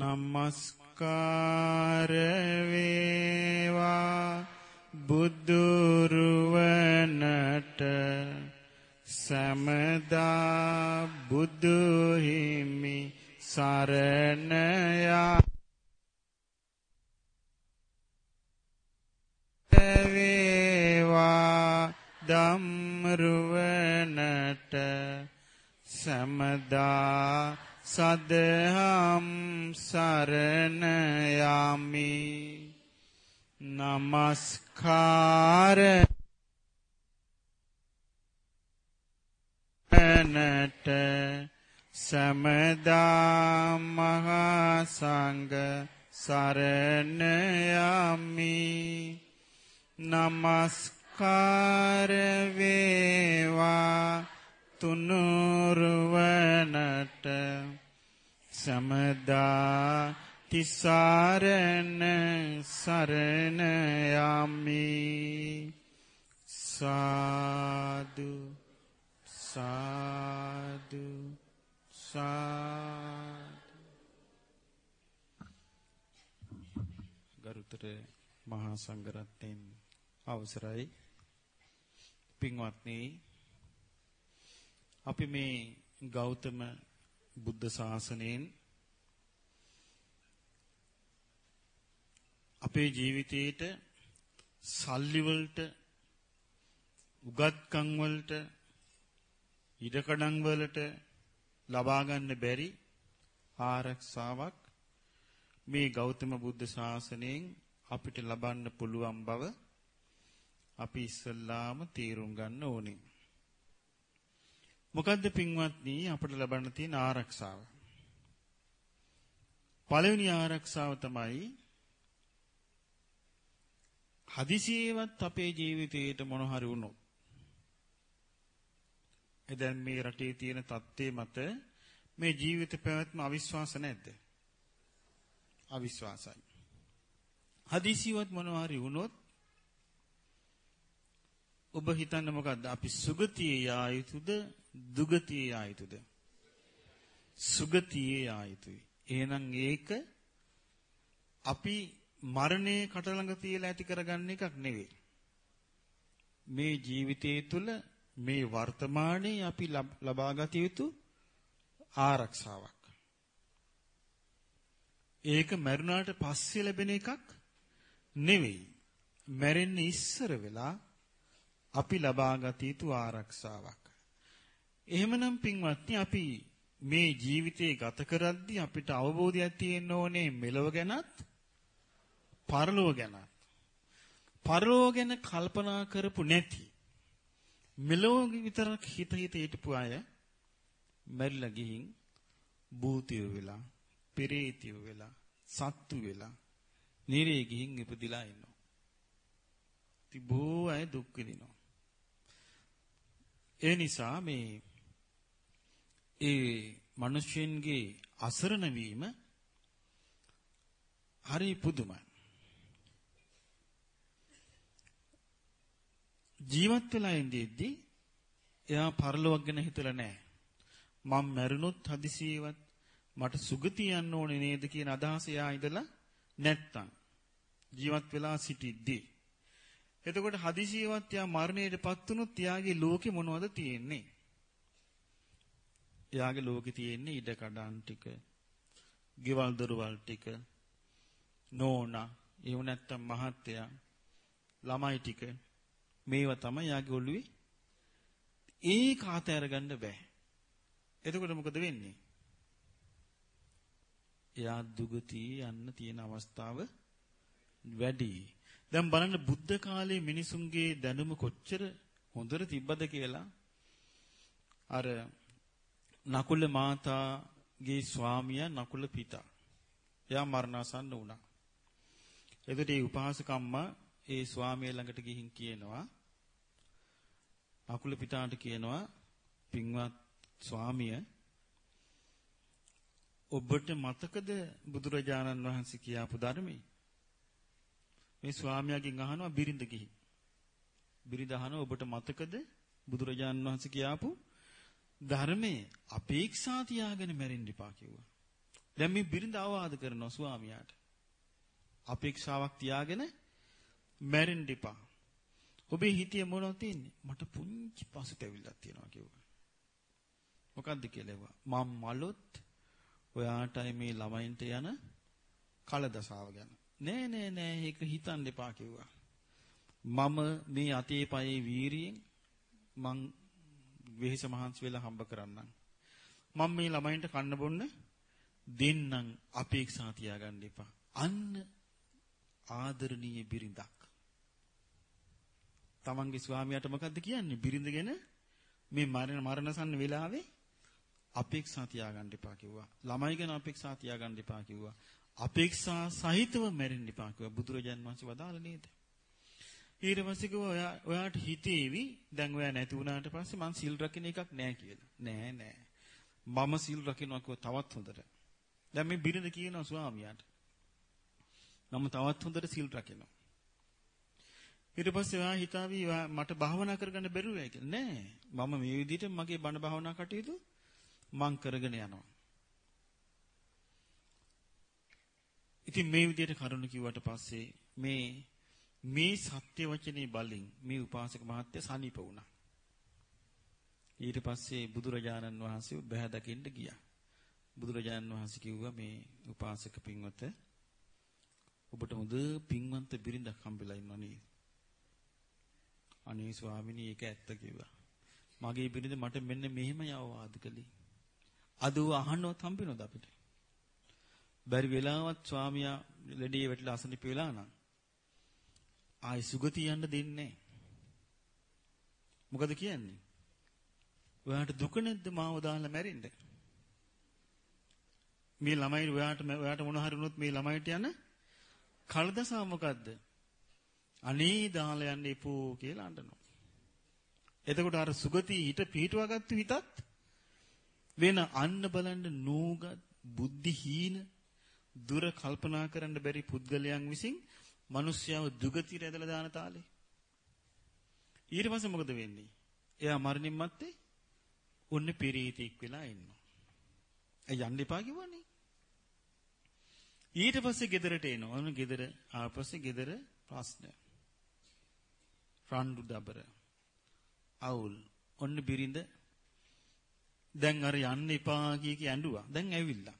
නමස්කාර වේවා. බුදුරුවනට සමදා බුදු හිමි සරණ යා වේවා. ධම්රුවනට සමදා සදහම් සරණ යමි නමස්කාර නට සමදා මහා සංඝ සරණ යමි නමස්කාර වේවා. තුනුරුවනට සමදා තිසරණ සරණ යමි. සාදු සාදු සාදු. ගරුතර මහා සංඝරත්නයන් අවසරයි. පින්වත්නි අපි මේ ගෞතම බුද්ධ ශාසනයෙන් අපේ ජීවිතේට සල්ලි වලට උගත්කම් වලට ඉඩකඩම් වලට ලබා ගන්න බැරි ආරක්ෂාවක් මේ ගෞතම බුද්ධ ශාසනයෙන් අපිට ලබන්න පුළුවන් බව අපි ඉස්සල්ලාම තීරුම් ගන්න ඕනේ. මොකද්ද පින්වත්නි අපිට ලබන්න තියෙන ආරක්ෂාව? පළවෙනි ආරක්ෂාව තමයි හදිසියෙවත් අපේ ජීවිතේට මොන හරි වුණොත් එදැන් මේ රටේ තියෙන தත්ත්වය මත මේ ජීවිත පැවැත්ම අවිශ්වාස නැද්ද? අවිශ්වාසයි. හදිසියෙවත් මොනවා හරි වුණොත් ඔබ හිතන්නේ මොකද්ද? අපි සුගතියේ යා යුතුද? දුගතියේ යා යුතුද? සුගතියේ යා යුතුයි. එහෙනම් ඒක අපි මරණය කට ළඟ තියලා ඇති කරගන්න එකක් නෙවෙයි. මේ ජීවිතයේ තුල මේ වර්තමානයේ අපි ලබාගත යුතු ආරක්ෂාවක්. ඒක මරුණාට පස්සේ ලැබෙන එකක් නෙවෙයි. මැරෙන්න ඉස්සර වෙලා අපි ලබාගත යුතු ආරක්ෂාවක්. එහෙමනම් පින්වත්නි අපි මේ ජීවිතේ ගත කරද්දී අපිට අවබෝධයක් තියෙන්න ඕනේ මෙලව ගැනත් පරලොව ගැනත්. පරලොව ගැන කල්පනා කරපු නැති මෙලොව විතරක් හිත හිත හිටපු අය මැරිලා ගිහින් භූතිය වෙලා, පෙරේතිය වෙලා, සත්තු වෙලා, නිරේ ගිහින් ඉපදිලා ඉන්නවා. තිබෝ අය දුක් විඳිනවා. ඒ නිසා මේ ඒ මිනිස්සුන්ගේ අසරණ වීම හරි පුදුමයි. ජීවත් වෙලා ඉඳිද්දි එයා පරලොවක් ගැන හිතලා නැහැ. මම මැරුණොත් හදිසියෙවත් මට සුගතිය යන්න ඕනේ නේද කියන අදහස එයා ඉඳලා නැත්තම් ජීවත් වෙලා සිටිද්දී එතකොට හදිසියෙවත් යා මරණයටපත් වුණොත් එයාගේ ලෝකේ මොනවද තියෙන්නේ? එයාගේ ලෝකේ තියෙන්නේ ඉඩ කඩන් ටික, ගෙවල් දොරවල් ටික, නෝනා, එහෙම නැත්තම් මහත්තයා, ළමයි ටික මේවා තමයි යාගේ ඔළුවේ ඒක ආතෑර ගන්න බෑ. එතකොට මොකද වෙන්නේ? එයා දුගතිය යන්න තියෙන අවස්ථාව වැඩි. දැන් බලන්න බුද්ධ කාලේ මිනිසුන්ගේ දැනුම කොච්චර හොඳට තිබ්බද කියලා අර නකුල මාතාගේ ස්වාමියා නකුල පිතා එයා මරණාසන්න වුණා. එතකොට මේ උපාසකම්මා ඒ ස්වාමියා ළඟට ගිහින් කියනවා නකුල පිතාට කියනවා පින්වත් ස්වාමිය ඔබට මතකද බුදුරජාණන් වහන්සේ කියාපු ධර්මයේ මේ ස්වාමියාගෙන් අහනවා බිරිඳ ගිහි. බිරිඳ අහනවා ඔබට මතකද බුදුරජාණන් වහන්සේ කියාපු ධර්මයේ අපේක්ෂා තියාගෙන මැරෙන්න එපා කිව්වා. දැන් මේ බිරිඳ අවවාද කරනවා ස්වාමියාට. අපේක්ෂාවක් තියාගෙන මැරෙන්න එපා. ඔබේ හිතේ මොනවද තියෙන්නේ? මට පුංචි පසුතැවිල්ලක් තියෙනවා කිව්වා. මොකද්ද කියලා ඇහුවා. මම මලොත් ඔයාටයි මේ ළමයින්ට යන කලදසාව ගැන. නෑ නෑ නෑ ඒක හිතන්න එපා කිව්වා. මම මේ අතේ පයේ වීරියෙන් මං වෙහෙස මහන්සි වෙලා හම්බ කරන්නම්. මම මේ ළමයින්ට කන්න බොන්න දෙන්නම් අපේක්ෂා තියාගන්න එපා. අන්න ආදරණීය බිරිඳක්. තමන්ගේ ස්වාමියාට මොකද්ද කියන්නේ? බිරිඳගෙන මේ මරණ මරණසන්න වෙලාවේ අපේක්ෂා තියාගන්න එපා කිව්වා. ළමයි ගැන අපේක්ෂා තියාගන්න එපා කිව්වා. අපේක්ෂා සහිතව මැරෙන්න එපා කිව්වා. බුදුරජාන් වහන්සේ වදාළ නේද? ඊට පස්සේ කිව්වා ඔයා ඔයාට හිතේවි දැන් ඔයා නැති වුණාට පස්සේ මං සිල් රකින්න එකක් නෑ කියලා. නෑ නෑ. මම සිල් රකින්නවා කිව්වා තවත් හොඳට. දැන් මේ බිරිඳ කියනවා ස්වාමියාට. මම තවත් හොඳට සිල් රකින්නවා. ඊට පස්සේ ඔයා හිතාවි මට භාවනා කරගන්න බැරුව වෙයි කියලා. නෑ. මම මේ විදිහට මගේ බණ භාවනා කටයුතු මං කරගෙන යනවා. ඉතින් මේ විදිහට කරුණ කිව්වට පස්සේ මේ මේ සත්‍ය වචනේ බලෙන් මේ උපාසක මහත්තයා සනීප වුණා. ඊට පස්සේ බුදුරජාණන් වහන්සේ බහැ දකින්න ගියා. බුදුරජාණන් වහන්සේ කිව්වා මේ උපාසක පින්වත ඔබට හොඳ පින්වන්ත බිරිඳක් හම්බෙලා ඉන්නවා නේද? අනේ ස්වාමිනී ඒක ඇත්ත කිව්වා. මගේ බිරිඳ මට මෙන්න මෙහෙමයි අවවාද කළේ. අද ඌ අහන්නවත් හම්බෙනවද අපිට? බැරි වෙලාවත් ස්වාමියා ලෙඩේ වැටිලා අසනීප වෙලා නම් ආයි සුගතිය යන්න දෙන්නේ මොකද කියන්නේ? ඔයාට දුක නැද්ද මාව දාලා මැරෙන්න? මේ ළමයි ඔයාට ඔයාට මොන හරි වුණොත් මේ ළමයිට යන කලදසා මොකද්ද? අනේ දාලා යන්න එපෝ කියලා අඬනවා. එතකොට අර සුගතිය හිට පිටුවාගත්තු හිතත් වෙන අන්න බලන්න නූගත් බුද්ධිහීන දුර කල්පනා කරන්න බැරි පුද්ගලයන් විසින් මිනිස්යාව දුගතියට ඇදලා දාන තාලේ. ඊට පස්සේ මොකද වෙන්නේ? එයා මරණින් මත්තේ ඔන්න පෙරීතෙක් වෙලා ඉන්නවා. ඒ යන්න එපා කිව්වනේ. ඊට පස්සේ ගෙදරට එනවා. ඔන්න ගෙදර ආපස්සේ ගෙදර ප්‍රශ්න. රණ්ඩු දබර. අවුල්. ඔන්න බිරිඳ දැන් අර යන්න එපා කිය කී ඇඬුවා. දැන් ඇවිල්ලා.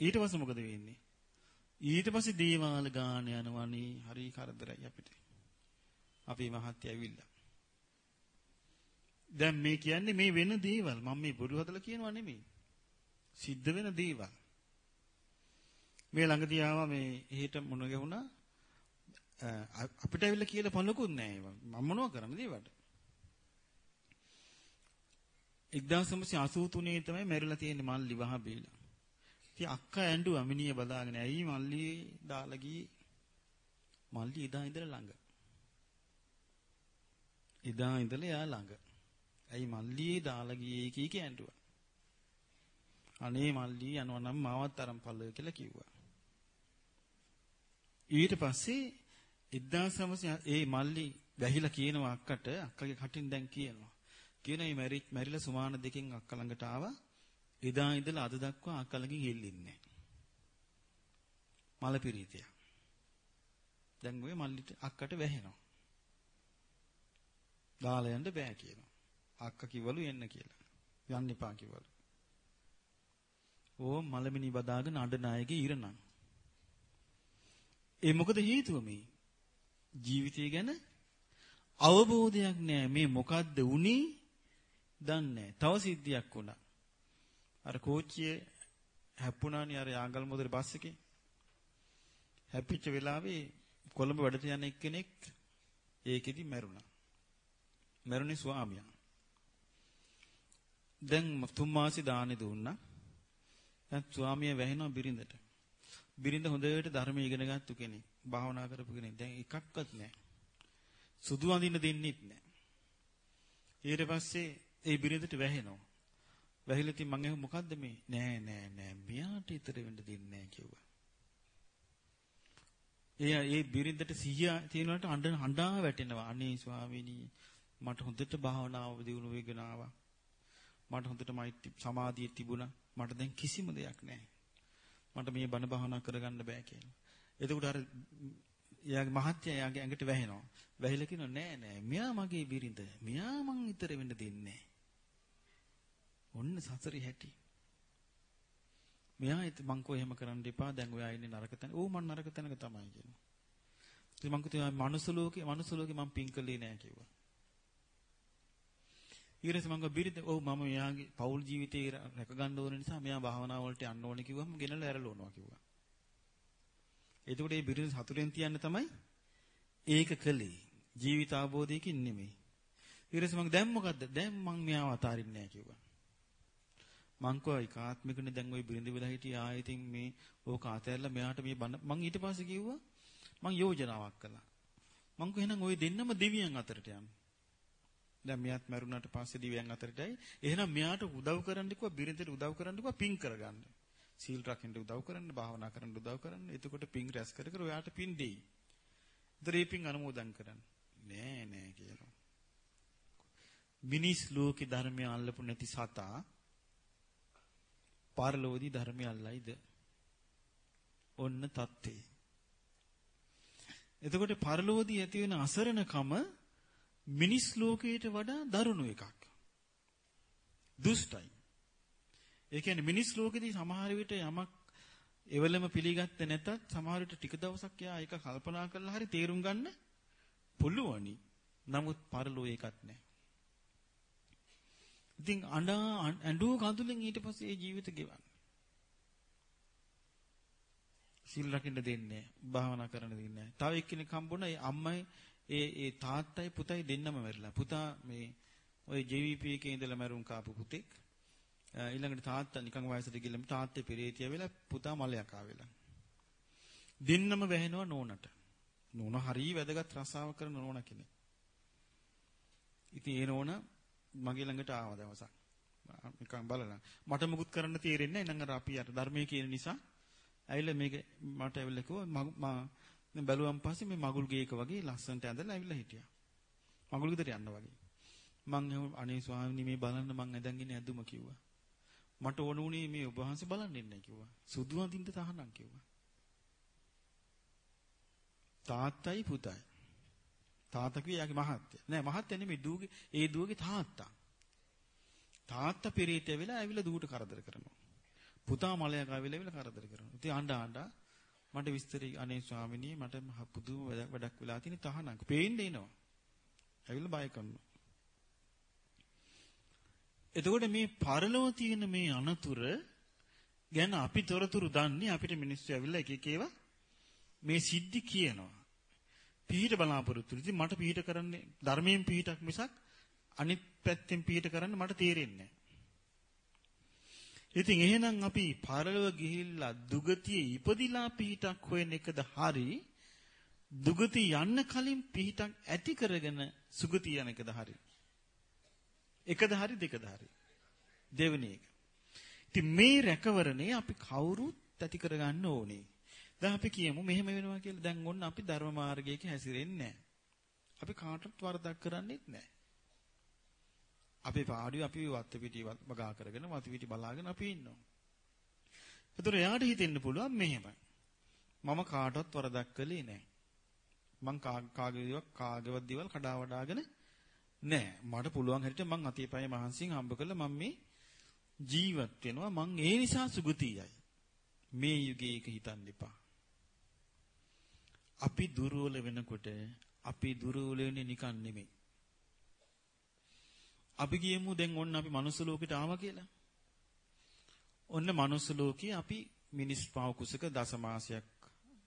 ඊට පස්සේ මොකද වෙන්නේ? ඊට පස්සේ දේවාල ගාන යනවනේ හරි කරදරයි අපිට. අපේ මහත්තයා ඇවිල්ලා. දැන් මේ කියන්නේ මේ වෙන දේවල්. මම මේ බොරු හදලා කියනවා නෙමෙයි. සිද්ධ වෙන දේවල්. මේ ළඟදී ආවා මේ එහෙට මොන ගැහුණා අපිට ඇවිල්ලා කියලා පොලකුත් නෑ ඒවා. මම මොනව කරන්නද ඒවට? 1983 තමයි මැරිලා තියෙන්නේ මල්ලි වහ බීලා. ඉතින් අක්කා ඇඬුවා මිනිහ බදාගෙන ඇයි මල්ලි දාලා ගියේ? මල්ලි එදා ඉඳලා ළඟ. එදා ඉඳලා යා ළඟ. ඇයි මල්ලි දාලා ගියේ කී කී ඇඬුවා. අනේ මල්ලි යනවා නම් මාවත් අරන් පල්ල කියලා කිව්වා. ඊට පස්සේ 1900 ඒ මල්ලි වැහිලා කියනවා අක්කට අක්කගේ කටින් දැන් කියනවා. කියන මේ මැරි මැරිලා සුමාන දෙකෙන් අක්ක ළඟට ආවා. එදා ඉඳලා අද දක්වා අක්ක ළඟින් හෙල්ලෙන්නේ මල පිරීතිය. දැන් ඔය මල්ලිට අක්කට වැහෙනවා. දාලා යන්න බෑ කියනවා. අක්ක කිව්වලු එන්න කියලා. යන්න එපා කිව්වලු. ඕ මලමිනි බදාගෙන අඬන අයගේ ඉරණම්. ඒ මොකද හේතුව මේ? ජීවිතය ගැන අවබෝධයක් නෑ මේ මොකද්ද උනේ දන්නේ තව සිද්ධියක් වුණා. අර කෝච්චියේ හැප්පුණානේ අර යාගල් මොදේ බස් එකේ. හැපිච්ච වෙලාවේ කොළඹ වැඩට යන එක්කෙනෙක් ඒකෙදි මැරුණා. මැරුණේ ස්වාමියා. දැන් තුන් මාසෙ දානේ දුන්නා. දැන් ස්වාමියා වැහෙනවා බිරිඳට. බිරිඳ හොඳට ධර්ම ඉගෙන ගත්තු කෙනෙක්. භාවනා කරපු කෙනෙක්. දැන් එකක්වත් නැහැ. සුදු අඳින්න දෙන්නෙත් නැහැ. ඊට පස්සේ ඒ බිරිඳට වැහෙනවා. වැහිලා ඉතින් මං එහෙම මොකද්ද මේ? නෑ නෑ නෑ මෙයාට ඊතර වෙන්න දෙන්නේ නෑ කිව්වා. ඒ ඒ බිරිඳට සිහිය තියෙනවට අඬ හඬා වැටෙනවා. අනේ ස්වාමීනි මට හොඳට භාවනාව දියුණු වෙගෙන ආවා. මට හොඳට මෛත්‍රී සමාධිය තිබුණා. මට දැන් කිසිම දෙයක් නැහැ. මට මේ බණ භාවනා කරගන්න බෑ කියලා. එතකොට අර එයාගේ මහත්ය එයාගේ ඇඟට වැහෙනවා. වැහිලා කියනවා නෑ නෑ මෙයා මගේ බිරිඳ. මෙයා මං ඊතර වෙන්න දෙන්නේ ඔන්න සසරි හැටි. මෙයා ඉත මං කෝ එහෙම කරන්න එපා. දැන් ඔයා ඉන්නේ නරක තැන. ඕ මං නරක තැනක තමයි කියනවා. ඉතින් මං කිව්වා මනුස්ස ලෝකේ මනුස්ස ලෝකේ මං පින් කළේ නෑ කිව්වා. ඊට මං බිරිඳ ඔව් මම මෙයාගේ පෞල් ජීවිතේ රැක ගන්න ඕන නිසා මෙයා භාවනා වලට යන්න ඕනේ කිව්වම ගෙනල්ලා ඇරලවනවා කිව්වා. එතකොට මේ බිරිඳ සතුටෙන් තියන්න තමයි ඒක කළේ. ජීවිත අවබෝධයකින් නෙමෙයි. ඊට මං දැන් මොකද්ද? දැන් මං මෙයාව අතාරින්නේ නැහැ කිව්වා. මං කෝ ඒකාත්මිකනේ දැන් ওই බිරිඳ වෙලා හිටියා ආයෙතින් මේ ඕක අතහැරලා මෙයාට මේ බණ මං ඊට පස්සේ කිව්වා මං යෝජනාවක් කළා. මං කෝ එහෙනම් ওই දෙන්නම දෙවියන් අතරට යන්න. දැන් මෙයාත් මරුණාට පස්සේ දිව්‍යයන් අතරටයි. එහෙනම් මෙයාට උදව් කරන්න කිව්වා බිරිඳට උදව් කරන්න කිව්වා පින් කරගන්න. සීල් රකින්න උදව් කරන්න, භාවනා කරන්න උදව් කරන්න. එතකොට පින් රැස් කර කර ඔයාට පින් දෙයි. ඒතර පින් අනුමෝදන් කරන්න. නෑ නෑ කියනවා. මිනිස් ලෝකේ ධර්මය අල්ලපු නැති සතා පාරලෝදී ධර්මය අල්ලයිද? ඔන්න தත්තේ. එතකොට පරලෝදී ඇති වෙන අසරණකම මිනිස් ලෝකයට වඩා දරුණු එකක්. දුෂ්ටයි. ඒ කියන්නේ මිනිස් ලෝකෙදී සමහර විට යමක් එවලම පිළිගත්තේ නැතත් සමහර විට ටික දවසක් යා ඒක කල්පනා කරලා හරි තේරුම් ගන්න පුළුවනි. නමුත් පරලෝ ඒකත් නැහැ. ඉතින් අඬා ඇඬුව කඳුලෙන් ඊට පස්සේ ඒ ජීවිත ගෙවන්නේ. සිල් රකින්න දෙන්නේ භාවනා කරන්න දෙන්නේ නැහැ. තව එක්කෙනෙක් හම්බුණා ඒ අම්මයි ඒ ඒ තාත්තයි පුතයි දෙන්නම මැරිලා. පුතා මේ ওই JVP එකේ ඉඳලා මැරුම් කාපු පුතෙක්. ඊළඟට තාත්තා නිකන් වයසට ගිහලා තාත්තේ පෙරේතිය වෙලා පුතා මලයක් ආවෙලා. දෙන්නම වැහෙනවා නෝනට. නෝන හරිය වැදගත් රසාව කරන නෝන කෙනෙක්. ඉතින් ඒ නෝන මගේ ළඟට ආවා දවසක්. නිකන් බලලා මට මුකුත් කරන්න තේරෙන්නේ නැහැ. නං අර අපි අර ධර්මයේ කියන නිසා ඇවිල්ලා මේක මට ඇවිල්ලා කිව්වා මම බැලුවම් පස්සේ මේ මගුල් ගේක වගේ ලස්සනට ඇඳලා ඇවිල්ලා හිටියා. මගුල් ගෙදර යන්න වගේ. මං අනේ ස්වාමීනි මේ බලන්න මං ඇඳන් ඉන්නේ ඇඳුම කිව්වා. මට ඕන උනේ මේ ඔබ වහන්සේ බලන්න ඉන්නයි කිව්වා. සුදු අඳින්න තහනම් කිව්වා. තාත්තයි පුතයි. තාත්තා කිව්වේ යාගේ මහත්තයා. නෑ මහත්තයා නෙමෙයි දූගේ ඒ දුවගේ තාත්තා. තාත්තා පෙරේතය වෙලා ඇවිල්ලා දුවට කරදර කරනවා. පුතා මලයක් ආවිලා ඇවිල්ලා කරදර කරනවා. ඉතින් අඬ අඬ මට විස්තරي අනේ ස්වාමිනී මට පුදුම වැඩක් වෙලා තියෙන තහනක්. පේන්න එනවා. ඇවිල්ලා බය කරනවා. එතකොට මේ පරලොව තියෙන මේ අනතුර ගැන අපි තොරතුරු දන්නේ අපිට මිනිස්සු ඇවිල්ලා එක එක ඒවා මේ සිද්ධි කියනවා. පිහිට බලාපොරොත්තු. ඉතින් මට පිහිට කරන්නේ ධර්මයෙන් පිහිටක් මිසක් අනිත් පැත්තෙන් පිහිට කරන්න මට තේරෙන්නේ ඉතින් එහෙනම් අපි පරලොව ගිහිල්ලා දුගතිය ඉපදිලා පිහිටක් හොයන එකද හරි දුගති යන්න කලින් පිහිටක් ඇති කරගෙන සුගති යන එකද හරි. එකද හරි දෙකද හරි. දෙවෙනි එක. ඉතින් මේ රැකවරණේ අපි කවුරුත් ඇති කරගන්න ඕනේ. දැන් අපි කියමු මෙහෙම වෙනවා කියලා. දැන් ඔන්න අපි ධර්ම මාර්ගයක හැසිරෙන්නේ නැහැ. අපි කාටවත් වරදක් කරන්නේත් නැහැ. අපේ පාඩුවේ අපි වත් පිටි වගා කරගෙන වත් පිටි බලාගෙන අපි ඉන්නවා. ඒතර එයාට හිතෙන්න පුළුවන් මෙහෙමයි. මම කාටවත් වරදක් කළේ නැහැ. මං කාගේවත් කාගේවත් දේවල් කඩා වඩාගෙන නැහැ. මට පුළුවන් හැටියට මං අතීපය මහන්සියෙන් හම්බ කළා මම මේ ජීවත් වෙනවා. මං ඒ නිසා සුගතියයි. මේ යුගයේ එක හිතන්න එපා. අපි දුර්වල වෙනකොට අපි දුර්වල වෙන්නේ නිකන් නෙමෙයි. අපි කියමු දැන් ඔන්න අපි මනුස්ස ලෝකෙට ආවා කියලා. ඔන්න මනුස්ස ලෝකේ අපි මිනිස් පව කුසක දසමාසයක්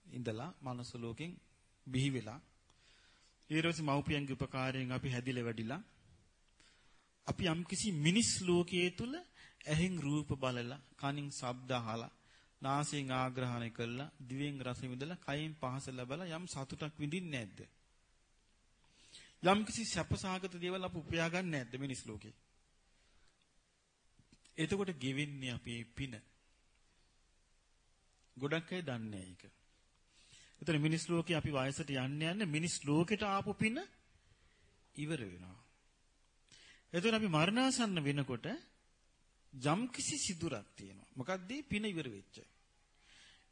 ඉඳලා මනුස්ස ලෝකෙන් බිහි වෙලා ඊළඟට මව්පියන්ගේ උපකාරයෙන් අපි හැදිලා වැඩිලා අපි යම්කිසි මිනිස් ලෝකයේ තුල ඇහෙන් රූප බලලා කනින් ශබ්ද අහලා නාසයෙන් ආග්‍රහණය කළා, දිවෙන් රස විඳලා, කයෙන් පහස ලැබලා යම් සතුටක් විඳින්නේ නැද්ද? යම් කිසි සැපසහගත දේවල් අප උපයා ගන්න නැද්ද මිනිස් ලෝකේ? එතකොට ගෙවෙන්නේ අපේ පින. ගොඩක් අය දන්නේ ඒක. එතන මිනිස් ලෝකේ අපි වයසට යන්න යන්න මිනිස් ලෝකෙට ආපු පින ඉවර වෙනවා. එතකොට අපි මරණාසන්න වෙනකොට යම්කිසි සිදුරක් තියෙනවා. මොකක්ද පින ඉවර වෙච්ච.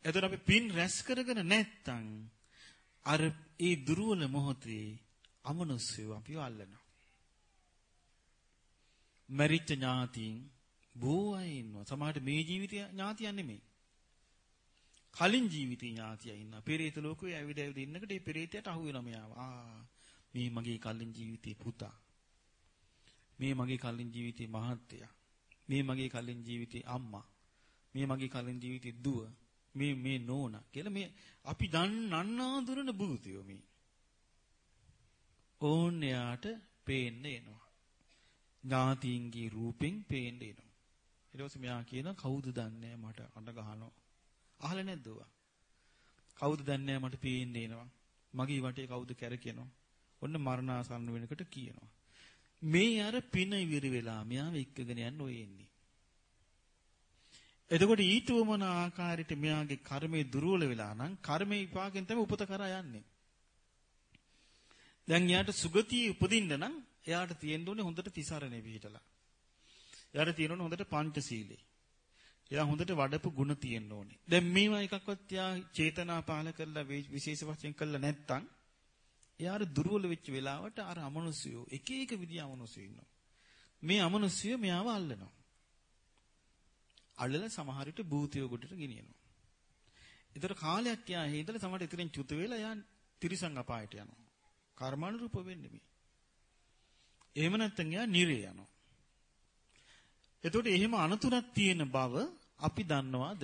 එතකොට අපි පින් රැස් කරගෙන නැත්තම් අර ඒ දුර්වල මොහොතේ අමනුෂ්‍යව අපිව අල්ලනවා. මරිච්ච ඥාතීන් බොහෝ අය ඉන්නවා. සමහරට මේ ජීවිතය ඥාතියන් නෙමෙයි. කලින් ජීවිතේ ඥාතිය ඉන්නවා. පෙරේත ලෝකේ ඇවිද ඇවිද ඉන්නකොට ඒ පෙරේතයට අහු වෙනවා මෙයාව. ආ මේ මගේ කලින් ජීවිතේ පුතා. මේ මගේ කලින් ජීවිතේ මහත්තයා. මේ මගේ කලින් ජීවිතේ අම්මා. මේ මගේ කලින් ජීවිතේ දුව. මේ මේ නෝනා කියලා මේ අපි දන්නන්නා දුරන භූතයෝ මේ. ඕන්යාට පේන්න එනවා. ඥාතීන්ගේ රූපෙන් පේන්න එනවා. ඊට පස්සේ මෙයා කියන කවුද දන්නේ මට අඬ ගහනවා. අහලා නැද්ද ඔවා? කවුද දන්නේ මට පේන්න එනවා. මගේ වටේ කවුද කැරකෙනවා. ඔන්න මරණාසන්න වෙනකොට කියනවා. මේ අර පින ඉවිරි වෙලා මෙයාව එක්කගෙන යන්න ඔය එන්නේ. එතකොට ඊට වමන ආකාරයට මෙයාගේ කර්මයේ දුර්වල වෙලා නම් කර්මයේ විපාකෙන් තමයි උපත කරා යන්නේ. දැන් එයාට සුගතිය උපදින්න නම් එයාට තියෙන්න ඕනේ හොඳට තිසරණේ පිළිහිටලා. එයාට තියෙන්න ඕනේ හොඳට පංචශීලී. එයා හොඳට වඩපු ಗುಣ තියෙන්න ඕනේ. දැන් මේවා එකක්වත් එයා චේතනා පාල කරලා විශේෂ වශයෙන් කළා නැත්තම් එයාට දුර්වල වෙච්ච වෙලාවට අර අමනුෂ්‍යයෝ එක එක විදිහ අමනුෂ්‍යයෝ ඉන්නවා. මේ අමනුෂ්‍යයෝ මෙයාව අල්ලනවා. අල්ලලා සමහර විට භූතයෝ කොටට ගෙනියනවා. ඒතර කාලයක් යා හේදලා සමහර ඉතින් චුත වෙලා යා තිරිසන් අපායට යනවා. කර්මානුරූප වෙන්නේ මේ. එහෙම නැත්නම් යා නිරේ යනවා. එතකොට එහෙම අනතුරක් තියෙන බව අපි දන්නවාද?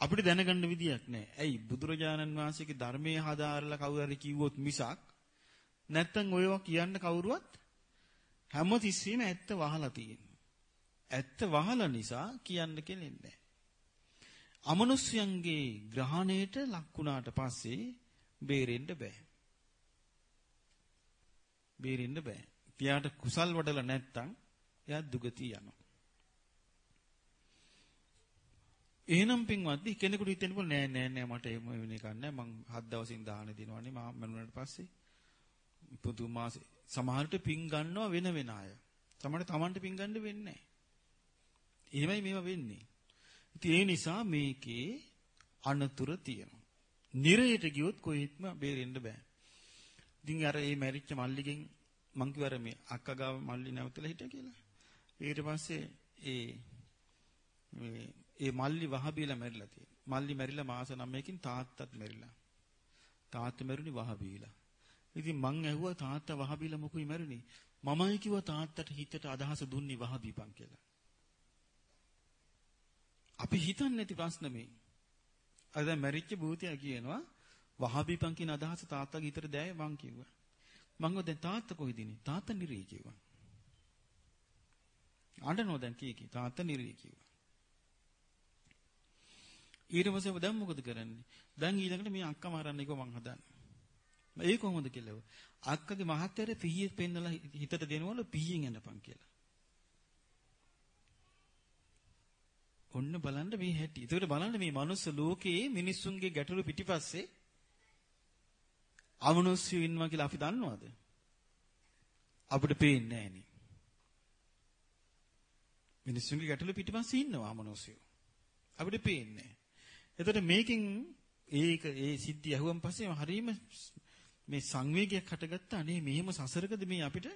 අපිට දැනගන්න විදියක් නැහැ. ඇයි බුදුරජාණන් වහන්සේගේ ධර්මයේ හදාarලා කවුරු හරි කිව්වොත් මිසක් නැත්තම් ඔයවා කියන්න කවුරුවත් හැම තිස්සෙම ඇත්ත වහලා තියෙනවා. ඇත්ත වහලා නිසා කියන්න කෙනෙන්නේ අමනුෂ්‍යයන්ගේ ග්‍රහණයට ලක් වුණාට පස්සේ බේරෙන්න බෑ. බේරෙන්න බෑ. එයාට කුසල් වඩලා නැත්තම් එයා දුගතිය යනවා. එහෙනම් පින්වත්නි කෙනෙකුට හිතෙන්න පුළුවන් නෑ නෑ නෑ මට එහෙම වෙන එකක් නෑ මං හත් දවසින් දාහනේ දිනවනේ මම මරුණාට පස්සේ පුදු මාසේ සමහරට පින් ගන්නවා වෙන වෙන අය. සමහරට Tamanට පින් ගන්න වෙන්නේ නෑ. එහෙමයි මේවා වෙන්නේ. ඉතින් ඒ නිසා මේකේ අනතුරු තියෙනවා. නිරයට ගියොත් කොහෙත්ම බේරෙන්න බෑ. ඉතින් අර මේ මැරිච්ච මල්ලිගෙන් මං කිව්වර මේ අක්කා ගාව මල්ලි නැවතලා හිටියා කියලා. ඊට පස්සේ ඒ මේ ඒ මල්ලි වහබීලා මැරිලා තියෙනවා. මල්ලි මැරිලා මාස 9කින් තාත්තත් මැරිලා. තාත්තා මැරුණි වහබීලා. ඉතින් මං ඇහුවා තාත්තා වහබීලා මොකුයි මැරුණේ? මමයි කිව්වා තාත්තට හිතට අදහස දුන්නේ වහබීපන් කියලා. අපි හිතන්නේ නැති ප්‍රශ්න මේ. අද දැන් මැරිච්ච භූතයා කියනවා වහබීපන් කියන අදහස තාත්තගේ හිතට දැය මං කිව්වා. මං ගෝ දැන් තාත්තා කොහෙද ඉන්නේ? තාත්තා නිරේ කිව්වා. අඬනවා දැන් කී කී තාත්තා නිරේ කිව්වා. ඊට පස්සේ දැන් මොකද කරන්නේ? දැන් ඊළඟට මේ අක්කා මරන්න එක මං හදන්නේ. ඒ කොහොමද කියලා. අක්කගේ මහත්තයාට පිහියේ පෙන්නලා හිතට දෙනවලු පිහියෙන් යනපන් කියලා. ඔන්න බලන්න මේ හැටි. ඒකට බලන්න මේ මනුස්ස ලෝකයේ මිනිස්සුන්ගේ ගැටලු පිටිපස්සේ අමනුෂ්‍යය ඉන්නවා කියලා අපි දන්නවද? අපිට පේන්නේ නැහෙනි. මිනිස්සුන්ගේ ගැටලු පිටිපස්සේ ඉන්නවා අමනුෂ්‍යය. අපිට පේන්නේ එතකොට මේකෙන් ඒක ඒ සිද්ධිය ඇහුවන් පස්සේ හරීම මේ සංවේගයක් හටගත්තා අනේ මෙහෙම සසරකද මේ අපිට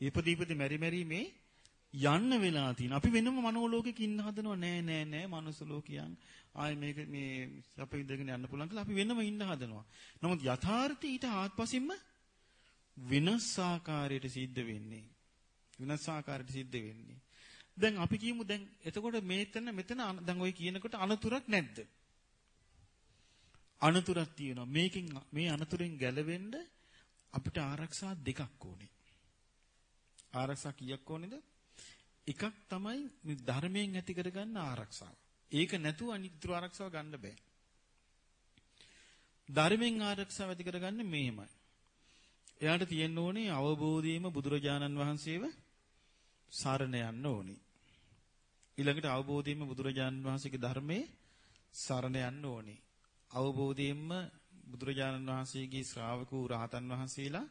ඉපදීපදී මෙරි මෙරි මේ යන්න වෙලා තියෙන. අපි වෙනම මනෝලෝකෙක ඉන්න හදනව නෑ නෑ නෑ මනුස්ස ලෝකියන්. ආයේ මේක මේ අපේ ඉඳගෙන යන්න පුළුවන් කියලා අපි වෙනම ඉන්න හදනවා. නමුත් යථාර්ථය ඊට ආත්පසින්ම විනස් ආකාරයට සිද්ධ වෙන්නේ. විනස් ආකාරයට සිද්ධ වෙන්නේ. දැන් අපි කියමු දැන් එතකොට මේතන මෙතන දැන් ওই කියනකොට අනතුරක් නැද්ද? අනතුරක් තියෙනවා. මේකෙන් මේ අනතුරෙන් ගැලවෙන්න අපිට ආරක්ෂා දෙකක් ඕනේ. ආරක්ෂා කීයක් ඕනේද? එකක් තමයි මේ ධර්මයෙන් ඇති කරගන්න ආරක්ෂාව. ඒක නැතුව අනිත්‍ය ආරක්ෂාව ගන්න බෑ. ධර්මයෙන් ආරක්ෂාව ඇති කරගන්නේ මෙහෙමයි. එයාට තියෙන්න ඕනේ අවබෝධයේම බුදුරජාණන් වහන්සේව සරණ යන්න ඕනේ. ඊළඟට අවබෝධයෙන්ම බුදුරජාණන් වහන්සේගේ ධර්මයේ සරණ යන්න ඕනේ. අවබෝධයෙන්ම බුදුරජාණන් වහන්සේගේ ශ්‍රාවකෝ රහතන් වහන්සේලා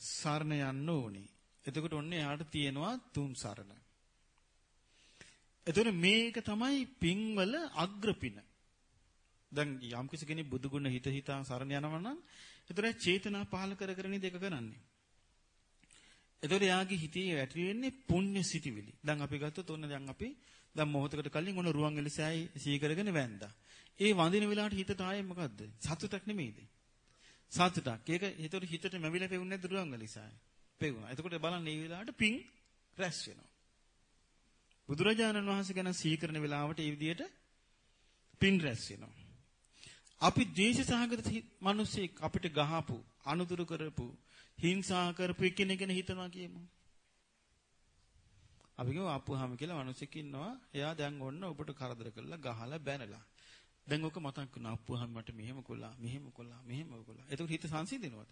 සරණ යන්න ඕනේ. එතකොට ඔන්න එයාට තියෙනවා තුන් සරණ. එතකොට මේක තමයි පින්වල අග්‍රපින. දැන් යම් කිසි කෙනෙක් බුදු ගුණ හිත හිතා සරණ යනවා නම් එතකොට චේතනා පහල කර කරනේ දෙක කරන්නේ. එතකොට යාගේ හිතේ ඇති වෙන්නේ පුණ්‍ය සිටිවිලි. දැන් අපි ගත්තොත් ඔන්න දැන් අපි දැන් මොහොතකට කලින් ඔන්න රුවන් එලිසෑයි සී කරගෙන වැන්දා. ඒ වඳින වෙලාවට හිතට ආයේ මොකද්ද? සතුටක් නෙමෙයිද? සතුටක්. ඒක හිතට හිතට මැවිලා පෙවුන්නේ නැද්ද රුවන් එලිසෑයි? පෙවුනා. එතකොට බලන්න මේ වෙලාවට පිං රැස් වෙනවා. බුදුරජාණන් වහන්සේ ගැන සීකරන වෙලාවට ඒ විදිහට පිං රැස් වෙනවා. අපි ද්වේෂ සහගත මිනිස්සෙක් අපිට ගහපු, අනුදුරු කරපු, හිංසා කරපු කෙනෙක් ගැන හිතනවා කියමු. අපි කියමු අප්පුහාම කියලා මිනිස්සෙක් ඉන්නවා. එයා දැන් ඔන්න ඔබට කරදර කරලා ගහලා බැනලා. දැන් ඔක මතක් වුණා අප්පුහාම මට මෙහෙම කළා, මෙහෙම කළා, මෙහෙම කළා. එතකොට හිත සංසිඳනවද?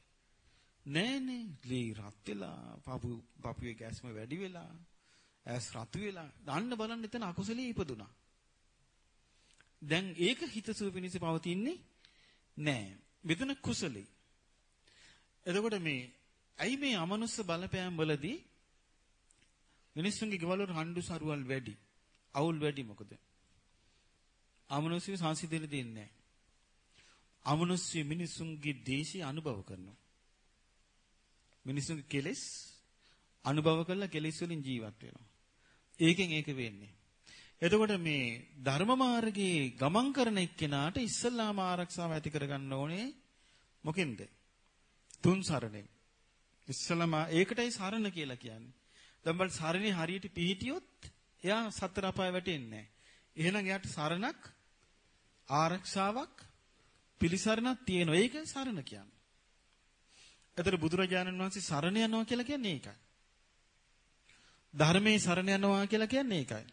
නෑ නේ. ලී රත් වෙලා, පපු පපුවේ ගැස්ම වැඩි වෙලා, ඇස් රතු වෙලා. දාන්න බලන්න එතන අකුසලයේ ඉපදුනා. දැන් ඒක හිතසුව පිණිස පවතින්නේ නෑ. මෙතන කුසලයි. එතකොට මේ ඇයි මේ අමනුස්ස බලපෑම් වලදී මිනිස්සුන්ගේ ගෙවල් වල හඬු සරුවල් වැඩි. අවුල් වැඩි මොකද? අමනුස්්‍ය සංසිඳෙන්න දෙන්නේ නැහැ. අමනුස්්‍ය මිනිසුන්ගේ දේශي අනුභව කරනවා. මිනිසුන්ගේ කෙලෙස් අනුභව කරලා කෙලෙස් වලින් ජීවත් වෙනවා. ඒකෙන් ඒක වෙන්නේ. එතකොට මේ ධර්ම මාර්ගයේ ගමන් කරන එක්කෙනාට ඉස්සල්ලාම ආරක්ෂාව ඇති කරගන්න ඕනේ මොකෙන්ද? තුන් සරණෙන්. ඉස්සලම ඒකටයි සරණ කියලා කියන්නේ. දැන් බල සරණේ හරියට පිහිටියොත් එයා සතර අපාය වැටෙන්නේ නැහැ. එහෙනම් එයාට සරණක් ආරක්ෂාවක් පිළිසරණක් තියෙනවා. ඒක සරණ කියන්නේ. එතන බුදුරජාණන් වහන්සේ සරණ යනවා කියලා කියන්නේ ඒකයි. ධර්මයේ සරණ යනවා කියලා කියන්නේ ඒකයි.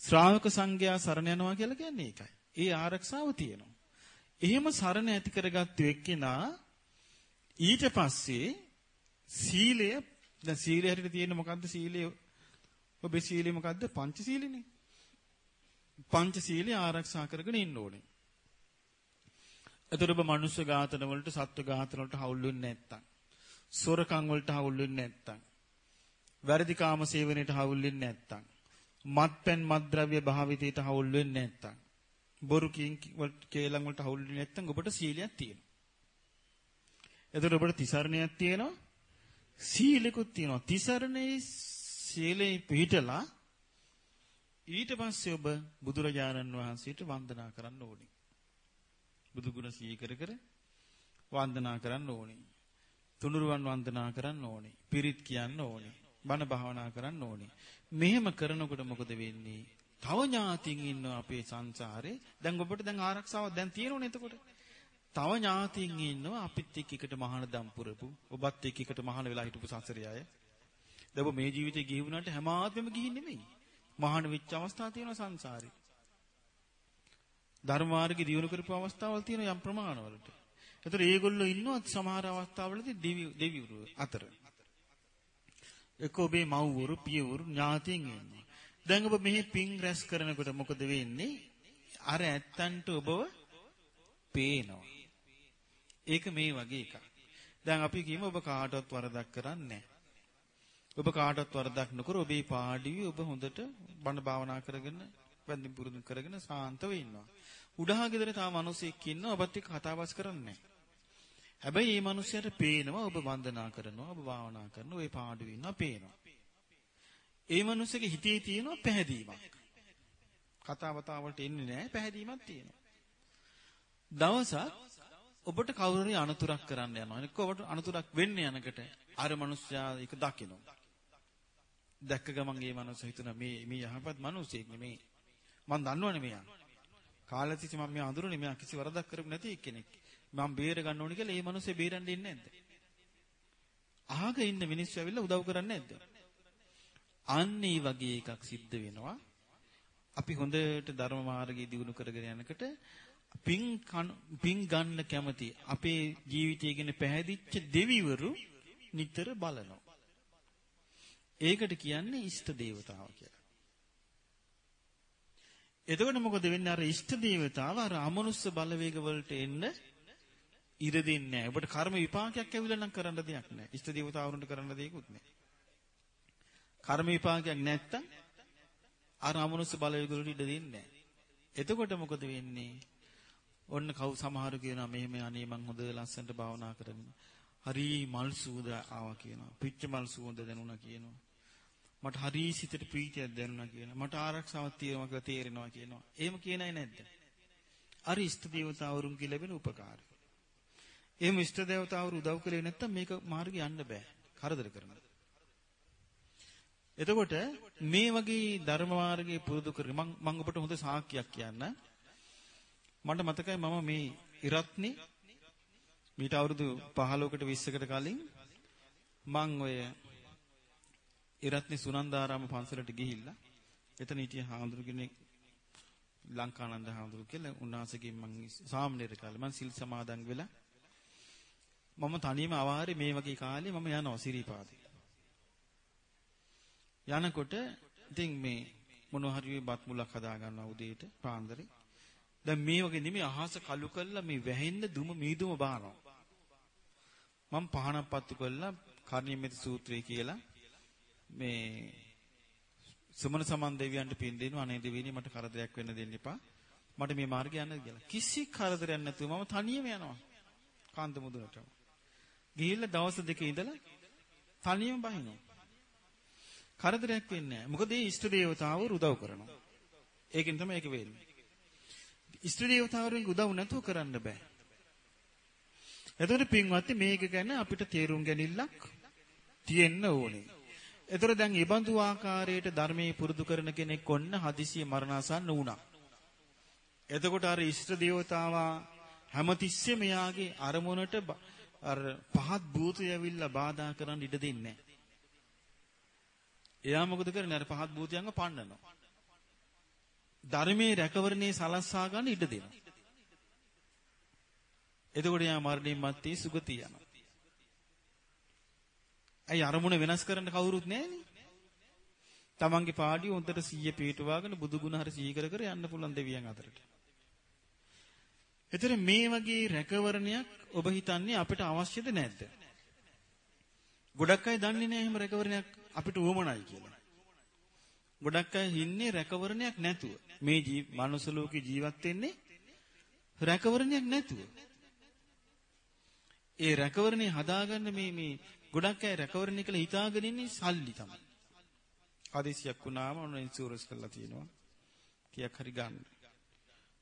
ශ්‍රාවක සංඝයා සරණ යනවා කියලා කියන්නේ ඒකයි. ඒ ආරක්ෂාව තියෙනවා. එහෙම සරණ ඇති කරගත්තු එක්කෙනා ඊට පස්සේ සීලය දැන් සීලය හැටියට තියෙන මොකද්ද සීලය? ඔබේ සීලය මොකද්ද? පංච සීලනේ. පංච සීලය ආරක්ෂා කරගෙන ඉන්න ඕනේ. එතකොට ඔබ මනුෂ්‍ය ඝාතන වලට සත්ත්ව ඝාතන වලට හවුල් වෙන්නේ නැත්තම් සොරකම් වලට හවුල් වෙන්නේ නැත්තම් වැරදි කාම සේවනයේට හවුල් වෙන්නේ නැත්තම් මත්පැන් මත්ද්‍රව්‍ය භාවිතයට හවුල් වෙන්නේ නැත්තම් බොරු කින් වලට කේලම් වලට හවුල් වෙන්නේ නැත්තම් ඔබට සීලයක් තියෙනවා. එතකොට ඔබට තිසරණයක් තියෙනවා සීලෙකුත් තියෙනවා. තිසරණේ සීලේ පිළිටලා ඊට පස්සේ ඔබ බුදුරජාණන් වහන්සේට වන්දනා කරන්න ඕනේ. බුදු ගුණ සිහි කර කර වන්දනා කරන්න ඕනේ. තුනුරුවන් වන්දනා කරන්න ඕනේ. පිරිත් කියන්න ඕනේ. බණ භාවනා කරන්න ඕනේ. මෙහෙම කරනකොට මොකද වෙන්නේ? තව ඥාතින් ඉන්නවා අපේ සංසාරේ. දැන් ඔබට දැන් ආරක්ෂාවක් දැන් තියෙනවනේ එතකොට. තව ඥාතින් ඉන්නවා අපිත් එක්ක එකට මහාන දම් පුරපු. ඔබත් එක්ක එකට මහාන වෙලා හිටපු සංසාරය අය. දැන් ඔබ මේ ජීවිතේ ගිහි වුණාට හැම ආත්මෙම ගිහින් නෙමෙයි. මහාන වෙච්ච අවස්ථා තියෙනවා සංසාරේ. ධර්ම මාර්ගේ දියුණු කරපු අවස්ථාවල් තියෙන යම් ප්‍රමාණවලට. ඒතර ඒගොල්ලෝ ඉන්නවා සමහර අවස්ථාවලදී දෙවි දෙවිවරු අතර. එක්ක ඔබේ මව්වරු පියවරු ඥාතීන් ඉන්නවා. දැන් ඔබ මෙහි පිං රැස් කරනකොට මොකද වෙන්නේ? අර ඇත්තන්ට ඔබව පේනවා. ඒක මේ වගේ එකක්. දැන් අපි කියමු ඔබ කාටවත් වරදක් කරන්නේ නැහැ. ඔබ කාටවත් වරදක් නොකර ඔබේ පාඩිවි ඔබ හොඳට බණ භාවනා කරගෙන වැඳි පුරුදු කරගෙන සාන්තව ඉන්නවා. උඩහා ගෙදර තා මිනිසෙක් ඉන්නවා ඔබත් එක්ක කතාබස් කරන්නේ හැබැයි මේ මිනිහයාට පේනවා ඔබ වන්දනා කරනවා ඔබ භාවනා කරනවා ඔය පාඩුවේ ඉන්නවා පේනවා. ඒ මිනිස්සගේ හිතේ තියෙන පැහැදීමක්. කතාවතාවලට එන්නේ නැහැ පැහැදීමක් තියෙනවා. දවසක් ඔබට කවුරු හරි අනතුරක් කරන්න යනවා. එනක ඔබට අනතුරක් වෙන්න යනකට අර මිනිස්සයා ඒක දකිනවා. දැක්ක ගමන් මේ මිනිස්සු හිතන මේ මේ යහපත් මිනිසෙක් නෙමේ. මම දන්නවනේ මෙයා. කාලේ තිස්සේ මම මෙයා අඳුරන්නේ මෙයා කිසි වරදක් කරපු නැති කෙනෙක්. මම බේර ගන්න ඕනේ කියලා මේ මිනිස්සේ බේරන්න ඉන්නේ නැද්ද? අහක ඉන්න මිනිස්සු ඇවිල්ලා උදව් කරන්නේ නැද්ද? අන්න ඒ වගේ එකක් සිද්ධ වෙනවා. අපි හොඳට ධර්ම මාර්ගයේ දියුණු කරගෙන යනකොට පින් පින් ගන්න කැමති අපේ ජීවිතය ගැන පැහැදිච්ච දෙවිවරු නිතර බලනවා. ඒකට කියන්නේ ඉෂ්ට දේවතාව කියලා. එතකොට මොකද වෙන්නේ අර ඉෂ්ට දේවතාව අර අමනුස්ස බලවේග වලට එන්න ඉර දෙන්නේ නැහැ. ඔබට කර්ම විපාකයක් ඇවිල්ලා නම් කරන්න දෙයක් නැහැ. ඉෂ්ට දේවතාවුන්ට කරන්න දෙයක්වත් නැහැ. කර්ම විපාකයක් නැත්තම් අර අමනුෂ්‍ය බලවේගවලට ඉඩ දෙන්නේ නැහැ. එතකොට මොකද වෙන්නේ? ඔන්න කව් සමහරු කියනවා මෙහෙම අනේ මං හොඳ ලස්සනට භාවනා කරගෙන හරි මල් සූද ආවා කියනවා. පිච්ච මල් සූඳ දැනුණා කියනවා. මට හරි සිතට ප්‍රීතියක් දැනුණා කියනවා. මට ආරක්ෂාවක් තියෙනවා කියලා තේරෙනවා කියනවා. එහෙම කියනයි නැද්ද? අර ඉෂ්ට දේවතාවරුන්ගේ ලැබෙන උපකාරය. එහෙම ඉෂ්ට දේවතාවරු උදව් කළේ නැත්තම් මේක මාර්ගය යන්න බෑ. කරදර කරනවා. එතකොට මේ වගේ ධර්ම මාර්ගයේ පුරුදු කරගෙන මම මම ඔබට හොඳ සාක්කියක් කියන්න. මට මතකයි මම මේ ඉරත්නේ මීට අවුරුදු 15කට 20කට කලින් මං ඔය ඉරත්නේ සුනන්දාරාම පන්සලට ගිහිල්ලා එතන හිටිය හාමුදුරු කෙනෙක් ලංකානන්ද හාමුදුරු කියලා උන්වහන්සේගෙන් මං සාමනීර කාලේ මං සිල් සමාදන් වෙලා මම තනියම අවාරේ මේ වගේ කාලේ මම යනවා සිරිපාදේ යනකොට ඉතින් මේ මොනවා හරි බත් මුලක් හදා ගන්නවා උදේට පාන්දරේ. දැන් මේ වගේ නෙමෙයි අහස කළු කළා මේ වැහෙන්න දුම මීදුම බානවා. මම පහනක් පත්තු කළා කර්ණිමෙති සූත්‍රය කියලා මේ සමන සමන් දෙවියන්ට පින් දෙනවා අනේ දෙවියනි මට කරදරයක් වෙන්න දෙන්න එපා. මට මේ මාර්ගය යන්න කියලා. කිසි කරදරයක් නැතුව මම තනියම යනවා. කාන්ත මුදුනට. ගිහිල්ලා දවස් දෙක ඉඳලා තනියම බහිනවා. කරදරයක් වෙන්නේ නැහැ. මොකද මේ ඉෂ්ට දේවතාවෝ උදව් කරනවා. ඒකෙන් තමයි ඒක වෙන්නේ. ඉෂ්ට දේවතාවරුන් උදව් නැතුව කරන්න බෑ. එතකොට පින්වත්නි මේක ගැන අපිට තේරුම් ගැනීමක් තියෙන්න ඕනේ. එතකොට දැන් ඊබඳු ආකාරයට ධර්මයේ පුරුදු කරන කෙනෙක් ඔන්න හදිසිය මරණාසන්න වුණා. එතකොට අර ඉෂ්ට දේවතාවා හැමතිස්සෙම යාගේ අරමුණට අර පහත් භූතය ඇවිල්ලා බාධා කරන්න ඉඩ දෙන්නේ නැහැ. එයා මොකද කරන්නේ? අර පහත් භූතයන්ව පන්නනවා. ධර්මයේ රැකවරණේ සලස්සා ගන්න ඉඩ දෙනවා. එතකොට එයා මරණින් මත්තේ සුගතිය යනවා. ඇයි අරමුණ වෙනස් කරන්න කවුරුත් නැහැනේ. තමන්ගේ පාඩිය උන්ට 100 පිටුවාගෙන බුදු ගුණ හරි සිහි කර කර යන්න පුළුවන් දෙවියන් අතරට. එතන මේ වගේ රැකවරණයක් ඔබ හිතන්නේ අපිට අවශ්‍යද නැද්ද? ගොඩක් අය දන්නේ නැහැ එහෙම රැකවරණයක් අපිට උවමනයි කියලා. ගොඩක් අය ඉන්නේ රැකවරණයක් නැතුව. මේ ජී මනුස්ස ලෝකේ ජීවත් වෙන්නේ රැකවරණයක් නැතුව. ඒ රැකවරණේ හදාගන්න මේ මේ ගොඩක් අය රැකවරණය කියලා හිතාගෙන ඉන්නේ සල්ලි තමයි. ආදේශයක් වුණාම ඔන්න ඉන්ෂුරන්ස් කරලා තියෙනවා. කීයක් හරි ගන්න.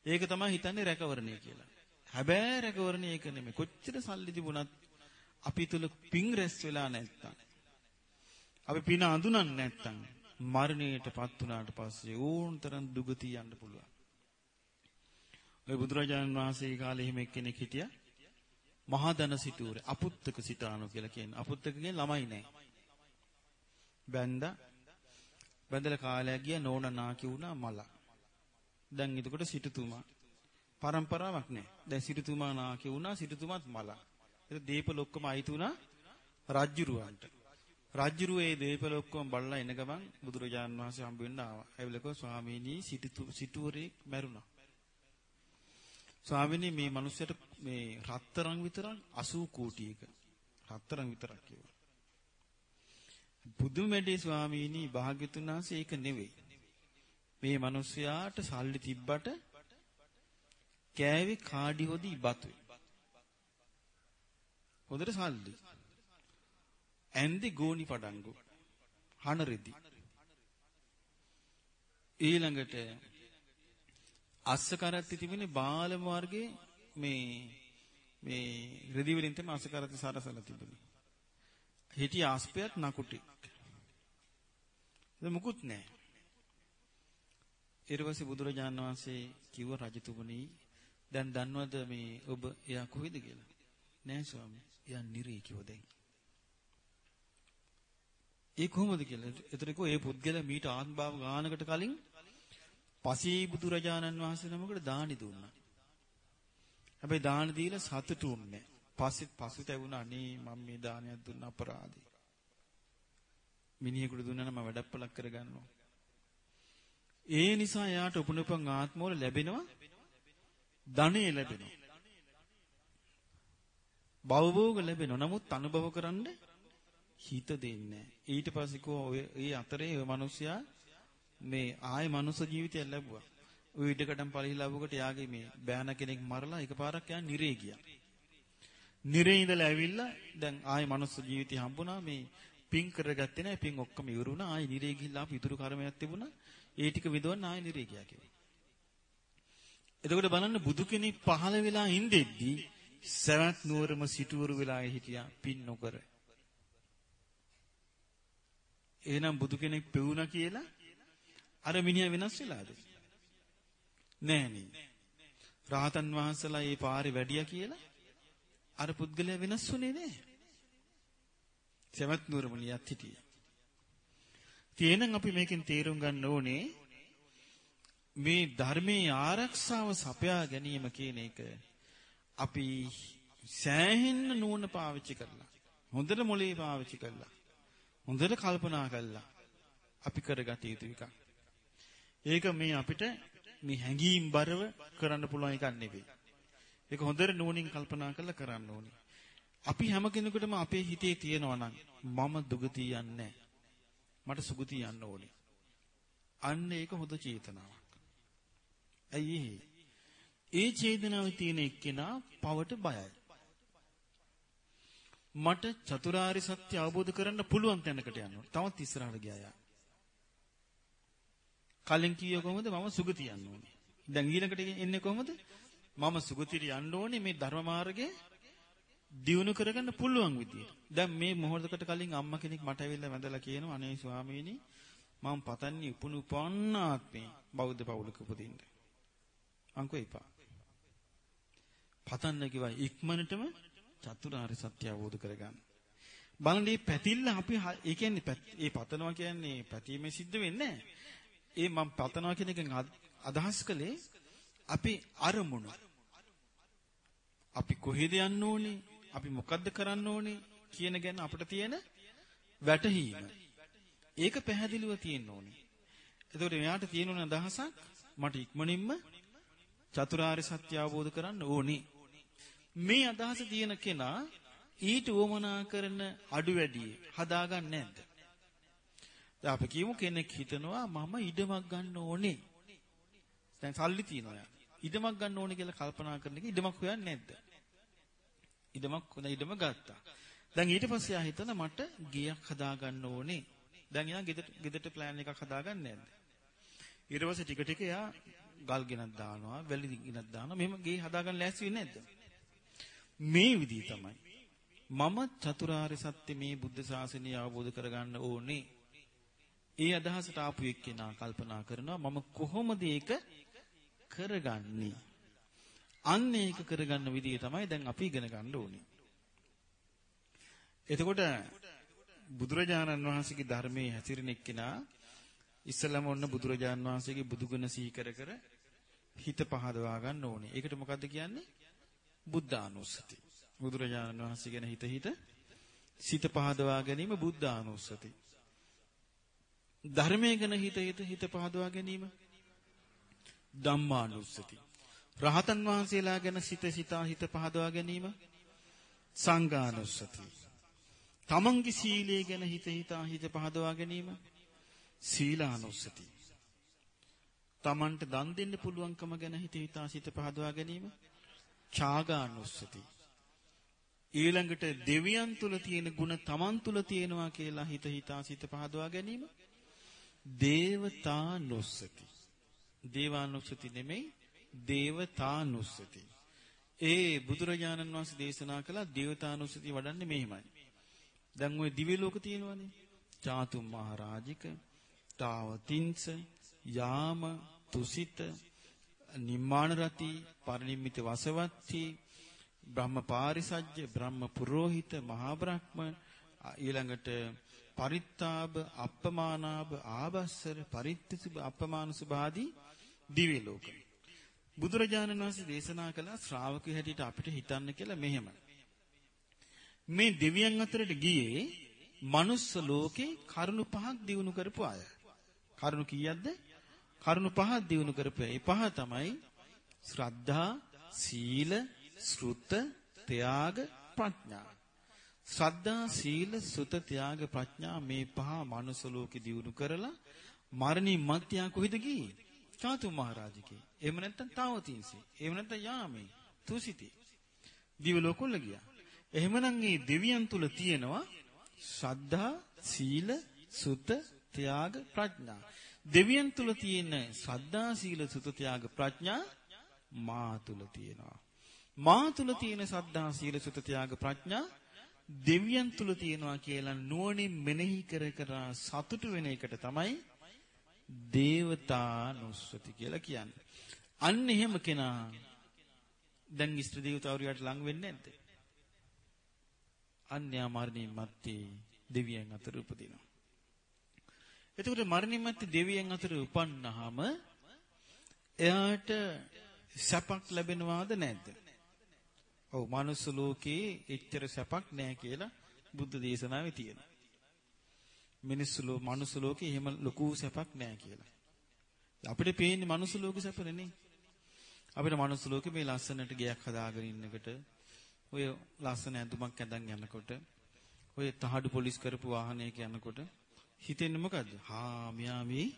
ඒක තමයි හිතන්නේ රැකවරණය කියලා. හැබැයි රැකවරණය ඒක නෙමෙයි. කොච්චර සල්ලි තිබුණත් අපි තුල පිං රැස් වෙලා නැත්තම් අපි පින අඳුනන්නේ නැත්තම් මරණයටපත් වුණාට පස්සේ ඕනතරම් දුගතිය යන්න පුළුවන්. ඔය බුදුරජාණන් වහන්සේ කාලේ එහෙම එක්කෙනෙක් හිටියා. මහා ධන සිටුවරේ අපුත්තක සිතානෝ කියලා කියන්නේ. අපුත්තක කියන්නේ ළමයි නෑ. බැන්දා බැඳලා කාලයක් ගියා නෝන නාකි වුණා මල. දැන් එතකොට සිටුතුමා පරම්පරාවක් නෑ. දැන් සිටුතුමා නාකි වුණා සිටුතුමාත් මල. ඒක දීපල ඔක්කොම අයිති වුණා රජ්ජුරුවන්ට. රජ්ජුරුවේ දීපල ඔක්කොම බලලා එන ගමන් බුදුරජාන් වහන්සේ හම්බ වෙන්න ආවා. ඇවිල්ලා ස්වාමීනි සිටු සිටුවරේ මැරුණා. ස්වාමීනි මේ මිනිස්සට මේ රත්තරන් විතරක් 80 කෝටියක රත්තරන් විතරක් කිව්වා. බුදුමැඩේ ස්වාමීනි භාග්‍යතුන් වහන්සේ ඒක නෙවෙයි. මේ මිනිස්යාට සල්ලි තිබ්බට කෑවේ කාඩි හොදි බතුයි. හොඳට සල්ලි. ඇන්දි ගෝනි පඩංගු. හන රෙදි. ඊළඟට අස්ස කරත්ති තිබුණේ බාල මාර්ගයේ මේ මේ රෙදි වලින් තමයි අස්ස කරත්ති සරසලා තිබුණේ. හිටිය ආස්පයත් නකුටි. ඒක මුකුත් නැහැ. ඊට පස්සේ බුදුරජාණන් වහන්සේ කිව්ව රජතුමනි දැන් දන්නවද මේ ඔබ එයා කොහෙද කියලා? නෑ ස්වාමී. එයා නිරේ කිව්ව දැන්. ඒ කොහොමද කියලා. එතන කිව්ව ඒ පුද්ගලයා මීට ආත්මභාව ගානකට කලින් පසේ බුදු රජාණන් වහන්සේ නමකට දානි දුන්නා. හැබැයි දාන දීලා සතුටු වුණේ පස්සෙත් පසුතැවුණා අනේ මම මේ දානයක් දුන්න අපරාධේ. මිනිහෙකුට දුන්නා නම් වැඩප්පලක් කරගන්නවා. ඒ නිසා එයාට උපනුපන් ආත්මවල ලැබෙනවා ධනෙ ලැබෙනවා. භවභෝග ලැබෙනවා. නමුත් අනුභව කරන්න හිත දෙන්නේ ඊට පස්සේ කෝ ඔය ඒ අතරේ ඔය මිනිස්සයා මේ ආය මනුස්ස ජීවිතයක් ලැබුවා. ওই ඉඩකඩම් පරිහි ලැබුවට යාගේ මේ බෑන කෙනෙක් මරලා එකපාරක් යා නිරේ ගියා. නිරේ ඉඳලා ඇවිල්ලා දැන් ආය මනුස්ස ජීවිතය හම්බුණා මේ පින් කරගත්තේ නැහැ පින් ඔක්කොම ඉවරුණා ආය නිරේ ගිහිල්ලා අපි ඉතුරු කර්මයක් තිබුණා ඒ ටික විදවන්න ආය නිරේ ගියා කියලා. එතකොට බලන්න බුදු කෙනෙක් පහළ වෙලා ඉඳෙද්දී සවැත් නුවරම සිටුවරු වෙලා හිටියා පින් නොකර. එහෙනම් බුදු කෙනෙක් පෙවුණා කියලා අර මිනිහා වෙනස් වෙලාද? නෑනේ. රහතන් වහන්සේලා මේ පාරේ වැඩියා කියලා අර පුද්ගලයා වෙනස් වුණේ නෑ. සවැත් නුවරම ලියත් හිටියේ. තියෙනම් අපි මේකෙන් තේරුම් ගන්න ඕනේ මේ ධර්මයේ ආරක්ෂාව සපයා ගැනීම කියන එක අපි සෑහෙන්න නුවණ පාවිච්චි කරලා හොඳට මොලේ පාවිච්චි කරලා හොඳට කල්පනා කරලා අපි කරගත යුතු එකක්. ඒක මේ අපිට මේ හැඟීම් බරව කරන්න පුළුවන් එකක් නෙවෙයි. ඒක හොඳට නුවණින් කල්පනා කරලා කරන්න ඕනේ. අපි හැම කෙනෙකුටම අපේ හිතේ තියෙනවා නම් මම දුගතිය යන්නේ මට සුගතිය යන්න ඕනේ. අන්න ඒක හොඳ චේතනාවක්. ඇයි ඒ චේතනාවේ තියෙන එක්කෙනා පවට බයයි. මට චතුරාර්ය සත්‍ය අවබෝධ කරන්න පුළුවන් තැනකට යන්න ඕනේ. තවත් ඉස්සරහට ගියා කලින් කිව්ව කොහොමද මම සුගතිය යන්න ඕනේ. දැන් ඊළඟට එන්නේ කොහොමද? මම සුගතියට යන්න ඕනේ මේ ධර්ම මාර්ගයේ දියුණු කරගන්න පුළුවන් විදියට. දැන් මේ මොහොතකට කලින් අම්මා කෙනෙක් මට ඇවිල්ලා වැඳලා කියනවා අනේ ස්වාමීනි මම පතන්නේ උපුණු උපන්නාත්මේ බෞද්ධ පවුලක උපදින්න. අංකෝ එපා. පතන්න කිව්වා ඉක්මනටම චතුරාර්ය සත්‍ය අවබෝධ කරගන්න. බලන්න මේ පැතිල්ල අපි ඒ කියන්නේ ඒ පතනවා කියන්නේ පැතීමේ සිද්ධ වෙන්නේ ඒ මම පතනවා කියන එකෙන් අදහස් කළේ අපි අරමුණ අපි කොහෙද යන්න ඕනේ අපි මොකද්ද කරන්න ඕනේ කියන ගැන අපිට තියෙන වැටහීම ඒක පැහැදිලිව තියෙන්න ඕනේ එතකොට මෙයාට තියෙන අදහසක් මට ඉක්මනින්ම චතුරාර්ය සත්‍ය අවබෝධ කරන්න ඕනේ. මේ අදහස තියෙන කෙනා ඊට උවමනා කරන අඩු වැඩි හදාගන්නේ නැද්ද? දැන් අපි කියමු කෙනෙක් හිතනවා මම ඉඩමක් ගන්න ඕනේ. දැන් සල්ලි තියනවා යා. ඉඩමක් ගන්න ඕනේ කියලා කල්පනා කරන එක ඉඩමක් හොයන්නේ නැද්ද? ඉඩමක් හොඳ ඉඩම ගත්තා. දැන් ඊට පස්සේ ආ හිතන මට ගෙයක් හදාගන්න ඕනේ. දැන් එයා ගෙදරට ගෙදරට ප්ලෑන් එකක් හදාගන්නේ නැද්ද? ඊට පස්සේ ටික ටික එයා ගල් ගෙනත් දානවා, වැලි ගෙනත් දානවා. මෙහෙම ගේ හදාගන්න ලෑස්ති වෙන්නේ නැද්ද? මේ විදිහ තමයි. මම චතුරාර්ය සත්‍ය මේ බුද්ධ ශාසනය අවබෝධ කරගන්න ඕනේ. ඒ අදහසට ආපු එක්කෙනා කල්පනා කරනවා මම කොහොමද ඒක කරගන්නේ? අන්න ඒක කරගන්න විදිය තමයි දැන් අපි ඉගෙන ගන්න ඕනේ. එතකොට බුදුරජාණන් වහන්සේගේ ධර්මයේ හැසිරෙන එක්කෙනා ඉස්සලම ඔන්න බුදුරජාන් වහන්සේගේ බුදුගුණ සිහි කර කර හිත පහදවා ගන්න ඕනේ. ඒකට මොකද්ද කියන්නේ? බුද්ධානුස්සති. බුදුරජාණන් වහන්සේ ගැන හිත හිත සිත පහදවා ගැනීම බුද්ධානුස්සති. ධර්මයේ ගැන හිත හිත හිත පහදවා ගැනීම ධම්මානුස්සති. රහතන් වහන්සේලා ගැන සිත සිතා හිත පහදවා ගැනීම සංඝානුස්සති. තමන්ගේ සීලය ගැන හිත හිතා හිත පහදවා ගැනීම සීලානුස්සති. Tamanට දන් දෙන්න පුළුවන්කම ගැන හිත හිතා සිත පහදවා ගැනීම ඡාගානුස්සති. ඊළඟට දෙවියන් තුල තියෙන ಗುಣ Taman තුල තියෙනවා කියලා හිත හිතා සිත පහදවා ගැනීම දේවතානුස්සති. දේවානුස්සති නෙමෙයි දේවතානුස්සති. ඒ බුදුරජාණන් වහන්සේ දේශනා කළ දේවතානුස්සති වඩන්නේ මෙහිමයි. දැන් ওই දිව්‍ය ලෝක තියෙනවනේ. චාතුම් මහරජික තාවතින්ස යාම තුසිත නිම්මාන රති පරිනිම්මිත වසවත්ති බ්‍රහ්ම පාරිසජ්ජ බ්‍රහ්ම පුරෝහිත මහා බ්‍රහ්ම ඊළඟට පරිත්තාබ අප්පමානාබ ආබස්සර පරිත්තිසුබ අප්පමාන සුභාදී දිව්‍ය ලෝක බුදුරජාණන් වහන්සේ දේශනා කළ ශ්‍රාවකයෝ හැටියට අපිට හිතන්න කියලා මෙහෙම මේ දෙවියන් අතරට ගියේ මනුස්ස ලෝකේ කරුණු පහක් දිනු කරපු අය කරුණු කීයක්ද? කරුණු පහක් දිනු කරපු ඒ පහ තමයි ශ්‍රද්ධා, සීල, ශ්‍රුත, ත්‍යාග, ප්‍රඥා. ශ්‍රද්ධා, සීල, සුත, ත්‍යාග, ප්‍රඥා මේ පහ මනුස්ස ලෝකේ දිනු කරලා මරණින් මත්යා කොහෙද ගියේ? චාතු මහරජකේ. එහෙම නැත්නම් තාවතින්සේ. එහෙම නැත්නම් යාමේ. තුසිතේ. දිව ලෝකවල ගියා. එහෙමනම් මේ දෙවියන් තුල තියෙනවා ශ්‍රද්ධා, සීල, සුත, ත්‍යාග, ප්‍රඥා. දෙවියන් තුල තියෙන ශ්‍රද්ධා, සීල, සුත, ත්‍යාග, ප්‍රඥා මා තුල තියෙනවා. මා තුල තියෙන ශ්‍රද්ධා, සීල, සුත, ත්‍යාග, ප්‍රඥා දෙවියන් තුල තියෙනවා කියලා නුවණින් මෙනෙහි කර කර සතුටු වෙන එකට තමයි දේවතානුස්සති කියලා කියන්නේ. අන්න එහෙම කෙනා දැන් ඉෂ්ට දේවතාවරියට ලඟ වෙන්නේ නැද්ද? අන්‍යා මරණින් මත්තේ දෙවියන් අතර උපදිනවා. එතකොට මරණින් මත්තේ දෙවියන් අතර උපන්නාම එයාට සැපක් ලැබෙනවාද නැද්ද? ඔව් මනුස්ස ලෝකේ එච්චර සැපක් නැහැ කියලා බුද්ධ දේශනාවේ තියෙනවා. මිනිස්සු ලෝ මනුස්ස ලෝකේ එහෙම ලොකු සැපක් නැහැ කියලා. අපිට පේන්නේ මනුස්ස ලෝක සැපනේ නේ. අපිට මනුස්ස ලෝකේ මේ ලස්සනට ගයක් හදාගෙන ඉන්නකොට ඔය ලස්සන ඇඳුමක් ඇඳන් යනකොට ඔය තහඩු පොලිස් කරපු වාහනයක යනකොට හිතෙන්නේ මොකද්ද? හා මියා මේ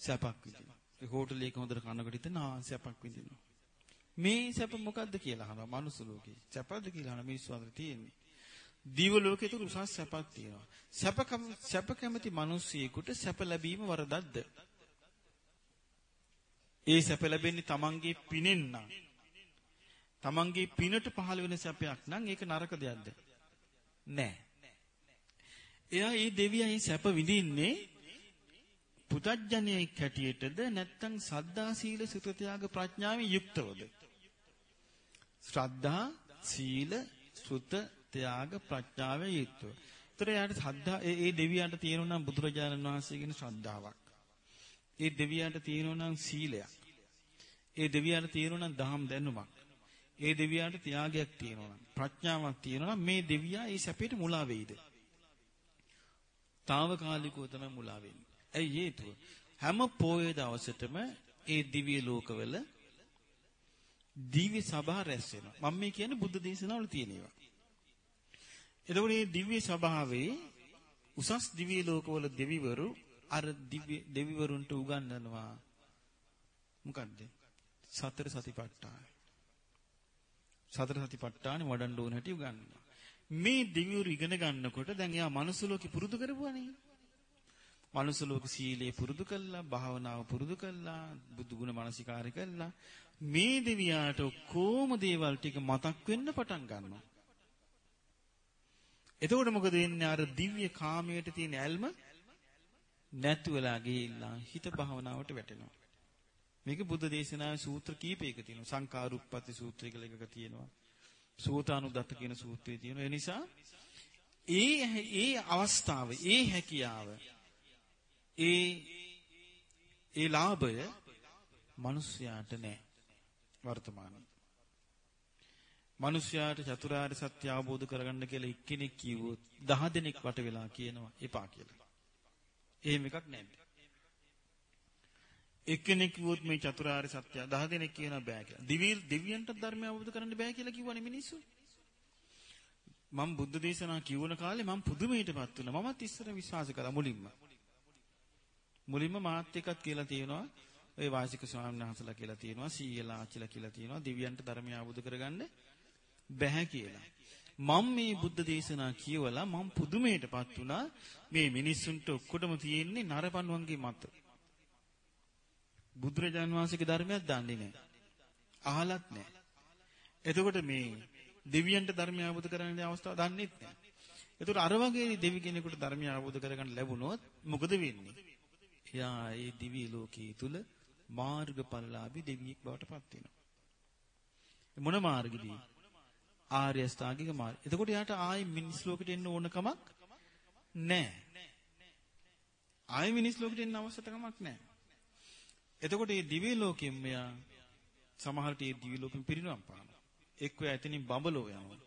සැපක් විඳිනවා. ඒ හෝටලයක හොඳට කනකොට හිතන ආ සැපක් විඳිනවා. මේ සැප මොකද්ද කියලා අහනවා මනුස්ස ලෝකේ. සැපද කියලා අහන මිනිස්සු අතර තියෙන්නේ. දිව ලෝකේ තුරු උසස් සැපක් තියෙනවා. සැප සැප කැමති මිනිස්සෙකුට සැප ලැබීම වරදක්ද? ඒ සැප ලැබෙන්නේ තමන්ගේ පිනෙන් නම්. තමන්ගේ පිනට පහළ වෙන සැපයක් නම් ඒක නරක දෙයක්ද? නෑ. එයා මේ දෙවියා මේ සැප විඳින්නේ පුතඥයෙක් හැටියටද නැත්නම් සද්දා සීල සුත ත්‍යාග ප්‍රඥාවෙන් යුක්තවද? ශ්‍රද්ධා සීල සුත ත්‍යාග ප්‍රඥාවෙන් යුක්තව. ඒතර යාට සද්දා ඒ දෙවියන්ට තියෙනවා නම් බුදුරජාණන් වහන්සේගෙන ශ්‍රද්ධාවක්. ඒ දෙවියන්ට තියෙනවා නම් සීලයක්. ඒ දෙවියන්ට තියෙනවා නම් දහම් දැනුමක්. ඒ දෙවියන්ට ත්‍යාගයක් තියෙනවා නම් ප්‍රඥාවක් තියෙනවා නම් මේ දෙවියා ඒ සැපේට මුලා වෙයිද? తాවකාලිකව තමයි මුලා වෙන්නේ. ඇයි හේතුව? හැම පොයේ දවසටම ඒ දිව්‍ය ලෝකවල දිව්‍ය සභා රැස් වෙනවා. මම මේ කියන්නේ බුද්ධ දේශනාවල තියෙන ඒවා. එතකොට මේ දිව්‍ය සභාවේ උසස් දිව්‍ය ලෝකවල දෙවිවරු අර දිව්‍ය දෙවිවරුන්ට උගන්වනවා මොකද්ද? සතර සතිපට්ඨාන. සතර සතිපට්ඨානෙ වඩන්න ඕන හැටි උගන්වනවා. මේ දිව්‍යවරු ඉගෙන ගන්නකොට දැන් එයා මනුස්ස ලෝකෙ පුරුදු කරපුවානේ. මනුස්ස ලෝක සීලේ පුරුදු කළා, භාවනාව පුරුදු කළා, බුදු ගුණ මානසිකාරය කළා. මේ දෙවියාට කොහොම දේවල් ටික මතක් වෙන්න පටන් ගන්නවා. එතකොට මොකද වෙන්නේ අර දිව්‍ය කාමයට තියෙන ඇල්ම නැතු වෙලා ගිහිල්ලා හිත භාවනාවට වැටෙනවා. මේක බුද්ධ දේශනාවේ සූත්‍ර කීපයක තියෙනවා. සංකාරුප්පති සූත්‍රය කියලා එකක තියෙනවා. සෝතානුදත්ත කියන සූත්‍රයේ තියෙනවා. ඒ නිසා ඒ ඒ අවස්ථාව, ඒ හැකියාව, ඒ ඒ ලාභය මිනිස්යාට නැහැ. වර්තමානයේ. මිනිස්යාට චතුරාර්ය සත්‍ය අවබෝධ කරගන්න කියලා එක්කෙනෙක් කිව්වොත් 10 දෙනෙක් වට වෙලා කියනවා එපා කියලා. එහෙම එකක් නැහැ. එක්කෙනෙක් කිව්වොත් මේ චතුරාර්ය සත්‍ය 10 දෙනෙක් කියනවා බෑ කියලා. දිවි දෙවියන්ට ධර්මය අවබෝධ කරන්න බෑ කියලා කිව්වනේ මිනිස්සු. මම බුද්ධ දේශනා කියවන කාලේ මම පුදුමයටපත් වුණා. මමත් ඉස්සර විශ්වාස කළා මුලින්ම. මුලින්ම මාත් එක්කත් කියලා තියෙනවා ඔය වාසික ස්වාමීන් වහන්සේලා කියලා තියෙනවා සීයලා ආච්චිලා කියලා තියෙනවා දිව්‍යයන්ට ධර්මය අවබෝධ කරගන්න බැහැ කියලා. මම මේ බුද්ධ දේශනා කියවලා මම පුදුමයටපත් වුණා මේ මිනිස්සුන්ට ඔක්කොටම තියෙන්නේ නරපණුවන්ගේ මත. බුදුරජාන් වහන්සේගේ ධර්මයක් දන්නේ නැහැ. අහලත් නැහැ. එතකොට මේ දෙවියන්ට ධර්මය අවබෝධ කරගන්න අවස්ථාව දන්නේත් නැහැ. එතකොට අර වගේ දෙවි කෙනෙකුට ධර්මය අවබෝධ කරගන්න ලැබුණොත් මොකද වෙන්නේ? එයා ඒ දිවි ලෝකයේ තුල මාර්ගඵලලාභී දෙවියෙක් බවට පත් වෙනවා. මොන මාර්ගෙදී? ආර්ය අෂ්ටාංගික මාර්ගය. එතකොට යාට ආයි මිනිස් ලෝකෙට එන්න ඕන කමක් නැහැ. ආයි මිනිස් ලෝකෙට එන්න අවශ්‍යතාවයක් නැහැ. එතකොට මේ දිව්‍ය ලෝකෙම මෙයා සමහරට මේ දිව්‍ය ලෝකෙම පිරිනවම් පානවා. එක්ක එතනින් බබලෝ යනවා.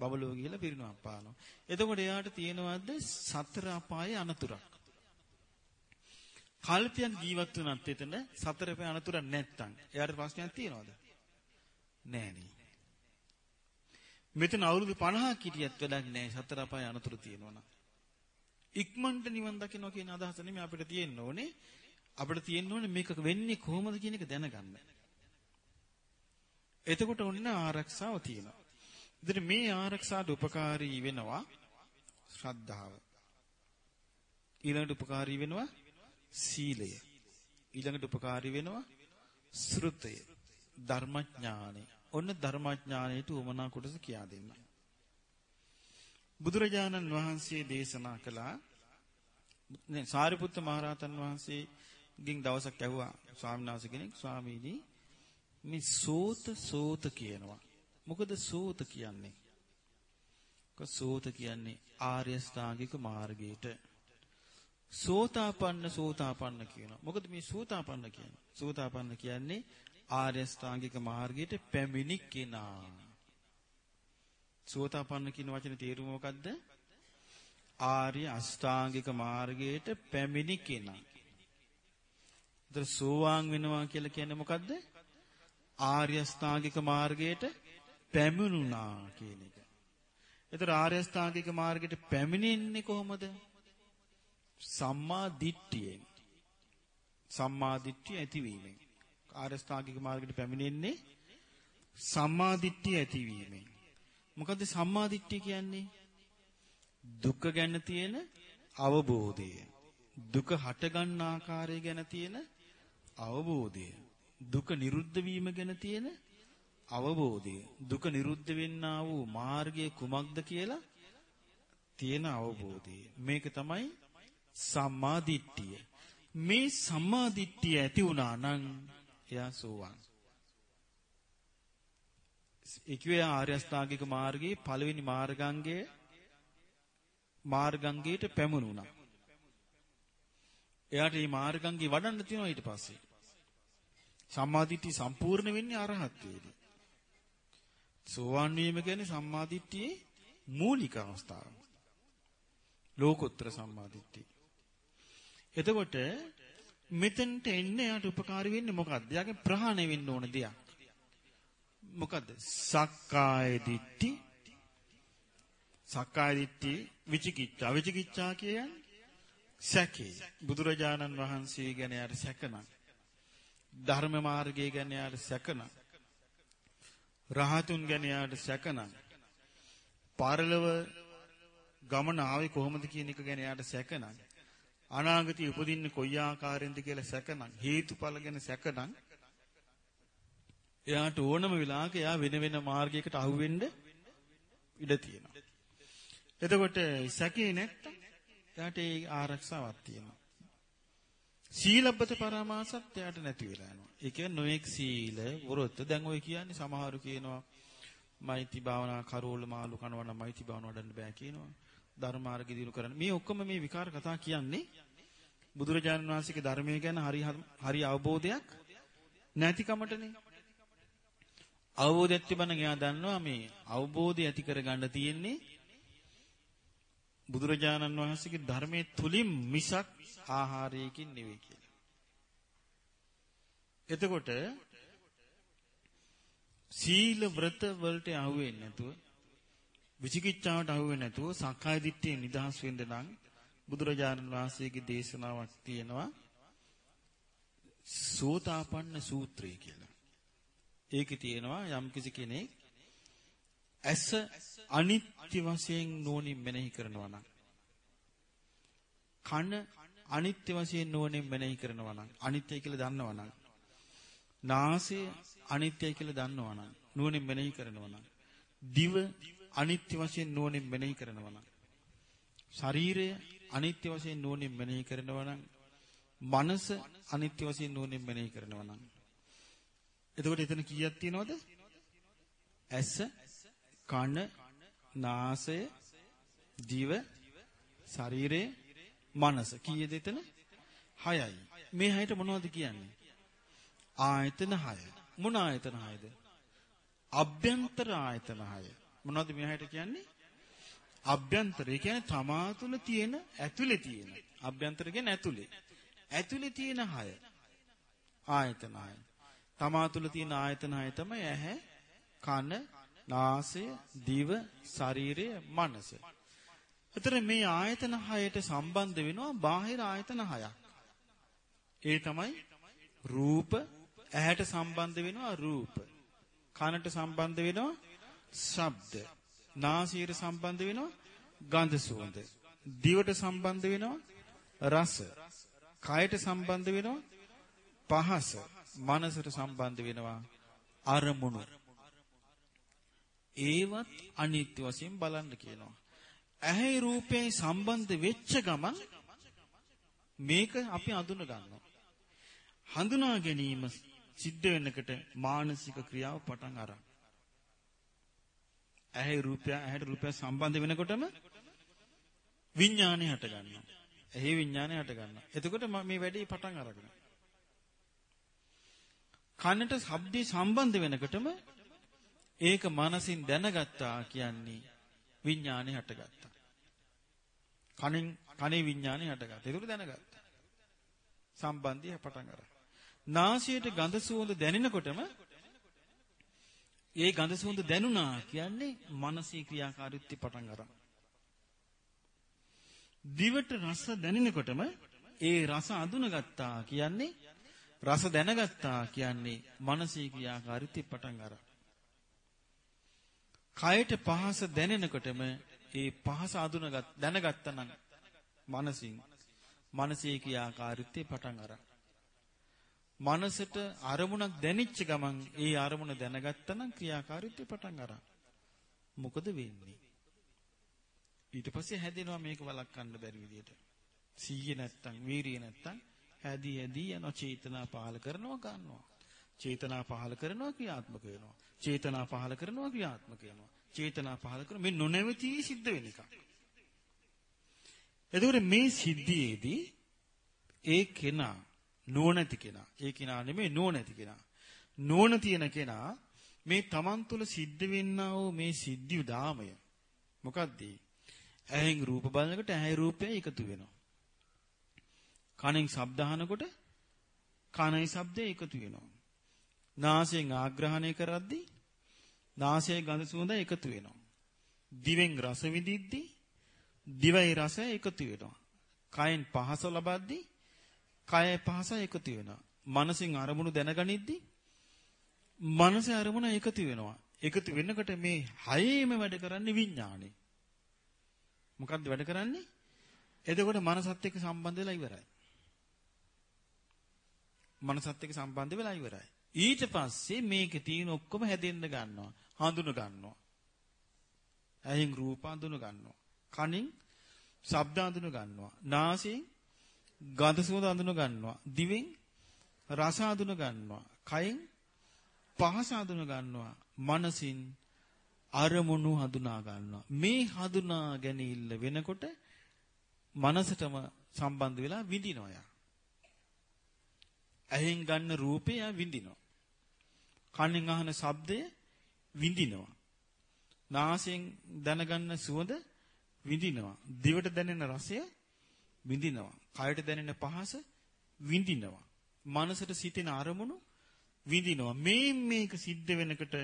බබලෝ ගිහලා පිරිනවම් පානවා. එතකොට එයාට තියෙනවද සතර අපායේ අනතුරක්. කල්පයක් ජීවත් වුණත් එතන සතර පේ අනතුරක් නැත්තම් එයාට ප්‍රශ්නයක් තියනවද? නෑනේ. මෙතන අවුරුදු 50ක් හිටියත් වැඩක් නෑ සතර අපායේ අනතුරු තියෙනවනම්. ඉක්මනට නිවන් දකින්න කියන අදහස නෙමෙයි අපිට තියෙන්න ඕනේ. අපිට තියෙන්න ඕනේ මේක වෙන්නේ කොහොමද කියන එක දැනගන්න. එතකොට ඔන්න ආරක්ෂාව තියෙනවා. ඉතින් මේ ආරක්ෂාට උපකාරී වෙනවා ශ්‍රද්ධාව. ඊළඟට උපකාරී වෙනවා සීලය. ඊළඟට උපකාරී වෙනවා ශ්‍රුතය. ධර්මඥානෙ. ඔන්න ධර්මඥානෙට උමනා කොටස කියා දෙන්න. බුදුරජාණන් වහන්සේ දේශනා කළා සාරිපුත්ත මහරහතන් වහන්සේගෙන් දවසක් ඇහුවා ස්වාමීන් වහන්සේ කෙනෙක් ස්වාමීනි මේ සෝත සෝත කියනවා. මොකද සෝත කියන්නේ? සෝත කියන්නේ ආර්ය ශ්‍රාංගික මාර්ගයට. සෝතාපන්න සෝතාපන්න කියනවා. මොකද මේ සෝතාපන්න කියන්නේ? සෝතාපන්න කියන්නේ ආර්ය ශ්‍රාංගික මාර්ගයට පැමිණි කෙනා. සෝතාපන්න කියන වචනේ තේරුම මොකද්ද? ආර්ය අෂ්ටාංගික මාර්ගයට පැමිණි කෙනා. ඒතර සෝවාන් වෙනවා කියලා කියන්නේ මොකද්ද? ආර්ය අෂ්ටාංගික මාර්ගයට පැමිණුණා කියන එක. ඒතර ආර්ය අෂ්ටාංගික මාර්ගයට පැමිණෙන්නේ කොහොමද? සම්මා දිට්ඨියෙන්. සම්මා දිට්ඨිය ඇතිවීමෙන්. ආර්ය අෂ්ටාංගික මාර්ගයට පැමිණෙන්නේ සම්මා දිට්ඨිය ඇතිවීමෙන්. මොකද්ද සම්මා දිට්ඨිය කියන්නේ? දුක ගැන තියෙන අවබෝධය. දුක හටගන්න ආකාරය ගැන තියෙන අවබෝධය. දුක නිරුද්ධ වීම ගැන තියෙන අවබෝධය. දුක නිරුද්ධ වෙන්නා වූ මාර්ගය කුමක්ද කියලා තියෙන අවබෝධය. මේක තමයි සම්මා දිට්ඨිය. මේ සම්මා දිට්ඨිය ඇති වුණා නම් එයා සෝවාන්. ඒකේ ආර්ය අෂ්ටාංගික මාර්ගයේ පළවෙනි මාර්ගාංගයේ මාර්ගාංගයට පැමුණුණා. එයාට මේ මාර්ගාංගේ වඩන්න තියෙනවා ඊට පස්සේ. සම්මාදිට්ඨි සම්පූර්ණ වෙන්නේ අරහත්ත්වයේදී. සෝවාන් වීම කියන්නේ සම්මාදිට්ඨියේ මූලික අවස්ථාව. ලෝකෝත්තර සම්මාදිට්ඨිය. එතකොට මෙතෙන්ට එන්න යාට උපකාරී වෙන්නේ මොකද්ද? යාගේ ප්‍රහාණය වෙන්න ඕන දෙයක්. මොකද්ද? සක්කාය දිට්ඨි. සක්කාය දිට්ඨි විචිකිච්ඡා. විචිකිච්ඡා කියන්නේ සැකේ. බුදුරජාණන් වහන්සේ ගැන යාට සැකනම්. ධර්ම මාර්ගය ගැන යාට සැකනම්. රහතුන් ගැන යාට සැකනම්. පරලව ගමන ආවේ කොහොමද කියන එක ගැන යාට සැකනම්. අනාගතයේ උපදින්නේ කොයි ආකාරයෙන්ද කියලා සැකනම් හේතුඵල ගැන සැකනම් එයාට ඕනම වෙලාවක එයා වෙන වෙන මාර්ගයකට අහු වෙන්න ඉඩ තියෙනවා. එතකොට සැකේ නැත්තම් එයාට ඒ ආරක්ෂාවක් තියෙනවා. සීලබ්බත පරාමාසත් එයාට නැති වෙලා යනවා. ඒ කියන්නේ නොඑක් සීල වරොත් දැන් ඔය කියන්නේ සමහරු කියනවා මෛත්‍රී භාවනා කරෝල මාළු කනවා නම් මෛත්‍රී භාවනාව වඩන්න බෑ කියනවා. ධර්මාර්ගය දිනු කරන්න. මේ ඔක්කොම මේ විකාර කතා කියන්නේ බුදුරජාණන් වහන්සේගේ ධර්මය ගැන හරි හරි අවබෝධයක් නැතිකමටනේ. අවබෝධයක් තිබුණා එයා දන්නවා මේ අවබෝධය ඇති කරගන්න තියෙන්නේ බුදුරජාණන් වහන්සේගේ ධර්මයේ තුලින් මිසක් ආහාරයකින් නෙවෙයි කියලා. එතකොට සීල වෘත වලට අහු වෙන්නේ නැතුව විචිකිච්ඡාවට අහු වෙන්නේ නැතුව සක්කාය දිට්ඨිය නිදහස් වෙන්න නම් බුදුරජාණන් වහන්සේගේ දේශනාවක් තියෙනවා සෝතාපන්න සූත්‍රය කියලා. ඒකේ තියෙනවා යම්කිසි කෙනෙක් ඇස අනිත්‍ය වශයෙන් නෝනින් මෙනෙහි කරනවා නම් කන අනිත්‍ය වශයෙන් නෝනින් මෙනෙහි කරනවා නම් අනිත්‍ය කියලා දන්නවා නම් නාසය අනිත්‍යයි කියලා දන්නවා නම් නුවණින් මෙනෙහි කරනවා නම් දිව අනිත්‍ය වශයෙන් නුවණින් මෙනෙහි කරනවා නම් ශරීරය අනිත්‍ය වශයෙන් නුවණින් මෙනෙහි කරනවා නම් මනස අනිත්‍ය වශයෙන් නුවණින් මෙනෙහි කරනවා නම් එතකොට එතන කීයක් තියෙනවද? ඇස, කන, නාසය, දිව, ශරීරය, මනස. කීයද එතන? 6යි. මේ හයට මොනවද කියන්නේ? ආයතන 6. මොන ආයතන 6ද? අභ්‍යන්තර ආයතන 6. මොනවද මේ හයට කියන්නේ? අභ්‍යන්තරය කියන්නේ තමා තුළ තියෙන ඇතුලේ තියෙන. අභ්‍යන්තර කියන්නේ ඇතුලේ. ඇතුලේ තියෙන 6. ආයතන 6. තමා තුළ තියෙන ආයතන 6 තමයි ඇහැ, කන, නාසය, දිව, ශරීරය, මනස. ඒතර මේ ආයතන හයට සම්බන්ධ වෙනවා බාහිර ආයතන හයක්. ඒ තමයි රූප ඇහැට සම්බන්ධ වෙනවා රූප. කනට සම්බන්ධ වෙනවා ශබ්ද. නාසයට සම්බන්ධ වෙනවා ගන්ධ සුවඳ. දිවට සම්බන්ධ වෙනවා රස. කයට සම්බන්ධ වෙනවා පහස. මනසට සම්බන්ධ වෙනවා අරමුණු. ඒවත් අනිත්‍ය වශයෙන් බලන්න කියනවා. ඇහි රූපේ සම්බන්ධ වෙච්ච ගමන් මේක අපි අඳුන ගන්නවා. හඳුනා ගැනීම සිද්ධ වෙනකොට මානසික ක්‍රියාව පටන් අරන්. ඇහි රූපය ඇහැට රූපය සම්බන්ධ වෙනකොටම විඥානය හට ගන්නවා. එහි විඥානය හට ගන්නවා. එතකොට මේ වැඩේ පටන් අරගෙන. කනට ශබ්දේ සම්බන්ධ වෙනකොටම ඒක මනසින් දැනගත්තා කියන්නේ විඥානය හටගත්තා. කණෙන් කනේ විඥානය හටගත්තා. ඒක දැනගත්තා. සම්බන්ධය පටන් අරගෙන. නාසයට ගඳ සුවඳ දැනෙනකොටම ඒ ගඳ සුවඳ දැනුණා කියන්නේ මානසික ක්‍රියාකාරීත්වය පටන් අරන්. දිවට රස දැනෙනකොටම ඒ රස අඳුනගත්තා කියන්නේ රස දැනගත්තා කියන්නේ මානසික ක්‍රියාකාරීත්වය පටන් අරන්. කයට පහස දැනෙනකොටම ඒ පහස අඳුනගත් දැනගත්තා නම් මනසින් මානසික ක්‍රියාකාරීත්වය පටන් අරන්. මනසට අරමුණක් දැනෙච්ච ගමන් ඒ අරමුණ දැනගත්තා නම් ක්‍රියාකාරීත්වය පටන් අරන්. මොකද වෙන්නේ? ඊට පස්සේ හැදෙනවා මේක වළක්වන්න බැරි විදියට. සීය නැත්තම් වීරිය නැත්තම් හැදී හැදී යන චේතනා පහල කරනවා ගන්නවා. චේතනා පහල කරනවා ක්‍රියාත්මක වෙනවා. චේතනා පහල කරනවා ක්‍රියාත්මක වෙනවා. චේතනා පහල කරන මේ නොනැවති සිද්ධ වෙන එකක්. එතකොට මේ සිද්ධියේදී ඒ කෙනා නුවණැති කෙනා. ඒ කෙනා නෙමෙයි නුවණැති කෙනා. නුවණ තියෙන කෙනා මේ Taman තුල සිද්ධ වෙන්නා වූ මේ සිද්ධිය දාමය. මොකද්ද? ඇහෙන් රූප බලනකොට ඇහි රූපය එකතු වෙනවා. කනෙන් ශබ්ද අහනකොට කනයි ශබ්දය එකතු වෙනවා. නාසයෙන් ආග්‍රහණය කරද්දී නාසයේ ගඳ සුවඳ එකතු වෙනවා. දිවෙන් රස විඳිද්දී දිවයි රසය එකතු වෙනවා. කයෙන් පහස ලබද්දී කය පහස එකතු වෙනවා. මනසින් අරමුණු දැනගනිද්දි මනස අරමුණ එකතු වෙනවා. එකතු වෙනකොට මේ හයේම වැඩ කරන්නේ විඥානේ. මොකද්ද වැඩ කරන්නේ? එතකොට මනසත් එක්ක සම්බන්ධ වෙලා ඉවරයි. මනසත් එක්ක සම්බන්ධ වෙලා ඉවරයි. ඊට පස්සේ මේකේ තියෙන ඔක්කොම හැදෙන්න ගන්නවා. හඳුන ගන්නවා. ඇහෙන් රූප හඳුන ගන්නවා. කනින් ශබ්ද හඳුන ගන්නවා. නාසයෙන් ගඳ සුවඳ අඳුන ගන්නවා. දිවෙන් රස අඳුන ගන්නවා. කයෙන් පහස අඳුන ගන්නවා. මනසින් අරමුණු හඳුනා ගන්නවා. මේ හඳුනා ගැනීම වෙනකොට මනසටම සම්බන්ධ වෙලා විඳිනවා යා. ඇහෙන් ගන්න රූපය විඳිනවා. කනෙන් අහන ශබ්දය විඳිනවා. නාසයෙන් දැනගන්න සුවඳ විඳිනවා. දිවට දැනෙන රසය විඳිනවා. කයට දැනෙන පහස විඳිනවා. මනසට සිතෙන අරමුණු විඳිනවා. මේ මේක සිද්ධ වෙනකොට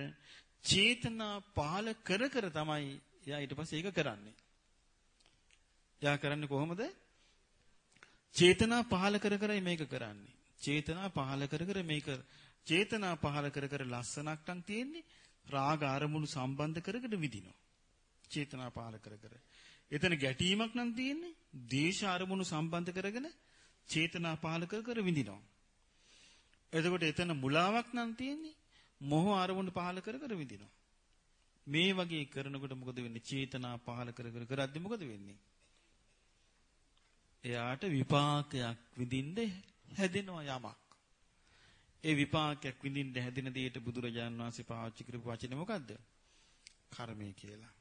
චේතනා පහල කර කර තමයි එයා ඊට පස්සේ ඒක කරන්නේ. එයා කරන්නේ කොහොමද? චේතනා පහල කර කර මේක කරන්නේ. චේතනා පහල කර කර මේක චේතනා පහල කර කර ලස්සනක් නම් තියෙන්නේ රාග අරමුණු සම්බන්ධ කරගෙන විදිනවා. චේතනා පහල කර කර. එතන ගැටීමක් නම් තියෙන්නේ දේශ අරමුණු සම්බන්ධ කරගෙන චේතනා පහල කර කර විඳිනවා. එතකොට එතන මුලාවක් නම් තියෙන්නේ මොහ අරමුණු පහල කර කර විඳිනවා. මේ වගේ කරනකොට මොකද වෙන්නේ? චේතනා පහල කර කර කරද්දි මොකද වෙන්නේ? එයාට විපාකයක් විඳින්න හැදෙනවා යමක්. ඒ විපාකයක් විඳින්න හැදෙන දෙයට බුදුරජාන් වහන්සේ පාවිච්චි කරපු වචනේ මොකද්ද? කර්මය කියලා.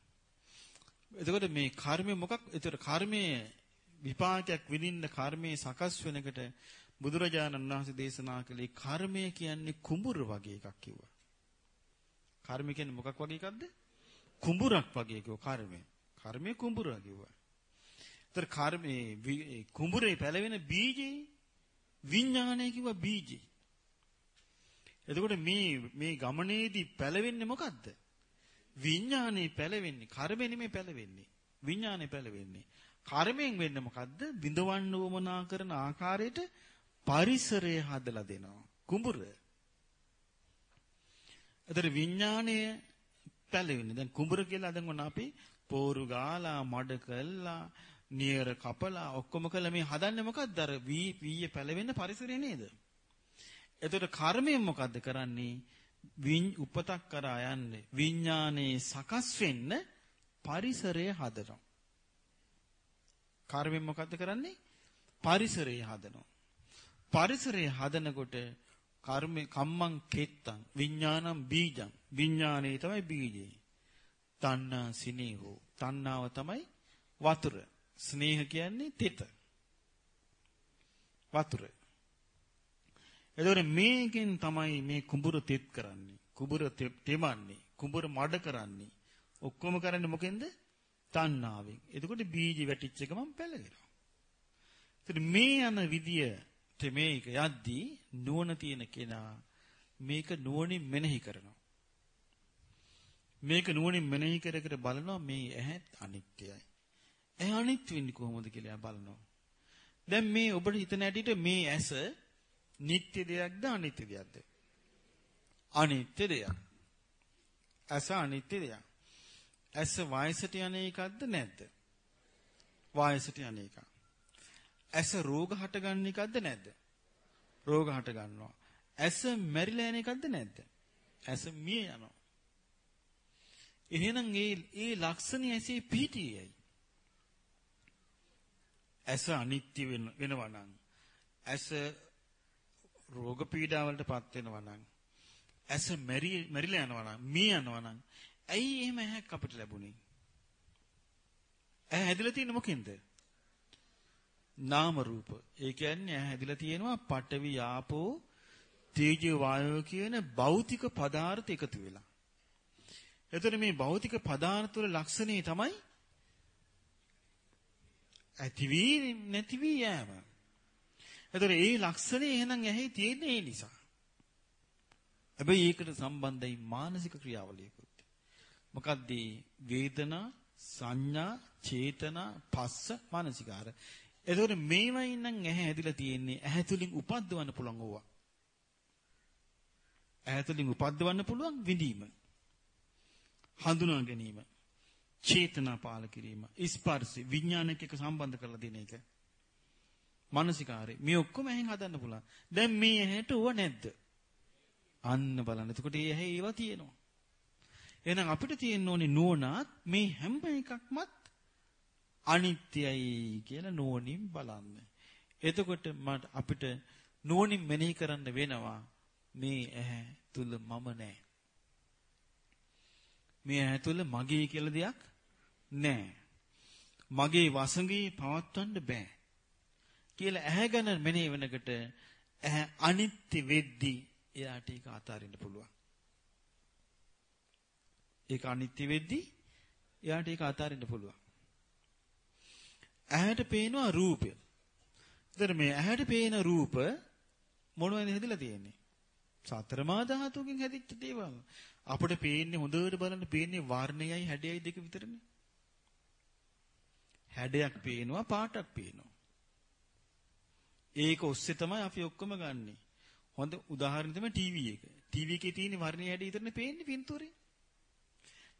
එතකොට මේ කර්මය මොකක්? එතකොට කර්මයේ විපාකයක් විඳින්න කර්මයේ සකස් වෙනකොට බුදුරජාණන් වහන්සේ දේශනා කළේ කර්මය කියන්නේ කුඹුර වගේ එකක් කිව්වා. කර්ම කියන්නේ මොකක් වගේ එකක්ද? කුඹුරක් වගේ කිව්වා කර්මය. කර්මය කුඹුර කිව්වා. ඒතර කර්මයේ කුඹුරේ පැලවෙන බීජේ විඥානය කිව්වා බීජේ. එතකොට මේ මේ ගමනේදී පැලවෙන්නේ මොකද්ද? විඥානේ පැලවෙන්නේ කර්මෙ නෙමෙයි පැලවෙන්නේ. විඥානේ පැලවෙන්නේ. කර්මයෙන් වෙන්නේ මොකද්ද? විඳවන්න උවමනා කරන ආකාරයට පරිසරය හදලා දෙනවා. කුඹුර. ඒතර විඥාණය පැලවෙන්නේ. දැන් කුඹුර කියලා දැන් ඔන්න අපි පෝරු ගාලා මඩ කළා නියර කපලා ඔක්කොම කළා මේ හදන්නේ මොකද්ද? අර වී වීය පැලවෙන්න පරිසරය නේද? එතකොට කර්මයෙන් මොකද්ද කරන්නේ? උපතක් කරා යන්නේ විඥානයේ සකස් වෙන්න පරිසරය හදනවා. කර්මයෙන් මොකද්ද කරන්නේ? පරිසරය හදනවා. පරිසරය හදනකොට කර්මේ කම්මං කෙත්තං විඥානං බීජං විඥානේ තමයි බීජේ. තණ්හා සිනේහෝ තණ්හාව තමයි වතුර. ස්නේහ කියන්නේ තෙත. වතුර. එතකොට මේකෙන් තමයි මේ කුඹුර තෙත් කරන්නේ. කුඹුර තෙමන්නේ. කුඹුර මඩ කරන්නේ. ඔක්කොම කරන්නේ මොකෙන්ද? තණ්හාවෙන්. එතකොට බීජ වැටිච්ච එක මම පැලගෙනවා. ඒතර මේ යන විදිය මේක යද්දී නුවණ තියෙන කෙනා මේක නුවණින් මෙනෙහි කරනවා. මේක නුවණින් මෙනෙහි කර කර බලනවා මේ ඇහැ අනිත්‍යයි. ඇහැ අනිත්‍ය වෙන්නේ කොහොමද කියලා බලනවා. දැන් මේ ඔබට හිතන ඇටිට මේ ඇස නිට්ටය දෙයක්ද අනිත්‍ය දෙයක්ද? අනිත්‍ය දෙයක්. ඇස අනිත්‍ය දෙයක්. ඇස වයසට යන එකක්ද නැද්ද? වයසට යන එකක්. ඇස රෝග හටගන්න එකක්ද නැද්ද? රෝග හට ගන්නවා. ඇස මැරිලා යන එකක්ද නැද්ද? ඇස මිය යනවා. එහෙනම් ඒ ඒ ලක්ෂණي ඇසේ පිහිටියයි. ඇස අනිත්‍ය වෙනවා නම් ඇස රෝග පීඩාවලටපත් වෙනවා නම් ඇස මෙරි මෙරිලා යනවා නම් මිය යනවා නම් ඇයි එහෙම ඇහැක් අපිට ලැබුණේ? ඇහැ හැදිලා තියෙන්නේ මොකෙන්ද? නාම රූප. ඒ කියන්නේ ඇහැ හැදිලා තියෙනවා පඨවි ආපෝ තේජෝ වායෝ කියන භෞතික පදාර්ථ එකතු වෙලා. එතකොට මේ භෞතික පදාර්ථ වල ලක්ෂණේ තමයි ඇති වී නැති වී යෑම. එතකොට ඒ ලක්ෂණේ එහෙනම් ඇහි තියෙන්නේ ඒ නිසා. හැබැයි ඒකට සම්බන්ධයි මානසික ක්‍රියාවලියකුත්. මොකක්ද වේදනා, සංඥා, චේතනා, පස්ස, මානසිකාර. එතකොට මේවයින් නම් ඇහැ ඇදිලා තියෙන්නේ ඇහැ තුලින් උපද්දවන්න පුළුවන් ඕවා. ඇහැ තුලින් උපද්දවන්න පුළුවන් විඳීම. හඳුනා ගැනීම. චේතනා පාල කිරීම. ස්පර්ශ විඥානයක එක්ක සම්බන්ධ කරලා දෙන එක. මානසිකාරේ මේ ඔක්කොම ඇහෙන් හදන්න පුළුවන්. දැන් මේ ඇහැට ඌව නැද්ද? අන්න බලන්න. එතකොට ඒ ඇහි ඒවා තියෙනවා. එහෙනම් අපිට තියෙන්න ඕනේ නුවණත් මේ හැම එකක්මත් අනිත්‍යයි කියලා නුවණින් බලන්න. එතකොට මට අපිට නුවණින් මෙනෙහි කරන්න වෙනවා මේ ඇහැ තුල මම නැහැ. මේ ඇහැ තුල මගේ කියලා දෙයක් නැහැ. මගේ වසඟේ පවත්වන්න බෑ. කියලා ඇහැ ගැන මෙනෙහි වෙනකොට ඇහැ අනිත්‍ය වෙද්දී එයාට ඒක අතාරින්න පුළුවන්. ඒක අනිත්‍ය වෙද්දී එයාට ඒක අතාරින්න පුළුවන්. ඇහැට පේනවා රූපය. එතන මේ ඇහැට පේන රූප මොනවද හැදිලා තියෙන්නේ? සතර මා ධාතුකින් හැදිච්ච දේවල්. අපිට පේන්නේ හොඳට බලන්න පේන්නේ වර්ණයයි හැඩයයි දෙක විතරනේ. හැඩයක් පේනවා පාටක් පේනවා. ඒක ඔස්සේ තමයි අපි ඔක්කොම ගන්නෙ. හොඳ උදාහරණ තමයි ටීවී එක. ටීවී එකේ තියෙන වර්ණයේ හැඩය විතරනේ පේන්නේ පින්තූරේ.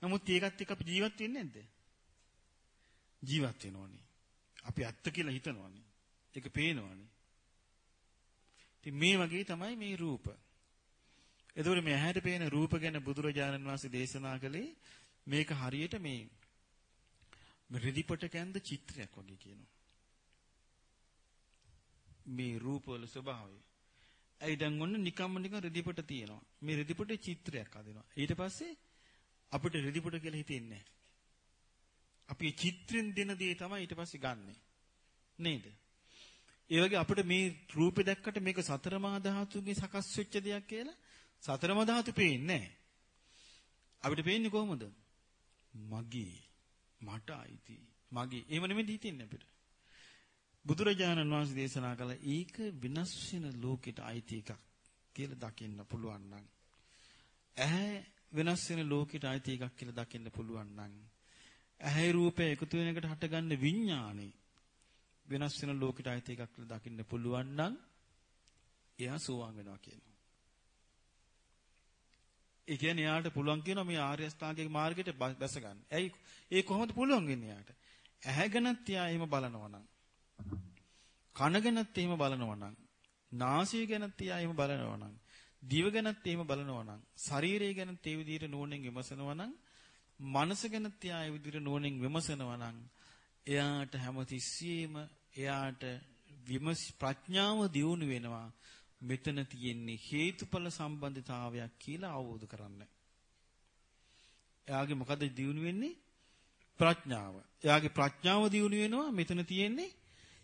නමුත් ඒකත් එක්ක අපි ජීවත් වෙන්නේ නැද්ද? ජීවත් වෙනවනේ. අපි ඇත්ත කියලා හිතනවනේ. ඒක පේනවනේ. ඉතින් මේ වගේ තමයි මේ රූප. එතකොට මේ ඇහැට පේන රූප ගැන බුදුරජාණන් වහන්සේ දේශනා කළේ මේක හරියට මේ රිදිපට කැන්ද චිත්‍රයක් වගේ කියනවා. මේ රූපවල ස්වභාවය. ඇයි දැන් ඔන්න නිකම්ම නිකන් රෙදිපට තියෙනවා. මේ රෙදිපටේ චිත්‍රයක් හදනවා. ඊට පස්සේ අපිට රෙදිපට කියලා හිතෙන්නේ අපි චිත්‍රෙන් දෙන දේ තමයි ඊට පස්සේ ගන්නෙ. නේද? ඒ වගේ අපිට මේ රූපේ දැක්කට මේක සතර මහා ධාතුන්ගේ සකස් වෙච්ච දෙයක් කියලා සතර මහා ධාතු පේන්නේ නැහැ. අපිට පේන්නේ කොහොමද? මගේ මට අයිති. මගේ. එහෙම නෙමෙයි හිතෙන්නේ අපිට. බුදුරජාණන් වහන්සේ දේශනා කළ ඒක විනාශ වෙන ලෝකෙට අයිති එකක් කියලා දකින්න පුළුවන් නම් ඇහැ වෙනස් වෙන ලෝකෙට අයිති එකක් කියලා දකින්න පුළුවන් නම් ඇහැ රූපය එකතු වෙන එකට හටගන්න විඥානේ වෙනස් වෙන ලෝකෙට අයිති එකක් කියලා දකින්න පුළුවන් නම් එයා සෝවාන් වෙනවා කියනවා. ඒ කියන්නේ එයාට පුළුවන් කියනවා මේ ආර්ය අෂ්ටාංගික මාර්ගයට බැස ගන්න. ඇයි ඒ කොහොමද පුළුවන් වෙන්නේ එයාට? ඇහැගෙනත් එයා එහෙම බලනවා නම් කන ගැනත් එහෙම බලනවා නම් නාසය ගැනත් එයා එහෙම බලනවා නම් දිව ගැනත් එහෙම බලනවා නම් ශරීරය ගැනත් ඒ විදිහට නුවණින් විමසනවා නම් මනස ගැනත් එයා ඒ විදිහට නුවණින් විමසනවා නම් එයාට හැමතිස්සෙම එයාට විමස් ප්‍රඥාව දියුණු වෙනවා මෙතන තියෙන්නේ හේතුඵල සම්බන්ධතාවයක් කියලා අවබෝධ කරන්න. එයාගේ මොකද දියුණු වෙන්නේ? ප්‍රඥාව. එයාගේ ප්‍රඥාව දියුණු වෙනවා මෙතන තියෙන්නේ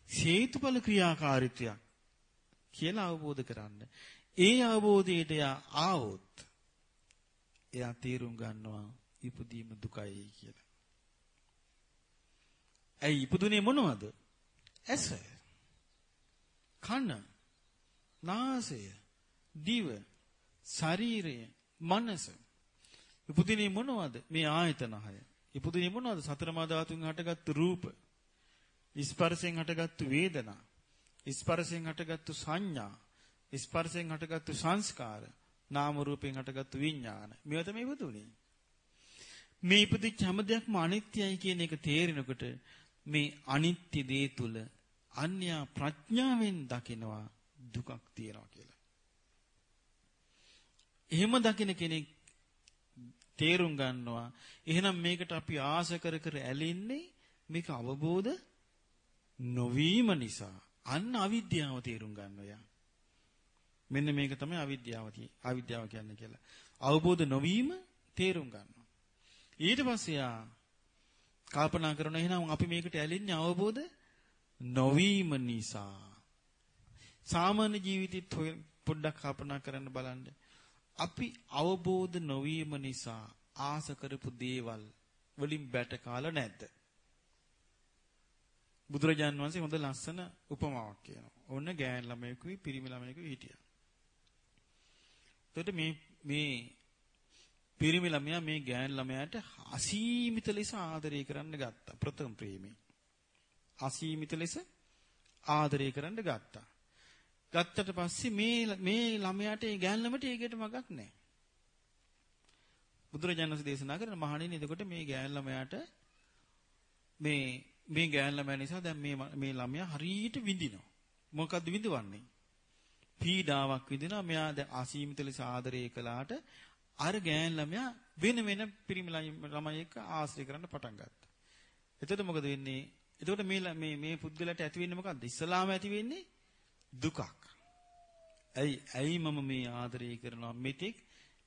හේතුඵල ක්‍රියාකාරීත්වයක් කියලා අවබෝධ කරන්න. ඒ අවබෝධයට එයා ආවොත් එයා තීරුම් ගන්නවා ඉපදීම දුකයි කියලා. ඇයි ඉපදුනේ මොනවද? ඇස. කන. නාසය. දිව. ශරීරය. මනස. ඉපදුනේ මොනවද? මේ ආයතන හය. ඉපදුනේ මොනවද? සතර මා ධාතුන් හටගත්තු රූප. ස්පර්ශයෙන් හටගත්තු වේදනා. ස්පර්ශයෙන් හටගත්තු සංඥා. ස්පර්ශයෙන් හටගත්තු සංස්කාර. නාම රූපයෙන් හටගත්තු විඥාන. මේවා තමයි ඉපදුනේ. මේ ඉපදිච්ච හැම දෙයක්ම අනිත්‍යයි කියන එක තේරෙනකොට මේ අනිත්‍ය දේ තුල අන්‍යා ප්‍රඥාවෙන් දකිනවා දුකක් තියෙනවා කියලා. එහෙම දකින කෙනෙක් තේරුම් ගන්නවා එහෙනම් මේකට අපි ආස කර කර ඇලෙන්නේ මේක අවබෝධ නොවීම නිසා අන්න අවිද්‍යාව තේරුම් ගන්නවා මෙන්න මේක තමයි අවිද්‍යාව අවිද්‍යාව කියන්නේ කියලා. අවබෝධ නොවීම තේරුම් ගන්නවා. ඊට පස්සේ යා කල්පනා කරන එහෙනම් අපි මේකට ඇලෙන්නේ අවබෝධ නොවීම නිසා. සාමාන්‍ය ජීවිතෙත් පොඩ්ඩක් කල්පනා කරන්න බලන්න. අපි අවබෝධ නොවීම නිසා ආස කරපු දේවල් වලින් බැට කාලා නැද්ද? බුදුරජාන් වහන්සේ හොඳ ලස්සන උපමාවක් කියනවා. ඔන්න ගෑන් ළමයෙකුයි පිරිමි ළමයෙකුයි හිටියා. එතකොට මේ මේ පිරිමි ළමයා මේ ගෑන් ළමයාට අසීමිත ලෙස ආදරය කරන්න ගත්තා. ප්‍රථම ප්‍රේමී. අසීමිත ලෙස ආදරය කරන්න ගත්තා. ගත්තට පස්සේ මේ මේ ළමයාට ඒ ගෑන් ළමට ඒකට මගක් නැහැ. බුදුරජාණන් වහන්සේ දේශනා කරන මහණෙනි එතකොට මේ ගෑන් ළමයාට මේ මේ ගෑන් ළමයා නිසා දැන් මේ මේ ළමයා හරියට විඳිනවා. මොකද්ද විඳවන්නේ? පීඩාවක් විඳිනවා. මෙයා දැන් අසීමිත ලෙස ආදරය කළාට අර ගෑන් ළමයා වෙන වෙන පිරිමි ළමයි එක්ක ආශ්‍රය කරන්න පටන් ගත්තා. එතකොට මොකද වෙන්නේ? එතකොට මේ මේ මේ පුද්ගලයාට ඇති වෙන්නේ මොකද්ද? ඉස්ලාම ඇති වෙන්නේ දුකක්. ඇයි ඇයි මම මේ ආදරය කරනවා මෙතෙක්?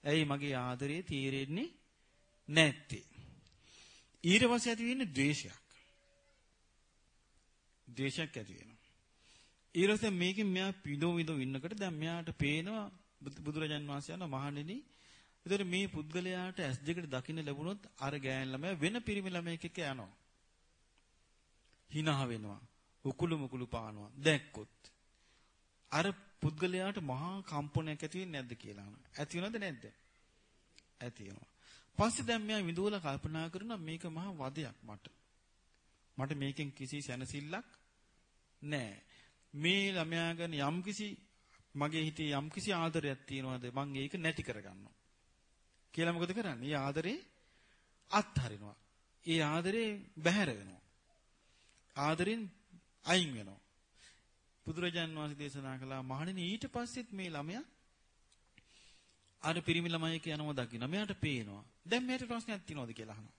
ඇයි මගේ ආදරේ තීරෙන්නේ නැත්තේ? ඊට පස්සේ ඇති වෙන්නේ ද්වේෂයක්. ද්වේෂයක් ඇති වෙනවා. ඊට පස්සේ මේකෙන් මෙයා පිදෝ විදෝ ඉන්නකොට දැන් මෙයාට පේනවා බුදුරජාන් වහන්සේ යන මහණෙනි ඒතර මේ පුද්ගලයාට ඇස් දෙකට දකින්න ලැබුණොත් අර ගෑන් ළමයා වෙන පිරිමි ළමයෙක් එක්ක යනවා. hina වෙනවා. උකුළු මුකුළු පානවා. දැක්කොත් අර පුද්ගලයාට මහා කම්පනයක් ඇති වෙන්නේ නැද්ද කියලා අහනවා. ඇති වෙනවද නැද්ද? ඇති වෙනවා. පස්සේ දැන් මෙයා විඳවලා කල්පනා කරනවා මේක මහා වදයක් මට. මට මේකෙන් කිසි සැනසෙල්ලක් නැහැ. මේ ළමයා ගැන යම්කිසි මගේ හිතේ යම්කිසි ආදරයක් තියෙනවද මම ඒක නැති කරගන්නවා. කියලා මොකද කරන්නේ? ඒ ආදරේ අත්හරිනවා. ඒ ආදරේ බැහැර වෙනවා. ආදරෙන් අයින් වෙනවා. බුදුරජාන් වහන්සේ දේශනා කළා මහණෙනි ඊට පස්සෙත් මේ ළමයා අර පිරිමි ළමයෙක් යනවා දකින්න. මෙයාට පේනවා. දැන් මෙයාට ප්‍රශ්නයක් තියෙනවද කියලා අහනවා.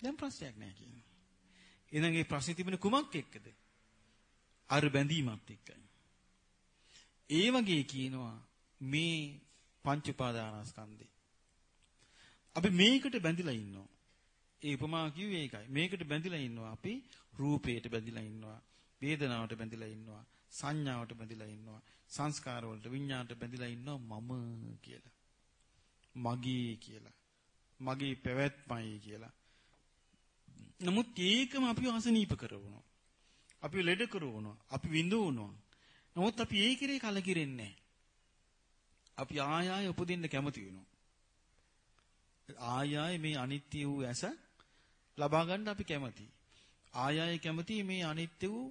දැන් ප්‍රශ්නයක් නැහැ කියනවා. එහෙනම් ඒ ප්‍රශ්නේ තිබෙන කුමක් එක්කද? අර බැඳීමත් එක්කයි. ඒ වගේ කියනවා මේ පංච උපාදානස්කන්ධේ. අපි මේකට බැඳිලා ඉන්නවා. ඒ උපමා කිව්වේ ඒකයි. මේකට බැඳිලා ඉන්නවා අපි රූපයට බැඳිලා ඉන්නවා. වේදනාවට බැඳිලා ඉන්නවා. සංඥාවට බැඳිලා ඉන්නවා. සංස්කාර වලට විඤ්ඤාණයට බැඳිලා ඉන්නවා මම කියලා. මගේ කියලා. මගේ පැවැත්මයි කියලා. නමුත් ඒකම අපි අසනීප කරවනවා. අපි ලෙඩ කරවනවා. අපි විඳවනවා. නමුත් අපි ඒ කිරේ කලකිරෙන්නේ අපි ආය ආය උපදින්න කැමති වෙනවා. ආය ආය මේ අනිත්‍ය වූ ඇස ලබා ගන්න අපි කැමතියි. ආය ආය කැමතියි මේ අනිත්‍ය වූ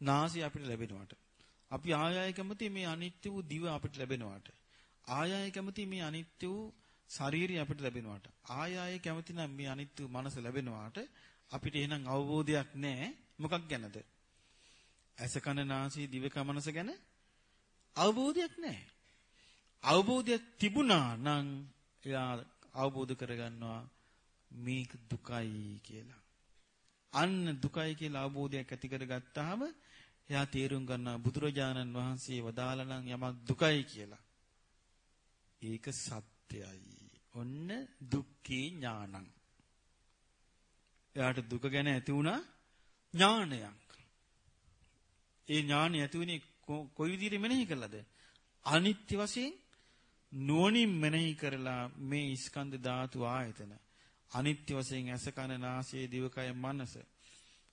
නාසය අපිට ලැබෙනවට. අපි ආය ආය කැමතියි මේ අනිත්‍ය වූ දිව අපිට ලැබෙනවට. ආය ආය කැමතියි මේ අනිත්‍ය වූ ශරීරය අපිට ලැබෙනවට. ආය ආය කැමති නම් මේ අනිත්‍ය වූ මනස ලැබෙනවට අපිට එහෙනම් අවබෝධයක් නැහැ. මොකක් ගැනද? ඇස කන නාසය දිව කමනස ගැන අවබෝධයක් නැහැ. අවබෝධයක් තිබුණා නම් එයා අවබෝධ කරගන්නවා මේක දුකයි කියලා. අන්න දුකයි කියලා අවබෝධයක් ඇති කරගත්තාම එයා තේරුම් ගන්නවා බුදුරජාණන් වහන්සේ වදාලා නම් යමක් දුකයි කියලා. ඒක සත්‍යයි. ඔන්න දුක්ඛේ ඥානං. එයාට දුක ගැන ඇති වුණා ඥානයක්. ඒ ඥානය ඇති වුණේ කොයි විදිහට මෙනෙහි කළාද? අනිත්‍ය වශයෙන් නුවණින් මෙනෙහි කරලා මේ ස්කන්ධ ධාතු ආයතන අනිත්‍ය වශයෙන් ඇස කන නාසය දිවකය මනස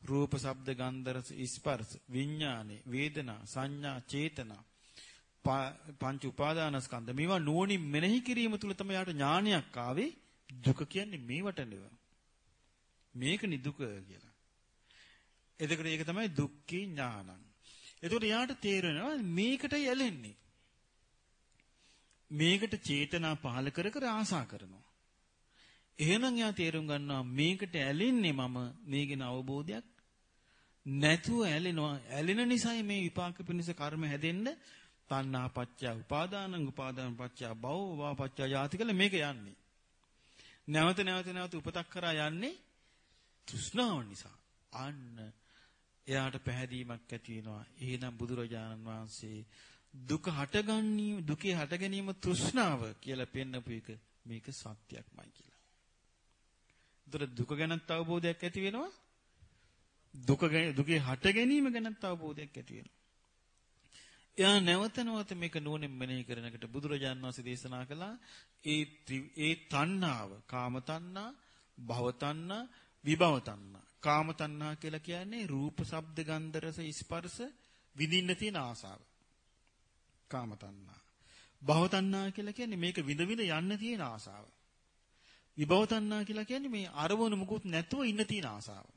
රූප ශබ්ද ගන්ධ රස ස්පර්ශ විඥානේ වේදනා සංඥා චේතනා පංච උපාදානස්කන්ධ මේවා නුවණින් මෙනෙහි කිරීම තුළ තමයි යාට ඥානයක් ආවේ දුක කියන්නේ මේවට නෙවෙයි මේක නිදුක කියලා එතකොට ඒක තමයි දුක්ඛේ ඥානං එතකොට යාට තේරෙනවා මේකටයි ඇලෙන්නේ මේකට චේතනා පහල කර කර ආසා කරනවා. එහෙනම් යා තේරුම් ගන්නවා මේකට ඇලෙන්නේ මම මේගෙන අවබෝධයක් නැතුව ඇලෙනවා. ඇලෙන නිසායි මේ විපාක පිණිස කර්ම හැදෙන්න තණ්හා පත්‍ය උපාදානං උපාදාන පත්‍ය භව භව පත්‍ය යාති කියලා මේක යන්නේ. නැවත නැවත නැවත උපතක් කරා යන්නේ තෘෂ්ණාව නිසා. අන්න එයාට පැහැදීමක් ඇති වෙනවා. එහෙනම් බුදුරජාණන් වහන්සේ දුක හටගන්නීම දුකේ හට ගැනීම තෘෂ්ණාව කියලා පෙන්නපු එක මේක සත්‍යයක්මයි කියලා. ඒතර දුක ගැනත් අවබෝධයක් ඇති වෙනවා. දුක දුකේ හට ගැනීම ගැනත් අවබෝධයක් ඇති වෙනවා. එයා නැවත නැවත මේක නුවණින් මෙනෙහි කරනකොට බුදුරජාණන් වහන්සේ දේශනා කළා ඒ ඒ තණ්හාව කාම තණ්හා භව තණ්හා විභව තණ්හා කාම තණ්හා කියලා කියන්නේ රූප ශබ්ද ගන්ධ රස ස්පර්ශ විඳින්න තියෙන ආසාව කාම තණ්හා. භව තණ්හා කියලා කියන්නේ මේක විඳ විඳ යන්න තියෙන ආසාව. විභව තණ්හා කියලා කියන්නේ මේ අරමුණු මුකුත් නැතුව ඉන්න තියෙන ආසාව.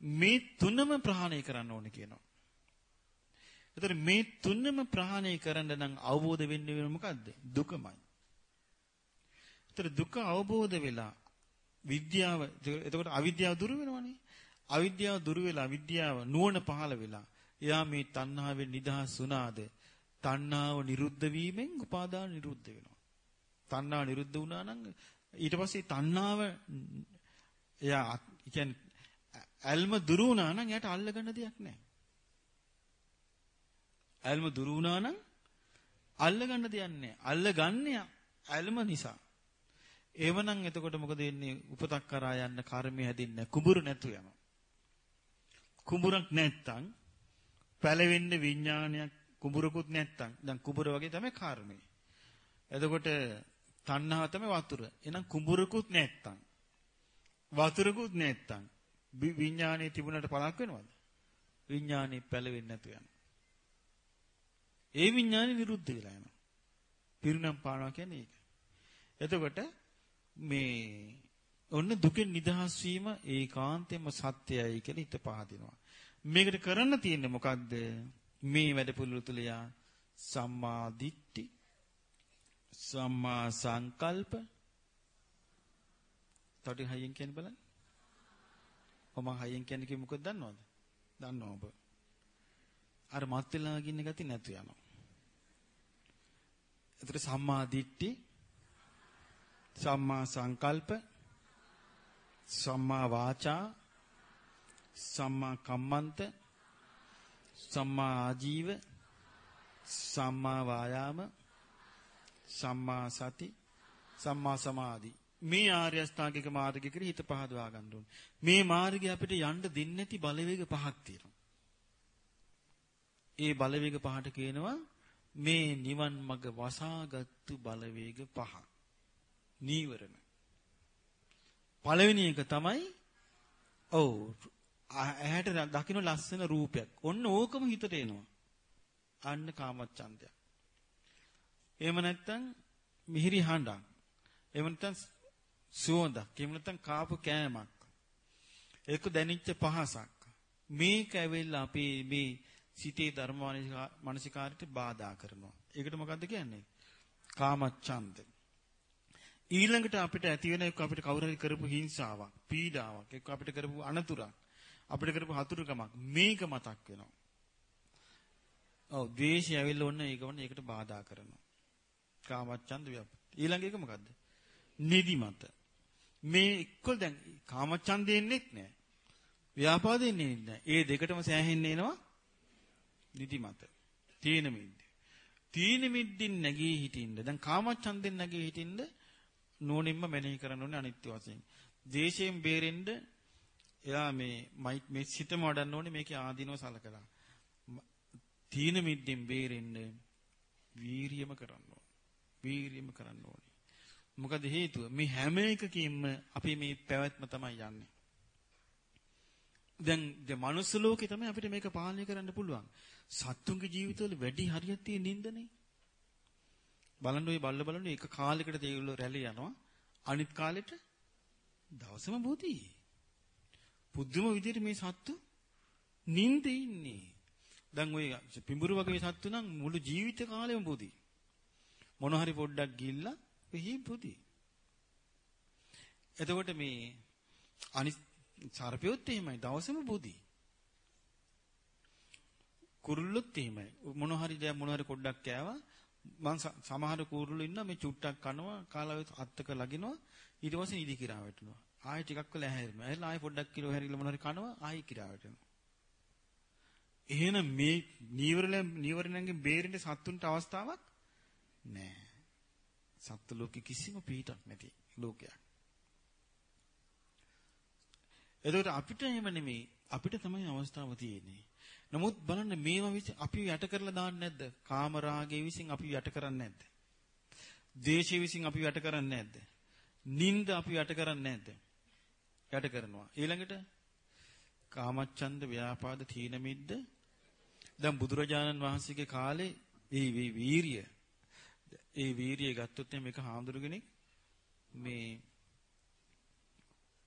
මේ තුනම ප්‍රහාණය කරන්න ඕනේ කියනවා. එතකොට මේ තුනම ප්‍රහාණය කරන්න නම් අවබෝධ වෙන්න වෙන මොකද්ද? දුකමයි. එතකොට දුක අවබෝධ වෙලා විද්‍යාව එතකොට අවිද්‍යාව දුරු වෙනවනේ. අවිද්‍යාව දුරු වෙලා විද්‍යාව නුවණ පහළ වෙලා එයා මේ තණ්හාවෙන් නිදහස් වුණාද? තණ්හාව නිරුද්ධ වීමෙන් උපාදාන නිරුද්ධ වෙනවා. තණ්හාව නිරුද්ධ වුණා නම් ඊට පස්සේ තණ්හාව එයා කියන්නේ ඇල්ම දුරු වුණා නම් එයාට අල්ලගන්න දෙයක් නැහැ. ඇල්ම දුරු වුණා නම් අල්ලගන්න දෙයක් නැහැ. අල්ලගන්නේ ඇල්ම නිසා. එවනම් එතකොට මොකද වෙන්නේ? උපතක් කරා යන්න කර්මය හැදින්නේ කුඹුරු නැතු යනවා. කුඹුරක් නැත්තම් පැලවෙන්න විඥානයක් කුඹුරකුත් නැත්තම් දැන් කුඹුර වගේ තමයි කර්මය. එතකොට තණ්හාව තමයි වතුර. එහෙනම් කුඹුරකුත් නැත්තම් වතුරකුත් නැත්තම් විඥානේ තිබුණට පළක් වෙනවද? විඥානේ පැලවෙන්නේ නැතු යනවා. ඒ විඥානේ නිරුද්ධ වෙලා යනවා. පිරුණම් පානවා කියන්නේ ඒක. එතකොට මේ ඔන්න දුකෙන් නිදහස් වීම ඒකාන්තයෙන්ම සත්‍යයයි කියලා හිත පහදිනවා. මේකට කරන්න තියෙන්නේ මොකද්ද? මේ වැඩපිළිවෙල තුල යා සම්මා දිට්ඨි සම්මා සංකල්ප තවටි හයියෙන් කියන්න බලන්න. ඔම හයියෙන් කියන්නේ කිව්ව මොකද දන්නවද? දන්නව ඔබ. අර මත් වෙලා ගින්න ගති නැතු යනවා. ඒතර සම්මා දිට්ඨි සම්මා සංකල්ප සම්මා වාචා සම්මා කම්මන්ත සම්මා ආජීව සම්මා වායාම සම්මා සති සම්මා සමාධි මේ ආර්ය අෂ්ටාංගික මාර්ගය කියලා හිත පහදවා ගන්න ඕනේ. මේ මාර්ගය අපිට යන්න දෙන්නේ නැති බලවේග පහක් තියෙනවා. ඒ බලවේග පහට කියනවා මේ නිවන් මඟ වසාගත්තු බලවේග පහ. නීවරණ. පළවෙනි එක තමයි ඔව් ඇහැට දකින්න ලස්සන රූපයක්. ඔන්න ඕකම හිතට එනවා. අන්න කාමච්ඡන්දයක්. එහෙම නැත්නම් මිහිරි හඬක්. එහෙම නැත්නම් සුවඳක් එහෙම නැත්නම් කාපු කෑමක් ඒක දැනිච්ච පහසක් මේක ඇවිල්ලා අපි මේ සිතේ ධර්ම මානසිකාරයට බාධා කරනවා. ඒකට මොකද්ද කියන්නේ? කාමච්ඡන්ද. ඊළඟට අපිට ඇති වෙන එක්ක අපිට කවුරු හරි කරපු හිංසාවක්, පීඩාවක්, එක්ක අපිට කරපු අනතුරක්, අපිට කරපු හතුරුකමක් මේක මතක් වෙනවා. ඔව් ද්වේෂය ඇවිල්ලා ඔන්න ඒකවන්න ඒකට බාධා කරනවා. කාමච්ඡන්ද ව්‍යාප. ඊළඟ එක මොකද්ද? නිදිමත. මේ එක්ක දැන් කාමච්ඡන්දේ ඉන්නෙත් නෑ. ව්‍යාපාදේ ඉන්නේ නෑ. ඒ දෙකටම සෑහෙන්න එනවා නිදිමත. තීන මිද්ද. තීන මිද්දින් නැගී හිටින්න. දැන් කාමච්ඡන්දෙන් නැගී හිටින්න නෝනින්ම මෙනෙහි කරන්න ඕනේ අනිත්‍ය වශයෙන්. දේශයෙන් බේරෙන්න එයා මේ මේ සිතම වඩන්න ඕනේ මේකේ ආදීනව සලකලා. තීන මිද්දෙන් බේරෙන්න වීරියම කරන්න ඕනේ. වීරියම කරන්න ඕනේ. මොකද හේතුව මේ හැම එකකින්ම අපි මේ පැවැත්ම තමයි යන්නේ. දැන් ද මනුස්ස ලෝකේ තමයි අපිට මේක පාලනය කරන්න පුළුවන්. සත්තුන්ගේ ජීවිතවල වැඩි හරියක් තියෙන නින්දනේ. බලන්න ඔය බල්ල බලන්න එක කාලයකට තේරුල රැළි යනවා. අනිත් කාලෙට දවසම බුදි. පුදුම විදිහට මේ සත්තු නින්දේ ඉන්නේ. දැන් ඔය පිඹුරු වගේ සත්තු නම් මුළු ජීවිත කාලෙම බුදි. මොන හරි පොඩ්ඩක් ගිල්ලා එහි බුදි. එතකොට මේ අනිත් සර්පයොත් එහෙමයි දවසම බුදි. කුරුල්ලොත් එහෙමයි. මොන හරි දැන් මොන හරි පොඩ්ඩක් කෑවා මං සමහර කුරුල්ලෝ ඉන්නවා මේ චුට්ටක් කනවා කාලා අත්තක ලගිනවා ඊට පස්සේ ඉදි කිරා වැටෙනවා. ආයෙ ටිකක් වෙලා හැරෙනවා. එහෙලා ආයෙ පොඩ්ඩක් කිලෝ හැරිලා මොන හරි කනවා ආයෙ කිරා වැටෙනවා. එහෙනම් මේ නීවරණ නීවරණයෙන් බේරෙන්න සත්තුන්ට අවස්ථාවක් නැහැ. සත්ත්ව ලෝකෙ කිසිම පිටක් නැති ලෝකයක්. එතකොට අපිට එහෙම නෙමෙයි අපිට තමයි අවස්ථාව තියෙන්නේ. නමුත් බලන්න මේවා විසින් අපි යට කරලා දාන්නේ නැද්ද? කාම රාගයේ විසින් අපි යට කරන්නේ නැද්ද? ද්වේෂයේ විසින් අපි යට කරන්නේ නැද්ද? නිନ୍ଦ අපි යට කරන්නේ නැද්ද? යට කරනවා. ඊළඟට කාමච්ඡන්ද ව්‍යාපාද තීන මිද්ද දැන් බුදුරජාණන් වහන්සේගේ කාලේ මේ වීරිය ඒ වීරිය ගත්තොත් මේක හාමුදුරුගෙනෙක් මේ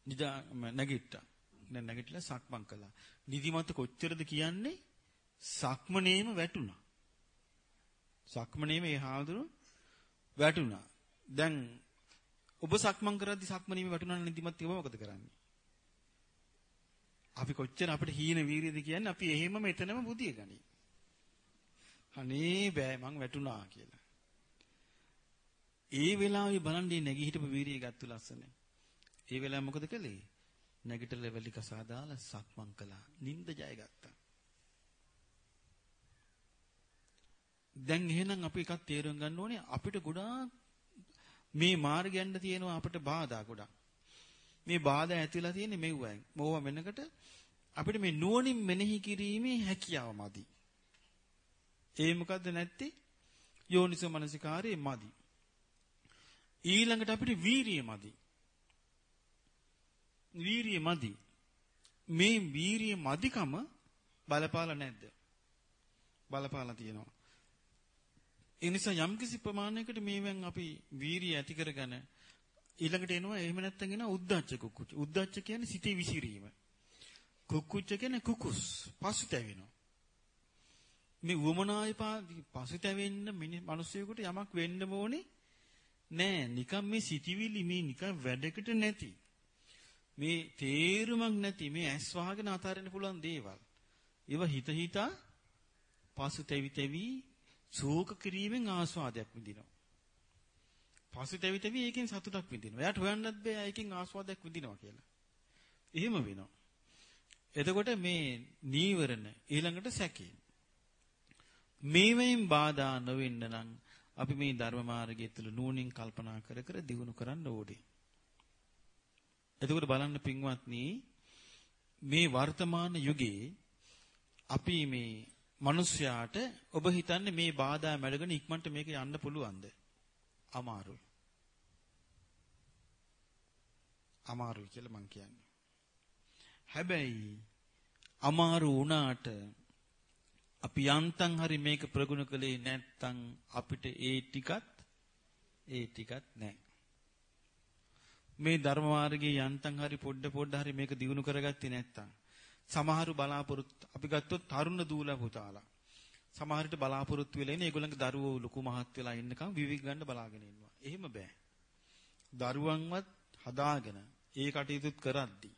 නිදා නැගිට්ටා. දැන් නැගිටලා සක්මන් කළා. නිදිමත කොච්චරද කියන්නේ? සක්මනේම වැටුණා. සක්මනේම ඒ හාමුදුරු වැටුණා. දැන් ඔබ සක්මන් කරද්දි සක්මනේම වැටුණා නිදිමත තිබම මොකද කරන්නේ? අපි කොච්චර අපිට හීන වීරියද කියන්නේ අපි එහෙමම එතනම බුදිය ගනි. අනේ බෑ මං වැටුණා කියලා. ඒ වෙලාවේ බලන්නේ නැගී හිටපු වීරිය ගත්තු ලස්සන. ඒ වෙලාව මොකද කළේ? නැගිටලා වැලි කසා දාලා සක්මන් කළා. නිින්ද ජයගත්තා. දැන් එහෙනම් අපි එකක් තේරුම් ගන්න ඕනේ අපිට ගොඩාක් මේ මාර්ගයන්ට තියෙනවා අපිට බාධා ගොඩක්. මේ බාධා ඇතිලා තියෙන්නේ මෙව්වයින්. මොව වෙනකට අපිට මේ නුවණින් මෙනෙහි කිරීමේ හැකියාව මදි. ඒ මොකද්ද නැත්තේ? යෝනිසෝ මනසිකාරයේ මදි. ඊළඟට අපිට වීරිය මදි. වීරිය මදි. මේ වීරිය මදිකම බලපාලා නැද්ද? බලපාලා තියෙනවා. ඒ නිසා යම්කිසි ප්‍රමාණයකට මේවෙන් අපි වීරිය ඇති කරගෙන ඊළඟට එනවා එහෙම නැත්නම් එනවා උද්දච්ච කුක්කුච්ච. උද්දච්ච කියන්නේ සිතේ විසිරීම. කුක්කුච්ච කියන්නේ කුකුස් පසුතැවෙනවා. මේ වමනායි පසුතැවෙන්න මිනිස්සුයෙකුට යමක් වෙන්න ඕනේ නෑ නිකම් මේ සිටිවිලි මේ නිකම් වැඩකට නැති මේ තේරුමක් නැති මේ ඇස් වහගෙන අතාරින්න පුළුවන් දේවල්. ඒව හිත හිතා පසු තැවි තැවි සූක කිරීමෙන් ආස්වාදයක් විඳිනවා. පසු තැවි තැවි ඒකෙන් සතුටක් විඳිනවා. එයාට හොයන්නත් බෑ ඒකෙන් ආස්වාදයක් විඳිනවා කියලා. එහෙම වෙනවා. එතකොට මේ නීවරණ ඊළඟට සැකේ. මේවෙන් බාධා නොවෙන්න නම් අපි මේ ධර්ම මාර්ගය තුළ නුවණින් කල්පනා කර කර දියුණු කරන්න ඕනේ. එතකොට බලන්න පින්වත්නි මේ වර්තමාන යුගයේ අපි මේ මිනිස්යාට ඔබ හිතන්නේ මේ බාධා මැඩගෙන ඉක්මනට මේක යන්න පුළුවන්ද? අමාරුයි. අමාරුයි කියලා මං කියන්නේ. හැබැයි අමාරු වුණාට අපි යන්තම් හරි මේක ප්‍රගුණ කළේ නැත්නම් අපිට ඒ ටිකත් ඒ ටිකත් නැහැ. මේ ධර්ම මාර්ගයේ යන්තම් හරි පොඩ පොඩ හරි මේක දිනු කරගත්තේ නැත්තම් සමහරු බලාපොරොත්තු අපි ගත්තොත් තරුණ දූලා පුතාලා සමහරට බලාපොරොත්තු වෙලා ඉන්නේ ඒගොල්ලන්ගේ දරුවෝ ලොකු මහත් වෙලා ඉන්නකම් විවිධ ගන්න බලාගෙන ඉන්නවා. එහෙම බෑ. දරුවන්වත් හදාගෙන ඒ කටයුතුත් කරද්දී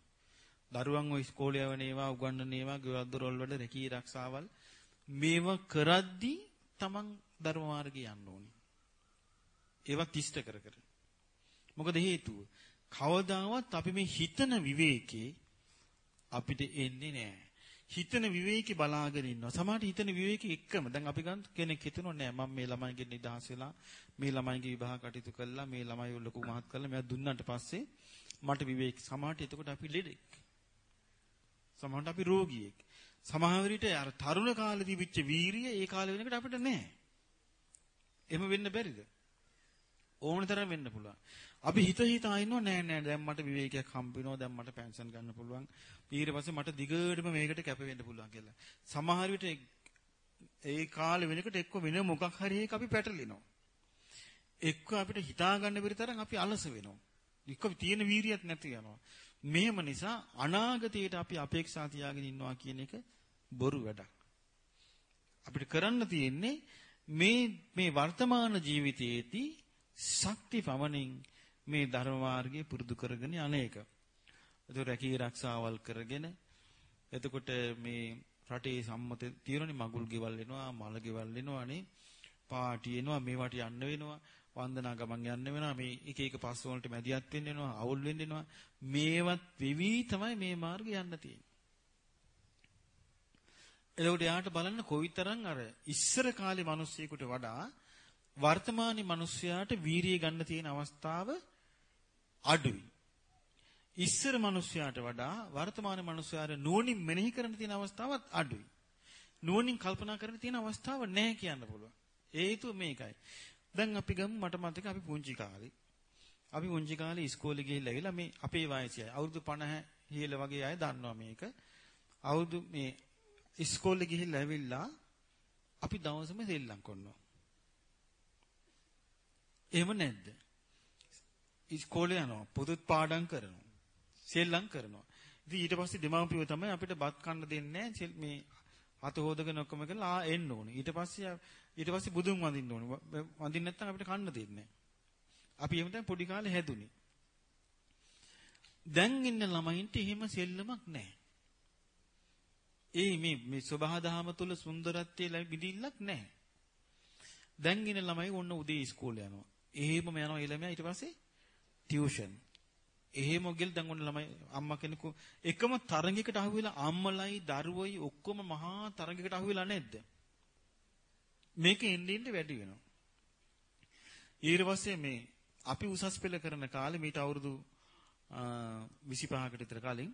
දරුවන් ඔය ඉස්කෝලේ යවන ඒවා උගන්වන ඒවා ගෙවල් දොරවල් වල රැකී ආරක්ෂාවල් මේව කරද්දී තමන් ධර්ම මාර්ගේ යන්න ඕනේ. ඒවත් ඉෂ්ට කර කර. මොකද හේතුව කවදාවත් අපි මේ හිතන විවේකේ අපිට එන්නේ නැහැ. හිතන විවේකේ බලාගෙන ඉන්නවා. සමහරට හිතන විවේකේ එක්කම දැන් අපි ගන්න කෙනෙක් හිතනවා නෑ මම මේ ළමයිගෙන් නිදහස් වෙලා මේ ළමයිගේ විවාහ කටයුතු කළා මේ ළමයි ලොකු මහත් කළා මෙයා දුන්නාට පස්සේ මට විවේක සමහරට එතකොට අපි ලෙඩෙක්. සමහරට අපි රෝගියෙක්. සමහර විට අර තරුණ කාලේ තිබිච්ච වීරිය ඒ කාලේ වෙනකොට අපිට නෑ. එහෙම වෙන්න බැරිද? ඕන තරම් වෙන්න පුළුවන්. අපි හිත හිතා ඉන්නවා නෑ නෑ දැන් මට විවේකයක් හම්බ වෙනවා දැන් මට පෙන්ෂන් ගන්න පුළුවන් ඊට පස්සේ මට දිගටම මේකට කැප වෙන්න පුළුවන් කියලා. සමහර විට ඒ කාලේ වෙනකොට එක්ක වෙන මොකක් හරි එකක් අපි පැටලිනවා. එක්ක අපිට හිතා ගන්න බැරි තරම් අපි අලස වෙනවා. එක්ක තියෙන වීරියක් නැති යනවා. මෙහෙම නිසා අනාගතයට අපි අපේක්ෂා තියාගෙන ඉන්නවා කියන එක බොරු වැඩක්. අපිට කරන්න තියෙන්නේ මේ මේ වර්තමාන ජීවිතයේදී ශක්ති පමණින් මේ ධර්ම මාර්ගයේ පුරුදු කරගෙන අනේක. ඒක රැකී ආරක්ෂාවල් කරගෙන එතකොට මේ රටේ සම්මත තියෙනනේ මගුල් ගෙවල් එනවා මල ගෙවල් එනවානේ පාටි එනවා මේවට යන්න වෙනවා වන්දනා ගමන් යන්න වෙනවා මේ එක එක පස් වලට මැදිහත් වෙන්න වෙනවා අවුල් වෙන්න වෙනවා මේවත් වෙවි තමයි මේ මාර්ගේ යන්න තියෙන්නේ එතකොට යාට බලන්න කොයිතරම් අර ඉස්සර කාලේ මිනිස්සෙකුට වඩා වර්තමානයේ මිනිස්යාට වීරිය ගන්න තියෙන අවස්ථාව අඩුයි. ඉස්සර මිනිස්යාට වඩා වර්තමාන මිනිස්යාට නුවණින් මෙනෙහි කරන්න තියෙන අවස්ථාවත් අඩුයි. නුවණින් කල්පනා කරන්න තියෙන අවස්ථාව නැහැ කියන්න පුළුවන්. ඒ හේතුව මේකයි. දැන් අපි ගමු මට මතක අපි පුංචි කාලේ අපි පුංචි කාලේ ඉස්කෝලේ ගිහිල්ලා ඇවිල්ලා මේ අපේ වයසයි අවුරුදු 50 ඉහළ වගේ අය දන්නවා මේක. අවුරුදු මේ ඉස්කෝලේ ගිහිල්ලා ඇවිල්ලා අපි දවසම සෙල්ලම් කරනවා. එහෙම නැද්ද? ඉස්කෝලේ යනවා පොදුත් පාඩම් කරනවා. සෙල්ලම් කරනවා. ඉතින් ඊට පස්සේ දෙමාපියෝ තමයි අපිට බත් කන්න දෙන්නේ මේ අත හොදගෙන ඔක්කොම කරලා ආ එන්න ඕනේ. ඊට පස්සේ ඊට පස්සේ බුදුන් වඳින්න ඕනේ. වඳින්න නැත්නම් අපිට කන්න දෙන්නේ අපි එහෙම දැන් පොඩි කාලේ හැදුනේ. දැන් ඉන්න ළමයින්ට එහෙම සෙල්ලමක් නැහැ. ඒ මේ මේ සබහාදහම තුල සුන්දරත්වයේ ලැබිදිල්ලක් නැහැ. දැන් ඉන්න ළමයි ඔන්න උදේ ඉස්කෝලේ යනවා. එහෙමම යනවා ඒ ළමයා ඊට පස්සේ ටියුෂන්. එහෙම ගිල් දැන් ඔන්න ළමයි අම්මා කෙනෙකු එකම තරඟයකට අහුවෙලා අම්මලයි දරුවයි ඔක්කොම මහා තරඟයකට අහුවෙලා නැද්ද? මේක එන්නේ එන්නේ වැඩි වෙනවා. ඊට පස්සේ මේ අපි උසස් පෙළ කරන කාලේ මීට අවුරුදු 25කට විතර කලින්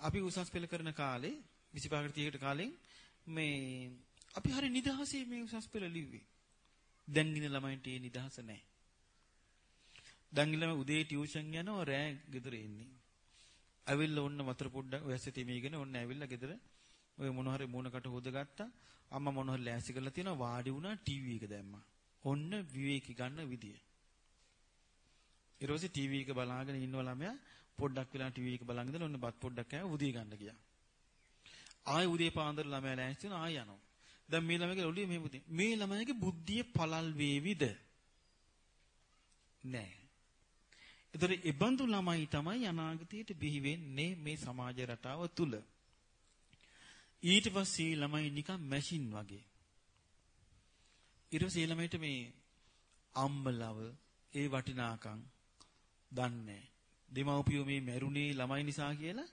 අපි උසස් පෙළ කරන කාලේ 25කට 30කට කාලෙන් මේ අපි හරි නිදහසේ මේ උසස් පෙළ ලිව්වේ. දැන් ඉන්න ළමයින්ට ඒ නිදහස නැහැ. දැන් ළමයි උදේ ටියුෂන් යනවා රෑ ගෙදර එන්නේ. ඇවිල්ලා ඔන්න වතුර පොඩ්ඩක් වැස්සේ තෙමීගෙන ඔන්න ඇවිල්ලා ගෙදර ඔය මොන හරි මූණකට හොදගත්තා. අම්මා මොන හරි ලෑස්ති කරලා තියෙනවා වාඩි වුණා ටීවී එක දැම්මා. ඔන්න විවේකී ගන්න විදිය. ඊට පස්සේ ටීවී එක බලාගෙන ඉන්න ළමයා පොඩ්ඩක් වෙලා ටීවී එක බලන් ඉඳලා ඔන්න බත් පොඩ්ඩක් කෑවා උදේ ගන්න ගියා. ආයෙ උදේ පාන්දර ළමයා ලෑස්ති වෙනවා ආයෙ යනවා. දැන් මේ ළමයාගේ ඔළුවේ මේ බුද්ධිය. මේ ළමයාගේ බුද්ධිය පළල් වේවිද? නෑ. ඒතර ඉබඳු ළමයි තමයි අනාගතයට බිහි වෙන්නේ මේ සමාජ රටාව තුල. ඊට පස්සේ ළමයි නිකන් මැෂින් වගේ. ඊට පස්සේ ළමයිට මේ අම්මලව ඒ වටිනාකම් දන්නේ දෙමව්පියෝ මේ මැරුණේ ළමයි නිසා කියලා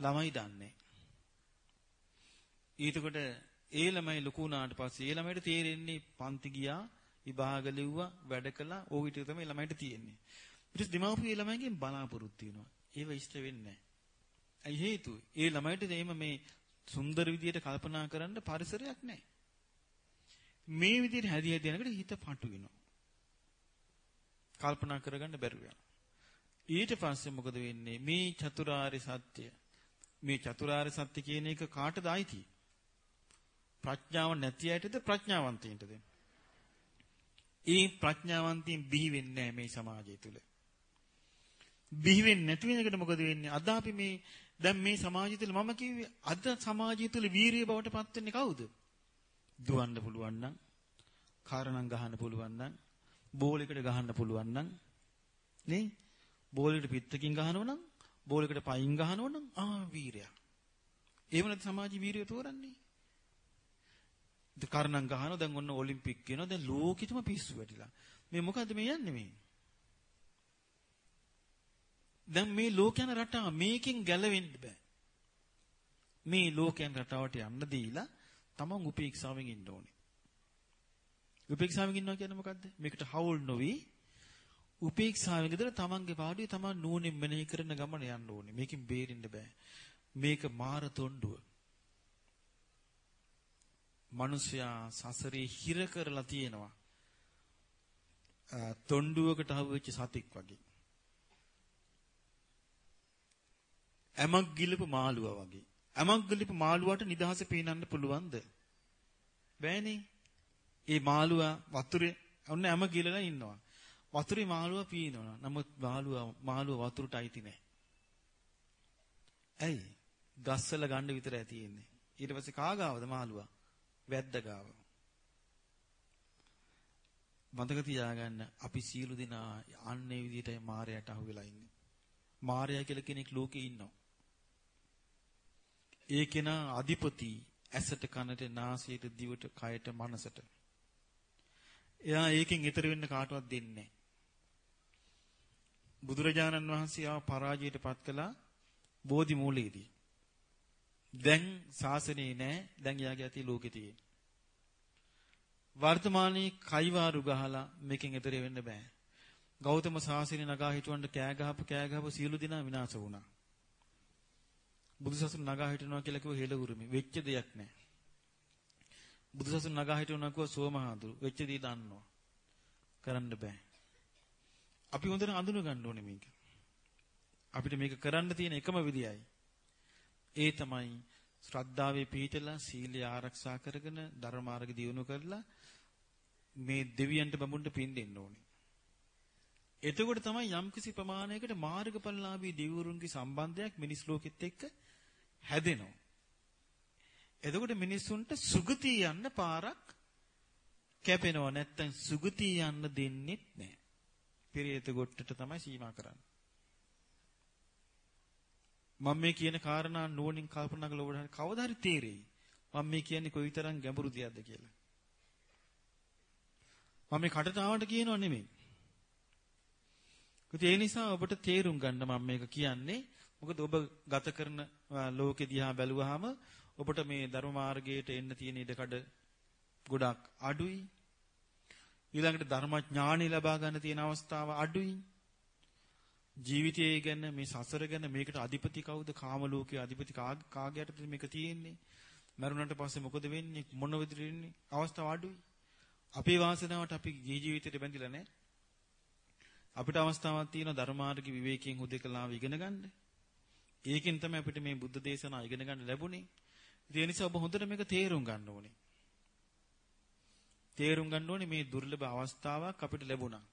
ළමයි දන්නේ. ඊටකොට ඒ ළමයි ලොකු වුණාට පස්සේ ඒ ළමයිට තේරෙන්නේ පන්ති ගියා විභාග ලිව්වා වැඩ කළා ඕක විතර තමයි ළමයිට තියෙන්නේ ඊට පස්සේ දෙමාපිය ළමයිගෙන් බලාපොරොත්තු වෙනවා. ඒව ඉෂ්ට වෙන්නේ නැහැ. හේතුව? ඒ ළමයිට එහෙම මේ සුන්දර විදියට කල්පනා කරන්න පරිසරයක් නැහැ. මේ විදියට හැදි හැදි යනකොට හිත පටු වෙනවා. කල්පනා කරගන්න බැරුව යනවා. ඊට පස්සේ මොකද වෙන්නේ? මේ චතුරාර්ය සත්‍ය මේ චතුරාර්ය සත්‍ය කියන එක කාටද අයිති? ප්‍රඥාව නැති අයටද ප්‍රඥාවන්තයින්ටද? ඒ ප්‍රඥාවන්තයින් බිහි වෙන්නේ මේ සමාජය තුල. බිහි වෙන්නේ නැති වෙන එකට මොකද වෙන්නේ? අද අපි මේ දැන් මේ සමාජය තුළ මම කිව්වේ අද සමාජය තුළ වීරිය බවට පත් වෙන්නේ කවුද? දුවන්න පුළුවන් නම්, කාරණම් ගහන්න පුළුවන් නම්, බෝලයකට ගහන්න පුළුවන් නම් නේ? බෝලයකට පිටතකින් ගහනව නම්, බෝලයකට පයින් ගහනව නම් ආ වීරයා. එහෙම නැත්නම් සමාජ වීරිය තෝරන්නේ. ද කාරණම් ගහනවා දැන් ඔන්න ඔලිම්පික් කියනවා දැන් ලෝකෙටම පිස්සු වැටිලා. මේ මොකද්ද මේ යන්නේ මේ? දැන් මේ ලෝකයන් රටාව මේකෙන් ගැලවෙන්න බෑ. මේ ලෝකයන් රටාවට යන්න දීලා තමන් උපේක්ෂාවෙන් ඉන්න ඕනේ. උපේක්ෂාවෙන් ඉන්නවා කියන්නේ මොකද්ද? මේකට හවුල් නොවි උපේක්ෂාවෙන් ඉඳලා තමන්ගේ පාඩුවේ තමන් නුවණින් මෙනෙහි කරන ගමන යන්න ඕනේ. මේකෙන් බේරෙන්න බෑ. මේක මාර තොණ්ඩුව. මිනිසයා සසරේ හිර කරලා තියෙනවා. තොණ්ඩුවකට අහුවෙච්ච සතෙක් වගේ. ඇමක් ගිලපු මාළුවා වගේ. ඇමක් ගිලපු මාළුවාට නිදහස පේනන්න පුළුවන්ද? බෑනේ. ඒ මාළුවා වතුරේ ඔන්න ඇම ගිලලා ඉන්නවා. වතුරේ මාළුවා පීනනවා. නමුත් මාළුවා මාළුවා වතුරට අයිති නැහැ. ඇයි? ගස්සල ගන්න විතරයි තියෙන්නේ. ඊට පස්සේ කාගාවද මාළුවා? වැද්ද ගාව. මතක තියාගන්න අපි සියලු දෙනා අන්නේ විදිහටයි මායයට අහු වෙලා ඉන්නේ. මායя කියලා කෙනෙක් ලෝකේ ඉන්නවා. ඒ කෙනා අධිපති ඇසට කනට නාසයට දිවට කයට මනසට. එයා ඒකෙන් ඈතර වෙන්න කාටවත් දෙන්නේ නැහැ. බුදුරජාණන් වහන්සේ ආව පරාජයට පත් කළා බෝධි මූලයේදී. දැන් ශාසනේ නැහැ. දැන් යාගේ ඇති ලෝකේ තියෙන. වර්තමානයේ කයිවාරු ගහලා මේකෙන් එතර වෙන්න බෑ. ගෞතම ශාසනය නගා හිටවන්න කෑ ගහපු කෑ ගහපු සියලු දෙනා විනාශ වුණා. බුදුසසුන නගා හිටනවා කියලා කිව්ව හෙළගුරුමි වෙච්ච දෙයක් නෑ. බුදුසසුන නගා හිටවනවා කිව්ව සෝමහාඳුරු වෙච්ච දේ දන්නවා. කරන්න බෑ. අපි හොඳට අඳුන ගන්න ඕනේ මේක. අපිට මේක කරන්න තියෙන එකම විදියයි. ඒ තමයි ශ්‍රද්ධාවේ පිහිටලා සීලය ආරක්ෂා කරගෙන ධර්ම මාර්ග දියුණු කරලා මේ දෙවියන්ට බඹුන්ට පින් දෙන්න ඕනේ. එතකොට තමයි යම්කිසි ප්‍රමාණයකට මාර්ගඵලලාභී දෙවිවරුන්ගේ සම්බන්ධයක් මිනිස් ලෝකෙත් එක්ක හැදෙනවා. එතකොට මිනිස්සුන්ට සුගතිය යන්න පාරක් කැපෙනවා නැත්තම් සුගතිය යන්න දෙන්නෙත් නැහැ. පෙරේත ගොට්ටට තමයි සීමා කරන්නේ. මම මේ කියන කාරණා නුවණින් කල්පනා කළ ඔබට කවදා හරි තේරෙයි. මම මේ කියන්නේ කොයිතරම් ගැඹුරු දෙයක්ද කියලා. මම මේ කටට ආවට කියනව නෙමෙයි. ඒ නිසා ඔබට තේරුම් ගන්න මම මේක කියන්නේ. මොකද ඔබ ගත කරන ලෝකෙ දිහා බැලුවාම ඔබට මේ ධර්ම මාර්ගයට එන්න තියෙන ඉඩකඩ ගොඩක් අඩුයි. ඊළඟට ධර්මඥානෙ ලබා ගන්න තියෙන අවස්ථාව අඩුයි. ජීවිතය ගැන මේ සසර ගැන මේකට අධිපති කවුද? කාම ලෝකයේ අධිපති කාගයටද මේක තියෙන්නේ? මරුණට පස්සේ මොකද වෙන්නේ? මොන විදිහට වෙන්නේ? අවස්ථාව අඩුයි. අපේ වාසනාවට අපි ජීවිතේට බැඳිලා නැහැ. අපිට අවස්ථාවක් තියෙනවා ධර්මාර්ග විවේකයෙන් හුදකලාව ඉගෙන ගන්න. ඒකෙන් තමයි අපිට මේ බුද්ධ දේශනා ඉගෙන ගන්න ලැබුණේ. ඒ නිසා ඔබ හොඳට මේක තේරුම් ගන්න ඕනේ. තේරුම් ගන්න ඕනේ මේ දුර්ලභ අවස්ථාවක් අපිට ලැබුණා.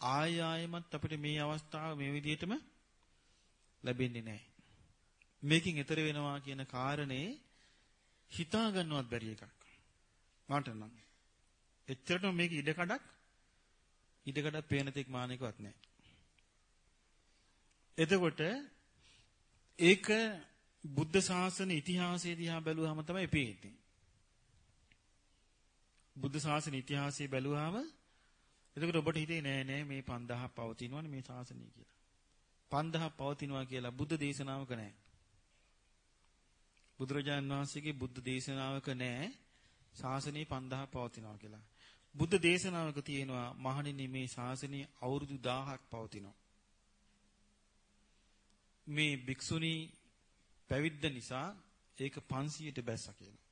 ආය ආයමත් අපිට මේ අවස්ථාව මේ විදිහටම ලැබෙන්නේ නැහැ. මේකෙන් ඈතර වෙනවා කියන කාරණේ හිතා ගන්නවත් බැරි එකක්. මට නම්. එච්චරටම මේක ඉඩකඩක් ඉඩකඩක් පේන තෙක් මානෙකවත් නැහැ. එතකොට ඒක බුද්ධ ශාසන ඉතිහාසය දිහා බැලුවාම තමයි පේන්නේ. බුද්ධ ශාසන ඉතිහාසය බැලුවාම එතකොට ඔබට හිතේ නෑ නෑ මේ 5000ක් පවතිනවනේ මේ ශාසනය කියලා. 5000ක් පවතිනවා කියලා බුද්ධ දේශනාවක නෑ. බුදුරජාණන් වහන්සේගේ බුද්ධ දේශනාවක නෑ ශාසනය 5000ක් පවතිනවා කියලා. බුද්ධ දේශනාවක තියෙනවා මහණෙනි මේ ශාසනය අවුරුදු 1000ක් පවතිනවා. මේ භික්ෂුණී පැවිද්ද නිසා ඒක 500ට බැස්සා කියලා.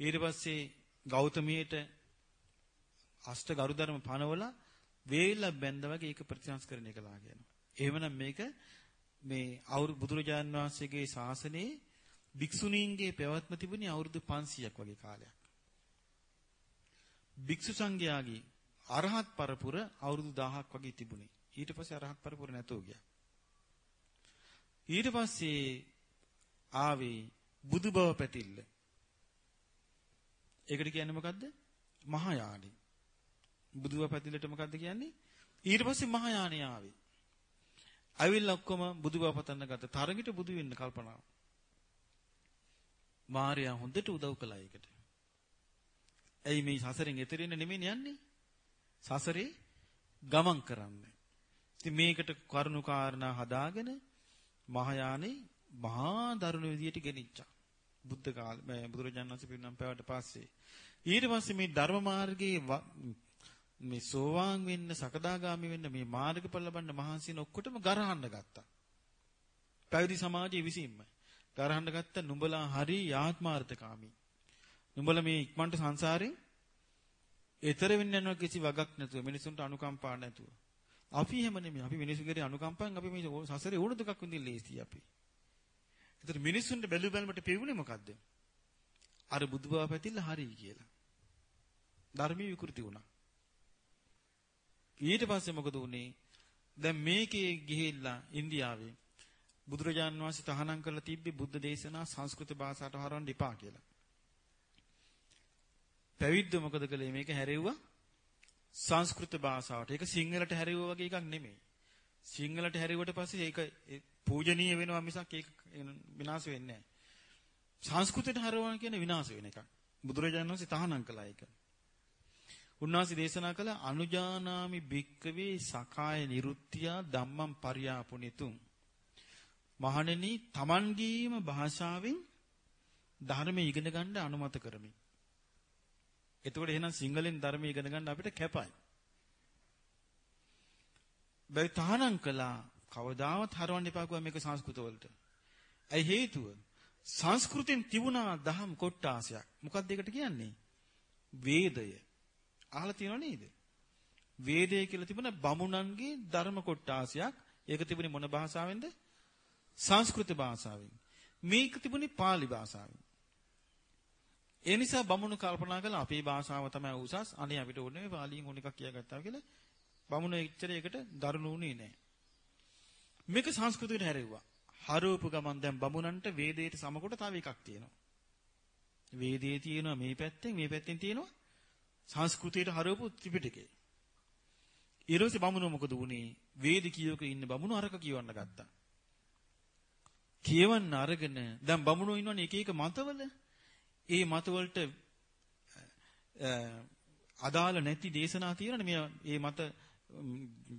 ඊට පස්සේ ගෞතමියට අෂ්ට ගරුධර්ම පනවල වේල බැඳ වගේ ඒක ප්‍රතිසංස්කරණය කළා කියනවා. එහෙමනම් මේක මේ අවුරු බුදුරජාන් වහන්සේගේ ශාසනයේ භික්ෂුණීන්ගේ පැවැත්ම තිබුණේ අවුරුදු 500ක් වගේ කාලයක්. භික්ෂු සංඝයාගේ අරහත් පරපුර අවුරුදු 1000ක් වගේ තිබුණේ. ඊට පස්සේ අරහත් පරපුර නැතුව ගියා. ඊට පස්සේ ආවේ බුදු බව පැතිල්ල. ඒකට කියන්නේ මොකද්ද? මහායානි. බුදු බව පැතිල්ලට මොකද්ද කියන්නේ? ඊට පස්සේ මහායානි ආවේ. අවිල්ල ඔක්කොම බුදු බව පතන්න ගත්ත. තරගෙට බුදු වෙන්න කල්පනාව. මාර්යා හොඳට උදව් කළා ඒකට. ඇයි මේ සසරෙන් එතරින්න නෙමෙයි යන්නේ? සසරේ ගමන් කරන්න. ඉතින් මේකට කරුණු කාරණා හදාගෙන මහායානේ මහා දරුණු විදියට ගෙනිච්චා. බුද්ධ කාලේ බුදුරජාණන් වහන්සේ පිරිනම් පෑවට පස්සේ ඊට පස්සේ මේ ධර්ම මාර්ගයේ මේ සෝවාන් වෙන්න සකදාගාමි වෙන්න මේ මාර්ගඵල ලබන්න මහන්සියන ඔක්කොටම ගරහන්න ගත්තා. පැවිදි සමාජයේ විසින්ම ගරහන්න ගත්ත නුඹලා හරි ආත්මාර්ථකාමී. නුඹලා මේ ඉක්මනට සංසාරෙන් එතර වෙන්න යනවා කිසි වගක් නැතුව මිනිසුන්ට අනුකම්පා නැතුව. අපි එහෙම නෙමෙයි. අපි මිනිසුන්ගේ අනුකම්පාවෙන් අපි මේ සසරේ ඕන දුකක් විඳින්න ලේසි අපි. ඒතර මිනිසුන්ට බැලු බැලමට පෙවුනේ මොකද්ද? අර බුදුබව පැතිල්ල හරි කියලා. ධර්මී විකෘති වුණා. ඊට පස්සේ මොකද වුනේ? දැන් මේකේ ගිහිල්ලා ඉන්දියාවේ බුදුරජාන් වහන්සේ තහනම් කරලා තිබ්බේ බුද්ධ දේශනා සංස්කෘත භාෂාවට හරවන්න එපා කියලා. පැවිද්ද මොකද කළේ මේක හැරෙව්වා සංස්කෘත භාෂාවට. ඒක සිංහලට හැරෙව්වා වගේ එකක් නෙමෙයි. සිංහලට හැරෙව්වට පස්සේ ඒක පූජනීය වෙනවා මිසක් ඒක විනාශ වෙන්නේ නැහැ. සංස්කෘතයට හරවන කියන්නේ විනාශ වෙන එකක්. බුදුරජාණන් වහන්සේ තහනම් කළා ඒක. උන්වහන්සේ දේශනා කළ අනුජානාමි භික්කවේ සකාය නිරුත්තියා ධම්මං පරියාපුනිතුම්. මහණෙනි Tamangeema භාෂාවෙන් ධර්මය ඉගෙන ගන්න අනුමත කරමි. එතකොට එහෙනම් සිංහලෙන් ධර්මය ඉගෙන ගන්න අපිට කැපයි. බයි තහනම් කළා කවදාවත් හරවන්න එපා කිව්වා මේක සංස්කෘත වලට. ඇයි හේතුව? සංස්කෘතෙන් තිබුණා දහම් කොට්ටාසයක්. මොකක්ද ඒකට කියන්නේ? වේදය. අහලා තියෙනව nේද? වේදය කියලා තිබුණ බමුණන්ගේ ධර්ම කොට්ටාසයක්. ඒක තිබුණේ මොන භාෂාවෙන්ද? සංස්කෘත භාෂාවෙන්. මේක තිබුණේ pāli භාෂාවෙන්. ඒ නිසා බමුණු කල්පනා කළා අපේ භාෂාව තමයි උසස්. අනේ අපිට ඕනේ මේ පාලියෙන් ඕන එකක් කියාගත්තා කියලා. බමුණු එච්චර ඒකට දරුණු උනේ නැහැ. මේක සංස්කෘතයට හැරෙව්වා. හරවපු ගමන් දැන් බමුණන්ට වේදයට සමකොට තව එකක් තියෙනවා. වේදයේ තියෙනවා මේ පැත්තෙන් මේ පැත්තෙන් තියෙනවා සංස්කෘතියට හරවපු ත්‍රිපිටකය. ඊළඟට බමුණු මොකද වුනේ? වේද කියවක ඉන්න බමුණු අරක කියවන්න ගත්තා. කියවන්න අරගෙන දැන් බමුණෝ ඉන්නවනේ එක එක මතවල. ඒ මතවලට අදාළ නැති දේශනා තියෙනනේ මේ මේ මත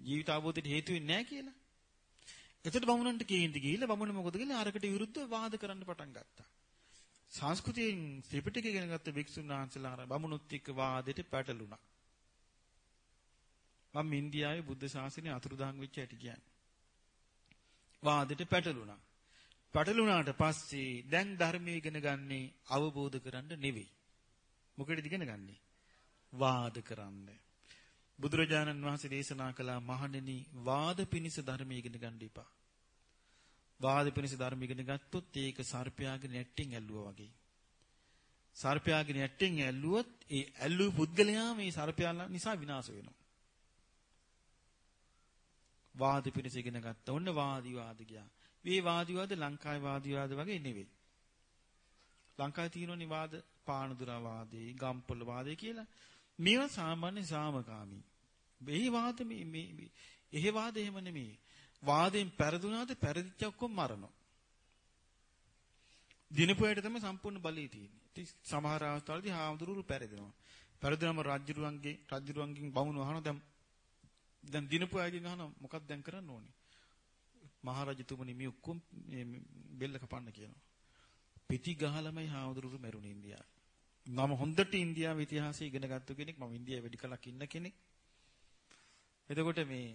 ජීවිත අවබෝධයට හේතු වෙන්නේ නැහැ කියලා. එතකොට බමුණන්ට කේන්ති ගිහිල්ලා බමුණ මොකද කළේ? අරකට විරුද්ධව වාද කරන්න පටන් ගත්තා. සංස්කෘතියෙන් ත්‍රිපිටකය ඉගෙන ගත්ත භික්ෂුන් වහන්සේලා අර බමුණුත් එක්ක වාදෙට පැටළුණා. මම ඉන්දියාවේ බුද්ධ ශාසනය අතුරුදහන් වෙච්ච හැටි කියන්නේ. වාදෙට පැටළුණා. පැටළුණාට පස්සේ දැන් ධර්මයේ ඉගෙන ගන්නේ අවබෝධ කරන්න නෙවෙයි. මොකටද ඉගෙන ගන්නේ? වාද කරන්න. බුදුරජාණන් වහන්සේ දේශනා කළා මහණෙනි වාද පිනිස ධර්මයේ ඉගෙන ගන්න එපා. වාද පිනිස ධර්ම ඉගෙන ගත්තොත් ඒක සර්පයාගේ නැට්ටින් ඇල්ලුවා වගේ. සර්පයාගේ නැට්ටින් ඇල්ලුවොත් ඒ ඇල්ලු පුද්ගලයා මේ සර්පයා නිසා විනාශ වෙනවා. වාද පිනිස ඉගෙන ගත්තා. ඔන්න වාදී වාද ගියා. මේ වාදිවාද ලංකාවේ වාදිවාද වගේ නෙවෙයි. ලංකාවේ තියෙනෝනි වාද පානදුරා වාදේ, ගම්පොළ වාදේ කියලා. මේවා සාමාන්‍ය සාමකාමී. මේ වාද මේ මේ එහෙ වාද එහෙම නෙමෙයි. වාදයෙන් පෙරදුනාද පෙරදිච්ච ඔක්කොම මරනවා. දිනපොයට තමයි සම්පූර්ණ බලය තියෙන්නේ. ඉතින් සමහර අවස්ථාවලදී හාමුදුරුවෝ පෙරදෙනවා. පෙරදෙනම රජුරුවන්ගේ රජුරුවන්ගෙන් බමුණු අහනවා දැන් දැන් දිනපොයගෙන් අහනවා මොකක්ද දැන් කරන්න ඕනේ? මහරජතුමනි මේ ඔක්කොම බෙල්ල කපන්න කියනවා. පිටි ගහලමයි හාමුදුරුවෝ මැරුණේ ඉන්දියාවේ. මම හොඳට ඉන්දියාවේ ඉතිහාසය ඉගෙන ගත්ත කෙනෙක්. මම ඉන්දියාවේ වැඩි කලක් ඉන්න කෙනෙක්. එතකොට මේ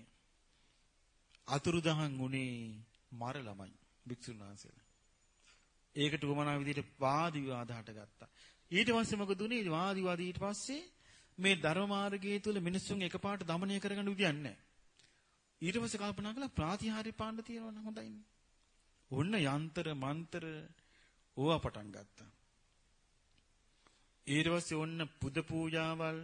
අතුරුදහන් උනේ මර ළමයි භික්ෂුන් වහන්සේලා. ඒකට උවමනා විදිහට වාද විවාද හටගත්තා. ඊට පස්සේ මොකද උනේ? වාද විවාද ඊට පස්සේ මේ ධර්ම මාර්ගයේ තුල මිනිස්සුන් එකපාරට දමනය කරගන්න විදියක් නැහැ. ඊට පස්සේ කල්පනා කළා ප්‍රාතිහාර්ය පාණ්ඩ තියෙනවනම් හොඳයිනේ. ඔන්න යන්තර මන්තර ඕවා පටන් ගත්තා. ඊට පස්සේ ඔන්න පුද පූජාවල්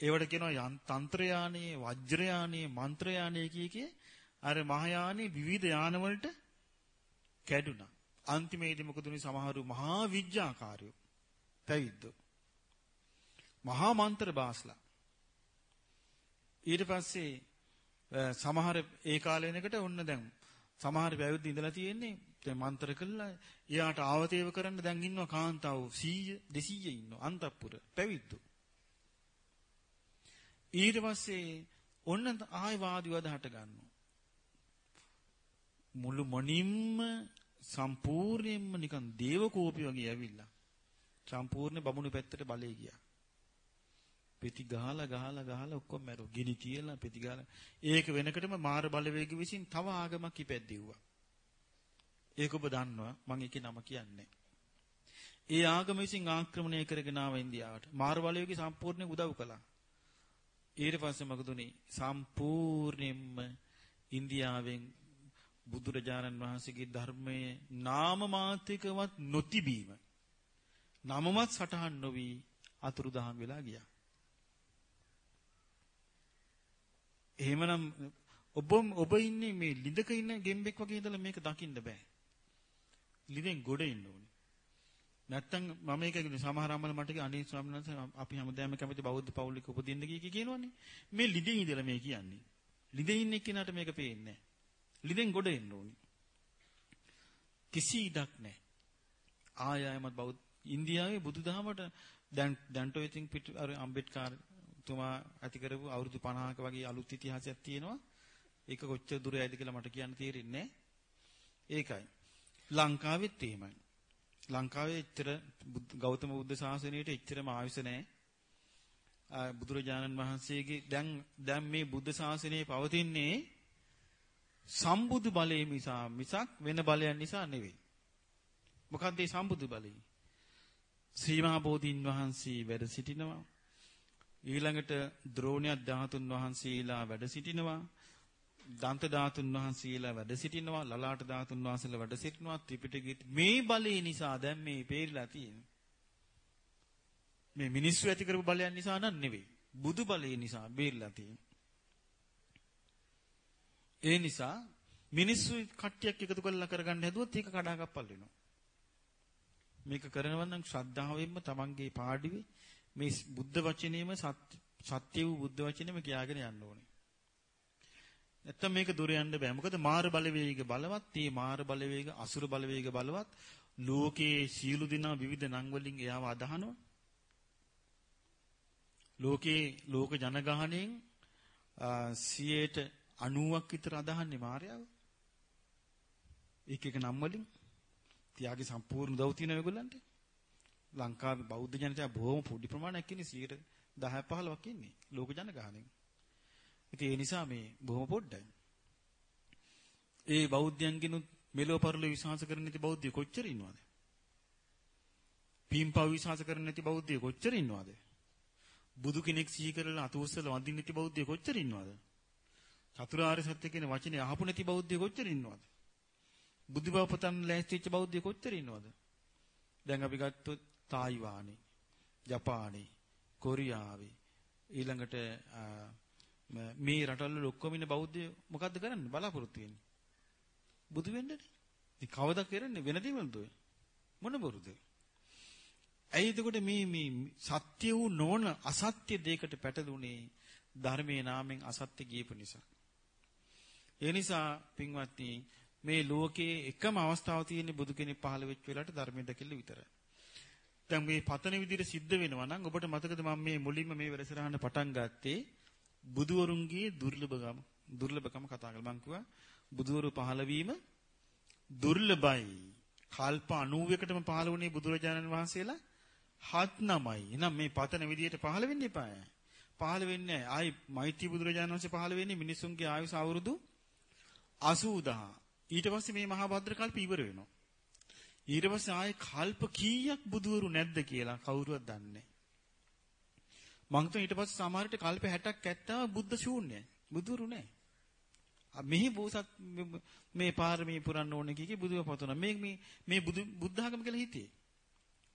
ඒවට කියනවා තන්ත්‍රයානේ, වජ්‍රයානේ, මන්ත්‍රයානේ කිය කිය අර මහායානේ විවිධ යාන වලට කැඩුනා. අන්තිමේදී මොකද උනේ සමහරු මහා විඥාකාරයෝ පැවිද්දෝ. මහා මන්ත්‍ර බාස්ලා. ඊට පස්සේ සමහර ඒ කාලේ වෙනකොට ඔන්න දැන් සමහර පැවිදි ඉඳලා තියෙන්නේ දැන් මන්ත්‍ර කළා එයාට ආවතේව කරන්න දැන් ඉන්නවා කාන්තාව 100 200 ඉන්නවා අන්තපුර පැවිද්දෝ. ඊට පස්සේ ඔන්න ආයි වාද විවාද හට ගන්නවා. මුළු මොනින්ම සම්පූර්ණයෙන්ම නිකන් දේවකෝපි වගේ ඇවිල්ලා සම්පූර්ණ බමුණු පැත්තට බලේ ගියා. පෙති ගහලා ගහලා ගහලා ඔක්කොම මැරුව. ගිනි තියලා පෙති ගහලා. ඒක වෙනකටම මාර බලවේග විසින් තව ආගමක් ඉපැද්දෙව්වා. ඒක ඔබ දන්නවා මම ඒකේ නම කියන්නේ. ඒ ආගම විසින් ආක්‍රමණය කරගෙන ආව ඉන්දියාවට. මාර බලවේගය සම්පූර්ණයෙන් උදව් කළා. ඊට පස්සේ මොකද උනේ? සම්පූර්ණයෙන්ම ඉන්දියාවෙන් බුදුරජාණන් වහන්සේගේ ධර්මයේ නාම මාත්‍රිකවත් නොතිබීම නමවත් සටහන් නොවි අතුරුදහන් වෙලා ගියා. එහෙමනම් ඔබ ඔබ ඉන්නේ මේ ලිඳක ඉන්න ගෙම්බෙක් වගේ ඉඳලා මේක දකින්න බෑ. ලිඳෙන් ගොඩ ඉන්න ඕනේ. නැත්තම් මම මේක සමහර අම්මලා මට කිය අනේ ස්වාමීන් වහන්සේ අපි හැමදාම කැමති බෞද්ධ පවුලක උපදින්න කී කියනවනේ. මේ ලිඳෙන් ඉඳලා මේ කියන්නේ. ලිඳෙන් ඉන්න එක්කෙනාට මේක පේන්නේ නැහැ. ලිඳෙන් ගොඩ එන්න ඕනි. කිසි ඉඩක් නැහැ. ආයයමත් බෞද්ධ ඉන්දියාවේ බුදුදහමට දැන් දැන්ටෝ ඉතින් පිට අර අම්බෙඩ්කර් තුමා ඇති කරපු අවුරුදු 50ක වගේ අලුත් ඉතිහාසයක් තියෙනවා. ඒක කොච්චර දුර යයිද කියලා මට කියන්න තේරෙන්නේ ඒකයි. ලංකාවෙත් එහෙමයි. ලංකාවේ එච්චර ගෞතම බුද්ධ ශාසනයට එච්චරම ආයුෂ නැහැ. බුදුරජාණන් වහන්සේගේ දැන් දැන් මේ බුද්ධ ශාසනය පවතින්නේ සම්බුදු බලය නිසා මිසක් වෙන බලයන් නිසා නෙවෙයි. මොකක්ද මේ සම්බුදු බලය? සීමා බෝධීන් වහන්සේ වැඩ සිටිනවා. ඊළඟට ද්‍රෝණ්‍ය ධාතුන් වහන්සේලා වැඩ සිටිනවා. දන්ත ධාතුන් වහන්සේලා වැඩ සිටිනවා. ලලාට ධාතුන් වහන්සේලා වැඩ සිටිනවා. ත්‍රිපිටකයේ මේ බලය නිසා දැන් මේ පේරිලා තියෙන්නේ. මේ මිනිස්සු ඇති කරපු බලයන් නිසා නන් නෙවෙයි. බුදු බලය නිසා බේරිලා තියෙන්නේ. ඒ නිසා මිනිස්සු කට්ටියක් එකතු කරලා කරගන්න හැදුවොත් ඒක කඩාකප්පල් වෙනවා. මේක කරනවා නම් ශ්‍රද්ධාවෙන්ම තමන්ගේ පාඩිවේ මේ බුද්ධ වචනේම සත්‍ය වූ බුද්ධ වචනේම කියාගෙන යන්න ඕනේ. නැත්තම් මේක දුර යන්න බෑ. මොකද මාර බලවේග බලවත්, මේ මාර බලවේග අසුර බලවේග බලවත් ලෝකයේ සීළු දිනා විවිධ නම් වලින් එයාව අදහනවා. ලෝකේ ලෝක ජනගහණයෙන් 100ට 90ක් විතර අදහන්නේ මායාව. එක එක නම් වලින් තියාගේ සම්පූර්ණ උදව් තියෙන ඔයගොල්ලන්ට. ලංකාවේ බෞද්ධ ජනතාව බොහොම පොඩි ප්‍රමාණයක් ඉන්නේ 10 15ක් ඉන්නේ ලෝක ජනගහණයෙන්. ඉතින් ඒ නිසා මේ බොහොම පොඩ්ඩයි. ඒ බෞද්ධයන්ගෙනුත් මෙලෝ පරලෝ විශ්වාස කරන්නේ නැති බෞද්ධයෝ කොච්චර ඉන්නවද? පීම්පා විශ්වාස කරන්නේ නැති බෞද්ධයෝ කොච්චර ඉන්නවද? බුදු කෙනෙක් සිහි කරලා අතෝස්සල වඳින්න නැති බෞද්ධයෝ කොච්චර ඉන්නවද? චතුරාර්ය සත්‍ය කියන වචනේ අහපු නැති බෞද්ධයෝ කොච්චර ඉන්නවද? බුදු බව පතන් ලෑස්ති වෙච්ච බෞද්ධයෝ කොච්චර ඉන්නවද? දැන් අපි ගත්තොත් තායිවානේ, ජපානේ, කොරියාවේ ඊළඟට මේ රටවල ඔක්කොම ඉන්න බෞද්ධයෝ මොකද්ද කරන්නේ? බලාපොරොත්තු වෙන්නේ. බුදු වෙන්නනේ. ඉතින් කවදා කරන්නේ වෙන දේවල්ද ඔය? මොන බොරුද? ඇයි එතකොට මේ මේ සත්‍ය වූ නොවන අසත්‍ය දෙයකට පැටළුනේ ධර්මයේ නාමෙන් අසත්‍ය ගියපු නිසා. ඒ නිසා පින්වත්නි මේ ලෝකයේ එකම අවස්ථාව තියෙන්නේ බුදු කෙනෙක් පහළ වෙච්ච වෙලාවට ධර්මයෙන් දැකෙල්ල විතරයි. දැන් මේ පතන විදිහට සිද්ධ වෙනවා නම් ඔබට මතකද මම මේ මුලින්ම මේ වැඩසටහන පටන් ගත්තේ බුදුවරුන්ගේ දුර්ලභකම දුර්ලභකම කතා කරලා මම කිව්වා බුදුවරු පහළ වීම දුර්ලභයි. කල්ප 90කටම පහළ වුණේ බුදුරජාණන් වහන්සේලා හත් නමයි. එහෙනම් මේ පතන විදිහට පහළ වෙන්න එපා. පහළ වෙන්නේ නැහැ. ආයි මෛත්‍රී බුදුරජාණන් වහන්සේ පහළ වෙන්නේ මිනිසුන්ගේ ආයුෂ අවුරුදු 80000. ඊට පස්සේ මේ මහා භද්‍ර කල්ප ඉවර වෙනවා. ඊට පස්සේ ආයේ කල්ප කීයක් බුදුවරු නැද්ද කියලා කවුරුවත් දන්නේ නැහැ. මං හිතුවා ඊට පස්සේ සමහරට කල්ප 60ක් ඇත්තම බුද්ධ ශූන්‍යයි. බුදුරු නැහැ. මෙහි බෝසත් මේ පාරමී පුරන්න ඕනේ කිකි බුදුව පතන මේ මේ මේ බුදු බුද්ධ학ම කියලා හිතේ.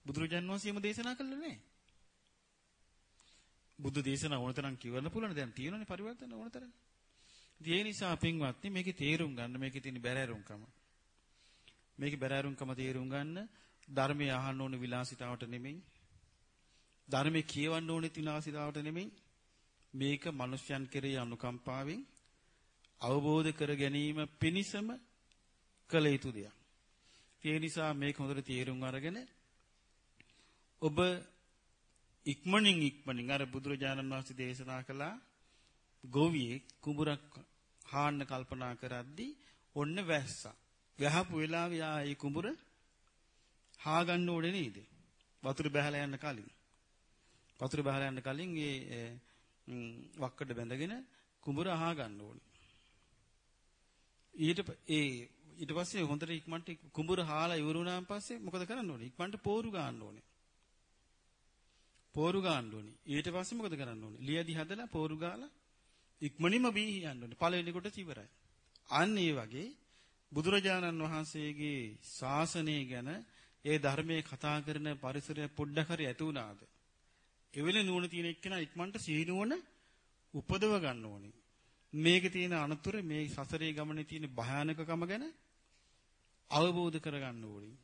බුදුරජාන් වහන්සේම දේශනා කළේ නැහැ. බුදු දේශනා ඕනතරම් කියවන්න පුළුවන් දැන් තියෙනනේ පරිවර්තන ඕනතරම්. ඒ නිසා පින්වත්නි මේකේ තේරුම් ගන්න මේකේ තියෙන බැරෑරුම්කම. මේකේ බැරෑරුම්කම තේරුම් ගන්න ධර්මයේ අහන්න ඕන විලාසිතාවට නෙමෙයි. ධර්මයේ කියවන්න ඕනේ විලාසිතාවට නෙමෙයි. මේක මිනිස්යන් කෙරෙහි අනුකම්පාවෙන් අවබෝධ කර ගැනීම පිණිසම කළ යුතු දෙයක්. ඒ නිසා මේක හොඳට තේරුම් අරගෙන ඔබ ඉක්මනින් ඉක්මනින් අර බුදුරජාණන් වහන්සේ දේශනා කළා ගොවියෙක් කුඹුරක් හාන්න කල්පනා කරද්දී ඔන්න වැස්සා. වැහපු වෙලාවේ ආ ඒ කුඹුර හා ගන්න ඕනේ නේද? වතුර බහලා යන්න කලින්. වතුර බහලා යන්න කලින් ඒ වක්කඩ බැඳගෙන කුඹුර අහා ගන්න ඕනේ. ඊට ඒ ඊට පස්සේ හොඳට ඉක්මනට කුඹුර හාලා ඉවර වුණාන් පස්සේ මොකද කරන්න ඕනේ? ඉක්මනට පෝරු ගන්න ඕනේ. පෝරු ගන්න ඕනේ. ඊට පස්සේ මොකද කරන්න ඕනේ? ලියදි හදලා පෝරු ගාලා ඉක්මනින්ම බී යන්න ඕනේ. පළවෙනි කොටස ඉවරයි. අන්න ඒ වගේ බුදුරජාණන් වහන්සේගේ ශාසනය ගැන ඒ ධර්මයේ කතා කරන පරිසරය පොඩ්ඩක් හරි ඇති වුණාද? එවෙලේ නුවණ තියෙන එක්කෙනා ඉක්මනට සීනුවන උපදව ගන්න ඕනේ. මේකේ තියෙන අනතුර මේ සසරේ ගමනේ තියෙන භයානකකම ගැන අවබෝධ කරගන්න ඕනේ.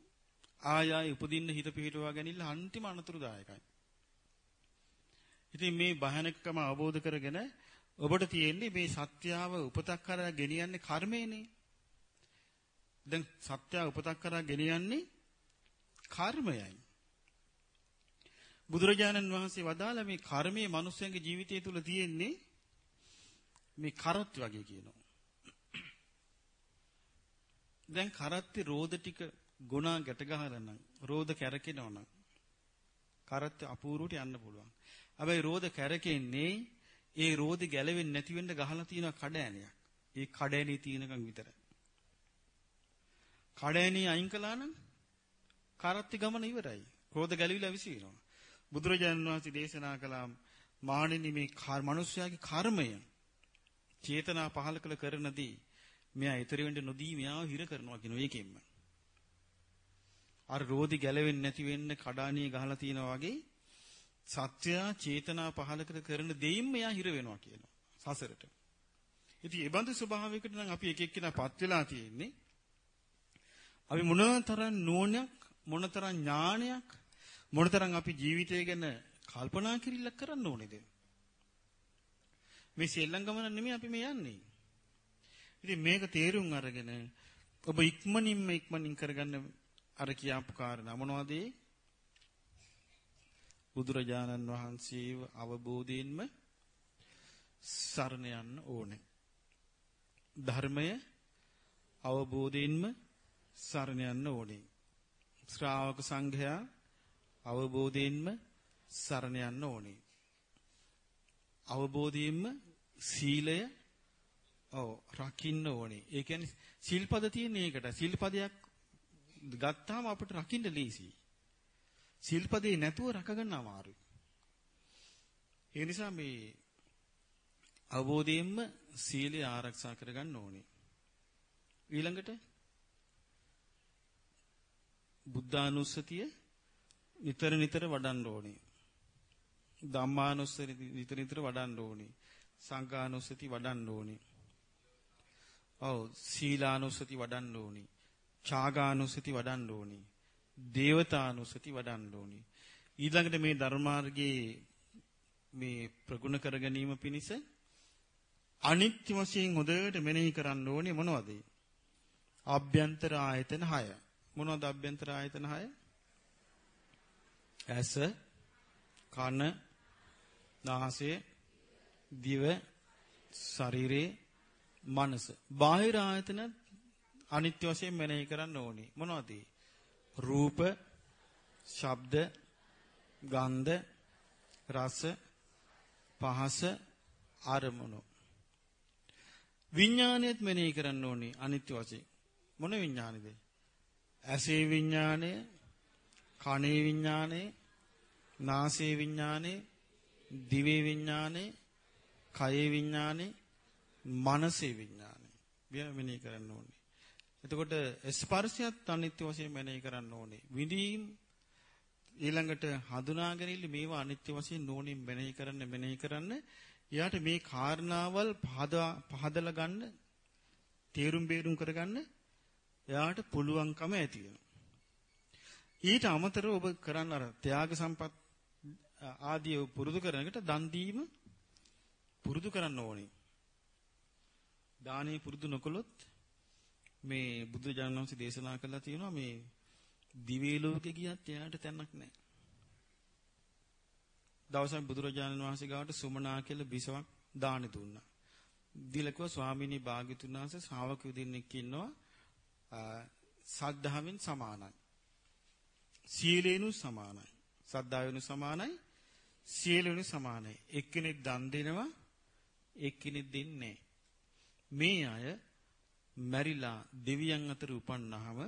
ආය ආය උපදින්න හිත පිහිටවා ගැනීම අන්තිම අනතුරුදායකයි. ඉතින් මේ භයානකකම අවබෝධ කරගෙන ඔබට තියෙන්නේ මේ සත්‍යාව උපතක් කරා ගෙනියන්නේ කර්මයනේ. දැන් සත්‍යාව උපතක් කරා ගෙනියන්නේ කර්මයයි. බුදුරජාණන් වහන්සේ වදාළ මේ කර්මයේ මිනිස්යන්ගේ ජීවිතය තුළ තියෙන්නේ මේ කරත් වගේ කියනවා. දැන් කරත්තේ රෝද ටික ගුණා ගැට ගහලා නම් රෝද කැරකෙනවා නම් කරත්ත අපූර්වට යන්න පුළුවන්. හැබැයි රෝද කැරකෙන්නේ ඒ රෝදේ ගැලවෙන්නේ නැති වෙන්න ගහලා තියෙන කඩෑනියක්. ඒ කඩෑනිය තියෙනකන් විතරයි. කඩෑනිය අයින් කළා නම් කරත්ති ගමන ඉවරයි. රෝද ගැලවිලා විසිනවා. බුදුරජාණන් වහන්සේ දේශනා කළා මාණෙනි මේ මිනිස්යාගේ කර්මය චේතනා පහල කළ කරනදී මෙයා ඊතර වෙන්න නොදී මෙයාව හිර කරනවා කියන එකෙන්ම. අර රෝදි ගැලවෙන්නේ නැති වෙන්න කඩානිය ගහලා තියනවා වගේ සත්‍යයා චේතනා පහල කර කරන දෙයින්ම එයා හිර වෙනවා කියනවා සසරට. ඉතින් ඒ බඳු ස්වභාවයකට නම් අපි එක එක්කිනාපත් වෙලා තියෙන්නේ. අපි මොනතරම් නුවණක් මොනතරම් ඥානයක් මොනතරම් අපි ජීවිතය ගැන කල්පනා කිරිල්ලක් කරන්න ඕනේද? මේ සෙල්ලම් ගමන නෙමෙයි අපි මේ යන්නේ. ඉතින් මේක තේරුම් අරගෙන ඔබ ඉක්මනින්ම ඉක්මනින් කරගන්න අර කියාපු කාරණා මොනවද? බුදුරජාණන් වහන්සේව අවබෝධයෙන්ම සරණ යන්න ඕනේ. ධර්මය අවබෝධයෙන්ම සරණ යන්න ඕනේ. ශ්‍රාවක සංඝයා අවබෝධයෙන්ම සරණ යන්න ඕනේ. අවබෝධයෙන්ම සීලය ඔව් රකින්න ඕනේ. ඒ කියන්නේ සිල්පද තියෙන එකට සිල්පදයක් ගත්තාම අපිට රකින්න ලීසි. සිල්පදේ නැතුව රකගන්න අමාරුයි. ඒ නිසා මේ අවබෝධයෙන්ම සීලය ආරක්ෂා කරගන්න ඕනේ. ඊළඟට බුද්ධානුස්සතිය නිතර නිතර වඩන්න ඕනේ. ධම්මානුස්සති නිතර නිතර වඩන්න ඕනේ. සංඝානුස්සති වඩන්න ඕනේ. ඔව් සීලානුස්සති වඩන්න ඕනේ. ඡාගානුස්සති වඩන්න ඕනේ. දේවතානුස්සති වඩන්න ඕනේ. ඊළඟට මේ ධර්මාර්ගයේ මේ ප්‍රගුණ කර ගැනීම පිණිස අනිත්‍ය වශයෙන් හොඳට මෙනෙහි කරන්න ඕනේ මොනවද? අභ්‍යන්තර ආයතන 6. මොනවද අභ්‍යන්තර ආයතන 6? ඇස, කන, නාසය, දිව, ශරීරේ, මනස. බාහිර ආයතන අනිත්‍ය වශයෙන් මෙනෙහි කරන්න ඕනේ. මොනවද? රූප, ශබ්ද, ගන්ධ, රස, පහස, අරමුණු. විඥානයත් මෙනෙහි කරන්න ඕනේ අනිත්‍ය වශයෙන්. මොන විඥානේද? ඇසේ විඥානය, කනේ විඥානය, නාසයේ විඥානය, දිවේ විඥානය, කයේ විඥානය, මනසේ විඥානය. මෙනෙහි කරන්න ඕනේ. එතකොට ස්පර්ශයත් අනිත්‍ය වශයෙන් මෙනෙහි කරන්න ඕනේ. විඳීම් ඊළඟට හඳුනාගෙන ඉල්ල මේවා අනිත්‍ය වශයෙන් නෝනින් මෙනෙහි කරන්න මෙනෙහි කරන්න එයාට මේ කාරණාවල් පහදලා ගන්න තේරුම් බේරුම් කරගන්න එයාට පුළුවන්කම ඇති ඊට අමතරව ඔබ කරන්න අර ත්‍යාග සම්පත් ආදී පුරුදු කරනකට දන් දීම පුරුදු කරන්න ඕනේ. දානේ පුරුදු නොකළොත් මේ බුදුරජාණන් වහන්සේ දේශනා කළා තියෙනවා මේ දිව්‍ය ලෝකෙ ගියත් එයාට තැනක් නැහැ. දවසක් බුදුරජාණන් වහන්සේ ගාවට සුමනා කියලා බිසවක් දාන දුන්නා. දීලකව ස්වාමීනි භාග්‍යතුන් වහන්සේ ශ්‍රාවකයෝ දෙන්නෙක් ඉන්නවා සද්ධාවෙන් සමානයි. සීලේනු සමානයි. සද්ධාවෙනු සමානයි. සීලෙනු සමානයි. එක්කෙනෙක් දන් දෙනවා එක්කෙනෙක් දෙන්නේ මේ අය මැරිලා දෙවියන් අතර උපන්නාම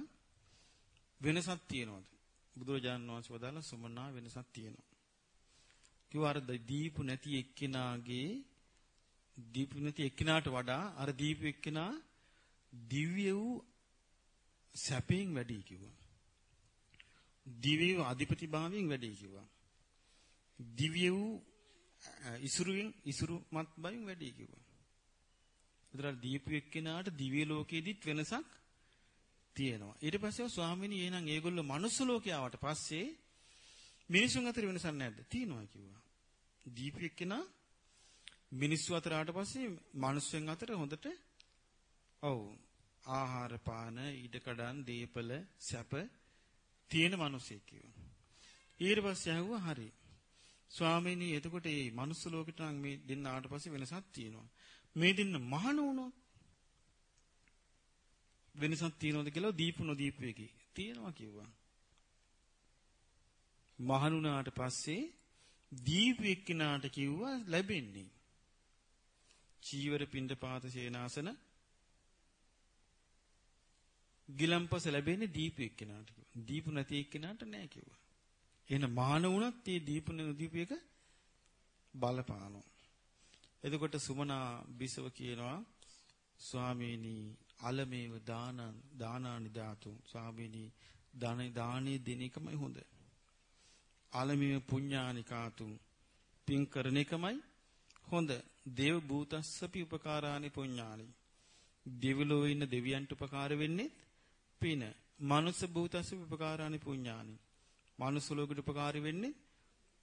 වෙනසක් තියෙනවද? බුදුරජාණන් වහන්සේ වදාළ සුමනා වෙනසක් තියෙනවා. කිව්වා අර දීපු නැති එක්කිනාගේ දීපු නැති එක්කිනාට වඩා අර දීපු එක්කිනා දිව්‍ය වූ සැපයෙන් වැඩි කිව්වා. දිව්‍ය වූ අධිපතිභාවයෙන් වැඩි කිව්වා. දිව්‍ය වූ ඉසුරුවෙන් ඉසුරුමත් බයින් වැඩි කිව්වා. ඒතර දීපු එක්කිනාට දිව්‍ය ලෝකෙදිත් වෙනසක් තියෙනවා. ඊට පස්සේ ස්වාමීනි එහෙනම් ඒගොල්ලෝ මනුස්ස ලෝකේ ආවට පස්සේ මිනිසුන් අතර වෙනසක් නැද්ද? තියෙනවා කිව්වා. දීපු එක්කෙනා මිනිස්සු අතර ආවට පස්සේ මිනිස්සුන් අතර හොඳට ඔව් ආහාර පාන ඊඩකඩන් දීපල සැප තියෙන මිනිසෙක් කිව්වා. ඊට පස්සේ ඇහුවා හරි. ස්වාමීනි එතකොට මේ මනුස්ස ලෝකෙට නම් මේ දෙන්න ආවට පස්සේ වෙනසක් තියෙනවා. මේ දෙන්න මහාන වුණොත් වෙනසක් තියෙනවද කියලා දීපු නොදීපු එකේ තියෙනවා කිව්වා. මහණුනාට පස්සේ දීපු එක්කිනාට කිව්වා ලැබෙන්නේ. චීවර පින්ඩපාත සේනාසන ගිලම්පස ලැබෙන්නේ දීපු එක්කිනාට කිව්වා. දීපු නැති එක්කිනාට නෑ කිව්වා. එහෙනම් මහාන වුණත් මේ දීපු නොදීපු එක බලපානවා. එතකොට සුමනා බිසව කියනවා ස්වාමීනි අලමේව දාන දානානි ධාතු ස්වාමීනි දාන දානේ දෙන එකමයි හොඳ. අලමේව පුඤ්ඤානිකාතු පින් කරන එකමයි හොඳ. දේව භූතස්සපි උපකාරානි පුඤ්ඤානි. දෙවිලෝ ඉන්න දෙවියන්ට උපකාර වෙන්නේ පින. මනුස්ස භූතස්සපි උපකාරානි පුඤ්ඤානි. මනුස්ස ලෝකෙට උපකාර වෙන්නේ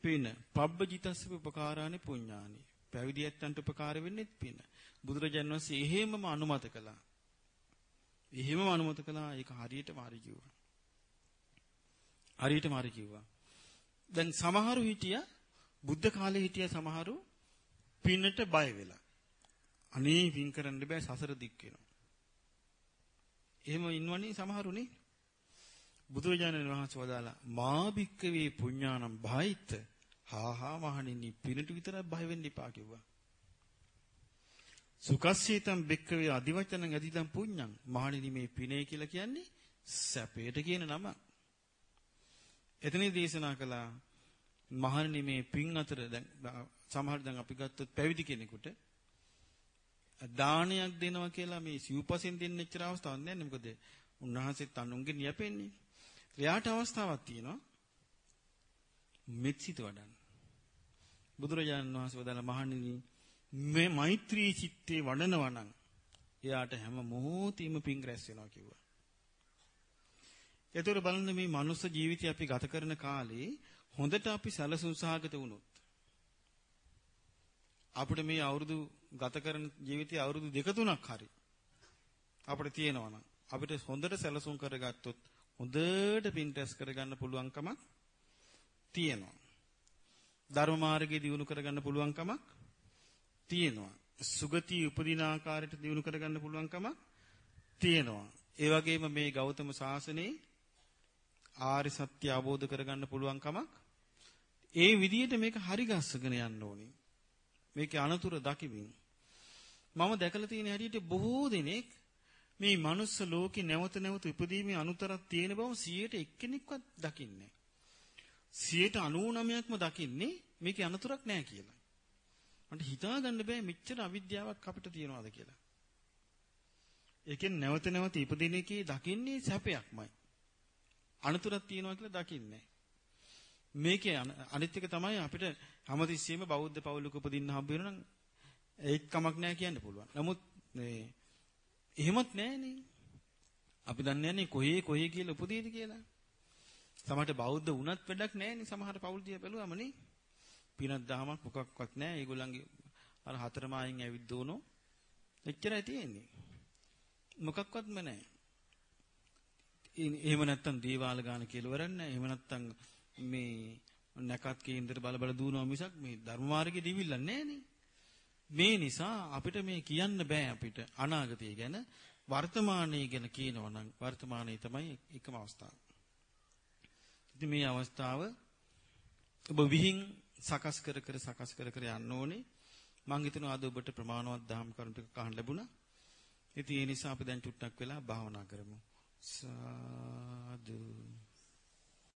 පින. පබ්බජිතස්සපි උපකාරානි පුඤ්ඤානි. පැවිදි ඇත්තන්ට උපකාර වෙන්නේ පින. බුදුරජාණන් වහන්සේ එහෙමම අනුමත කළා. එහෙමම අනුමත කළා ඒක හරියටම හරි කිව්වා. හරියටම හරි කිව්වා. දැන් සමහරු හිටියා බුද්ධ කාලේ හිටියා සමහරු පින්නට බය වෙලා. අනේ පින් කරන්න බෑ සසර දික් වෙනවා. එහෙම ඉන්නවනේ සමහරුනේ. බුදුරජාණන් වහන්සේ වදාලා මා භික්කවේ පුඤ්ඤානම් භායිත හා හා මහණෙනි පිනට විතරක් බය වෙන්න එපා කිව්වා. සුකස්සීතම් බික්කවේ අදිවචනං අදිදම් පුඤ්ඤං මහණෙනි මේ පිනේ කියලා කියන්නේ සැපයට කියන නම. එතනදී දේශනා කළා මහණෙනි මේ පින් අතර දැන් සමහර දැන් අපි ගත්තොත් පැවිදි කෙනෙකුට දානයක් දෙනවා කියලා මේ සිව්පසෙන් දෙන්න එච්චර අවස්ථාවක් නැහැ මොකද උන්වහන්සේත් අනුන්ගෙන් යැපෙන්නේ. එයාට අවස්ථාවක් තියෙනවා මෙත්සිත වඩන්න. බුදුරජාණන් වහන්සේ වදාළ මහණෙනි මේ මෛත්‍රී චිත්තේ වඩනවා නම් එයාට හැම මොහොතෙම පිං රැස් වෙනවා කිව්වා. ඒතර බලන්න මේ මනුස්ස ජීවිතය අපි ගත කරන කාලේ හොඳට අපි සැලසුම් සහගත වුණොත් අපිට මේ අවුරුදු ගත කරන ජීවිතයේ අවුරුදු දෙක තුනක් හරි අපිට තියෙනවා නම් අපිට හොඳට සැලසුම් කරගත්තොත් හොඳට පින් රැස් කරගන්න පුළුවන්කමක් තියෙනවා. ධර්ම මාර්ගයේ දියුණු කරගන්න පුළුවන්කමක් තියෙනවා. සුගති උපදින ආකාරයට දිනු කරගන්න පුළුවන්කමක් තියෙනවා. ඒ වගේම මේ ගෞතම සාසනේ ආරි සත්‍ය අවබෝධ කරගන්න පුළුවන්කමක් ඒ විදිහට මේක හරි ගස්සගෙන යන්න ඕනේ. මේකේ අනතුරු දකිමින් මම දැකලා තියෙන හැටියට බොහෝ දෙනෙක් මේ මනුස්ස ලෝකේ නැවත නැවත ඉපදීමේ අනුතරක් තියෙන බව 100ට එක්කෙනෙක්වත් දකින්නේ නැහැ. 99%ක්ම දකින්නේ මේකේ අනතුරක් නැහැ කියලා. මට හිතා ගන්න බෑ මෙච්චර අවිද්‍යාවක් අපිට තියනවාද කියලා. ඒකෙන් නැවත නැවත ඉපදින එකේ දකින්නේ සැපයක්මයි. අනතුරක් තියනවා කියලා දකින්නේ මේකේ අනිත් එක තමයි අපිට හැමතිස්සෙම බෞද්ධ පවුලක උපදින්න හම්බ වෙනවා නම් ඒක කමක් නැහැ කියන්න පුළුවන්. නමුත් මේ එහෙමත් නැහනේ. අපි දන්නේ නැහැ කොහේ කොහේ කියලා උපදීද කියලා. සමහරට බෞද්ධ වුණත් වැඩක් නැහැනේ සමහර පවුල් දිහා බැලුවම නේ. පිනක් දහමක් මොකක්වත් නැහැ. ඒගොල්ලන්ගේ අර හතර මායින් ඇවිත් දෝනෝ. එච්චරයි තියෙන්නේ. මොකක්වත්ම නැහැ. එහෙම නැත්තම් දේවාල ගාන කියලා වරන්නේ එහෙම නැත්තම් මේ නැකත් කේන්දර බල බල දුවනවා මිසක් මේ ධර්ම මාර්ගයේ දිවිල්ලන්නේ නැහනේ. මේ නිසා අපිට මේ කියන්න බෑ අපිට අනාගතය ගැන වර්තමානයේ ගැන කියනවා නම් වර්තමානයේ තමයි එකම අවස්ථාව. ඉතින් මේ අවස්ථාව ඔබ විහිං සකස් කර කර සකස් කර කර යන්න ඕනේ. මම හිතනවා අද ඔබට ප්‍රමාණවත් දහම් කරුණු ටික අහන්න ලැබුණා. ඉතින් ඒ නිසා අපි දැන් චුට්ටක් වෙලා භාවනා කරමු. සාදු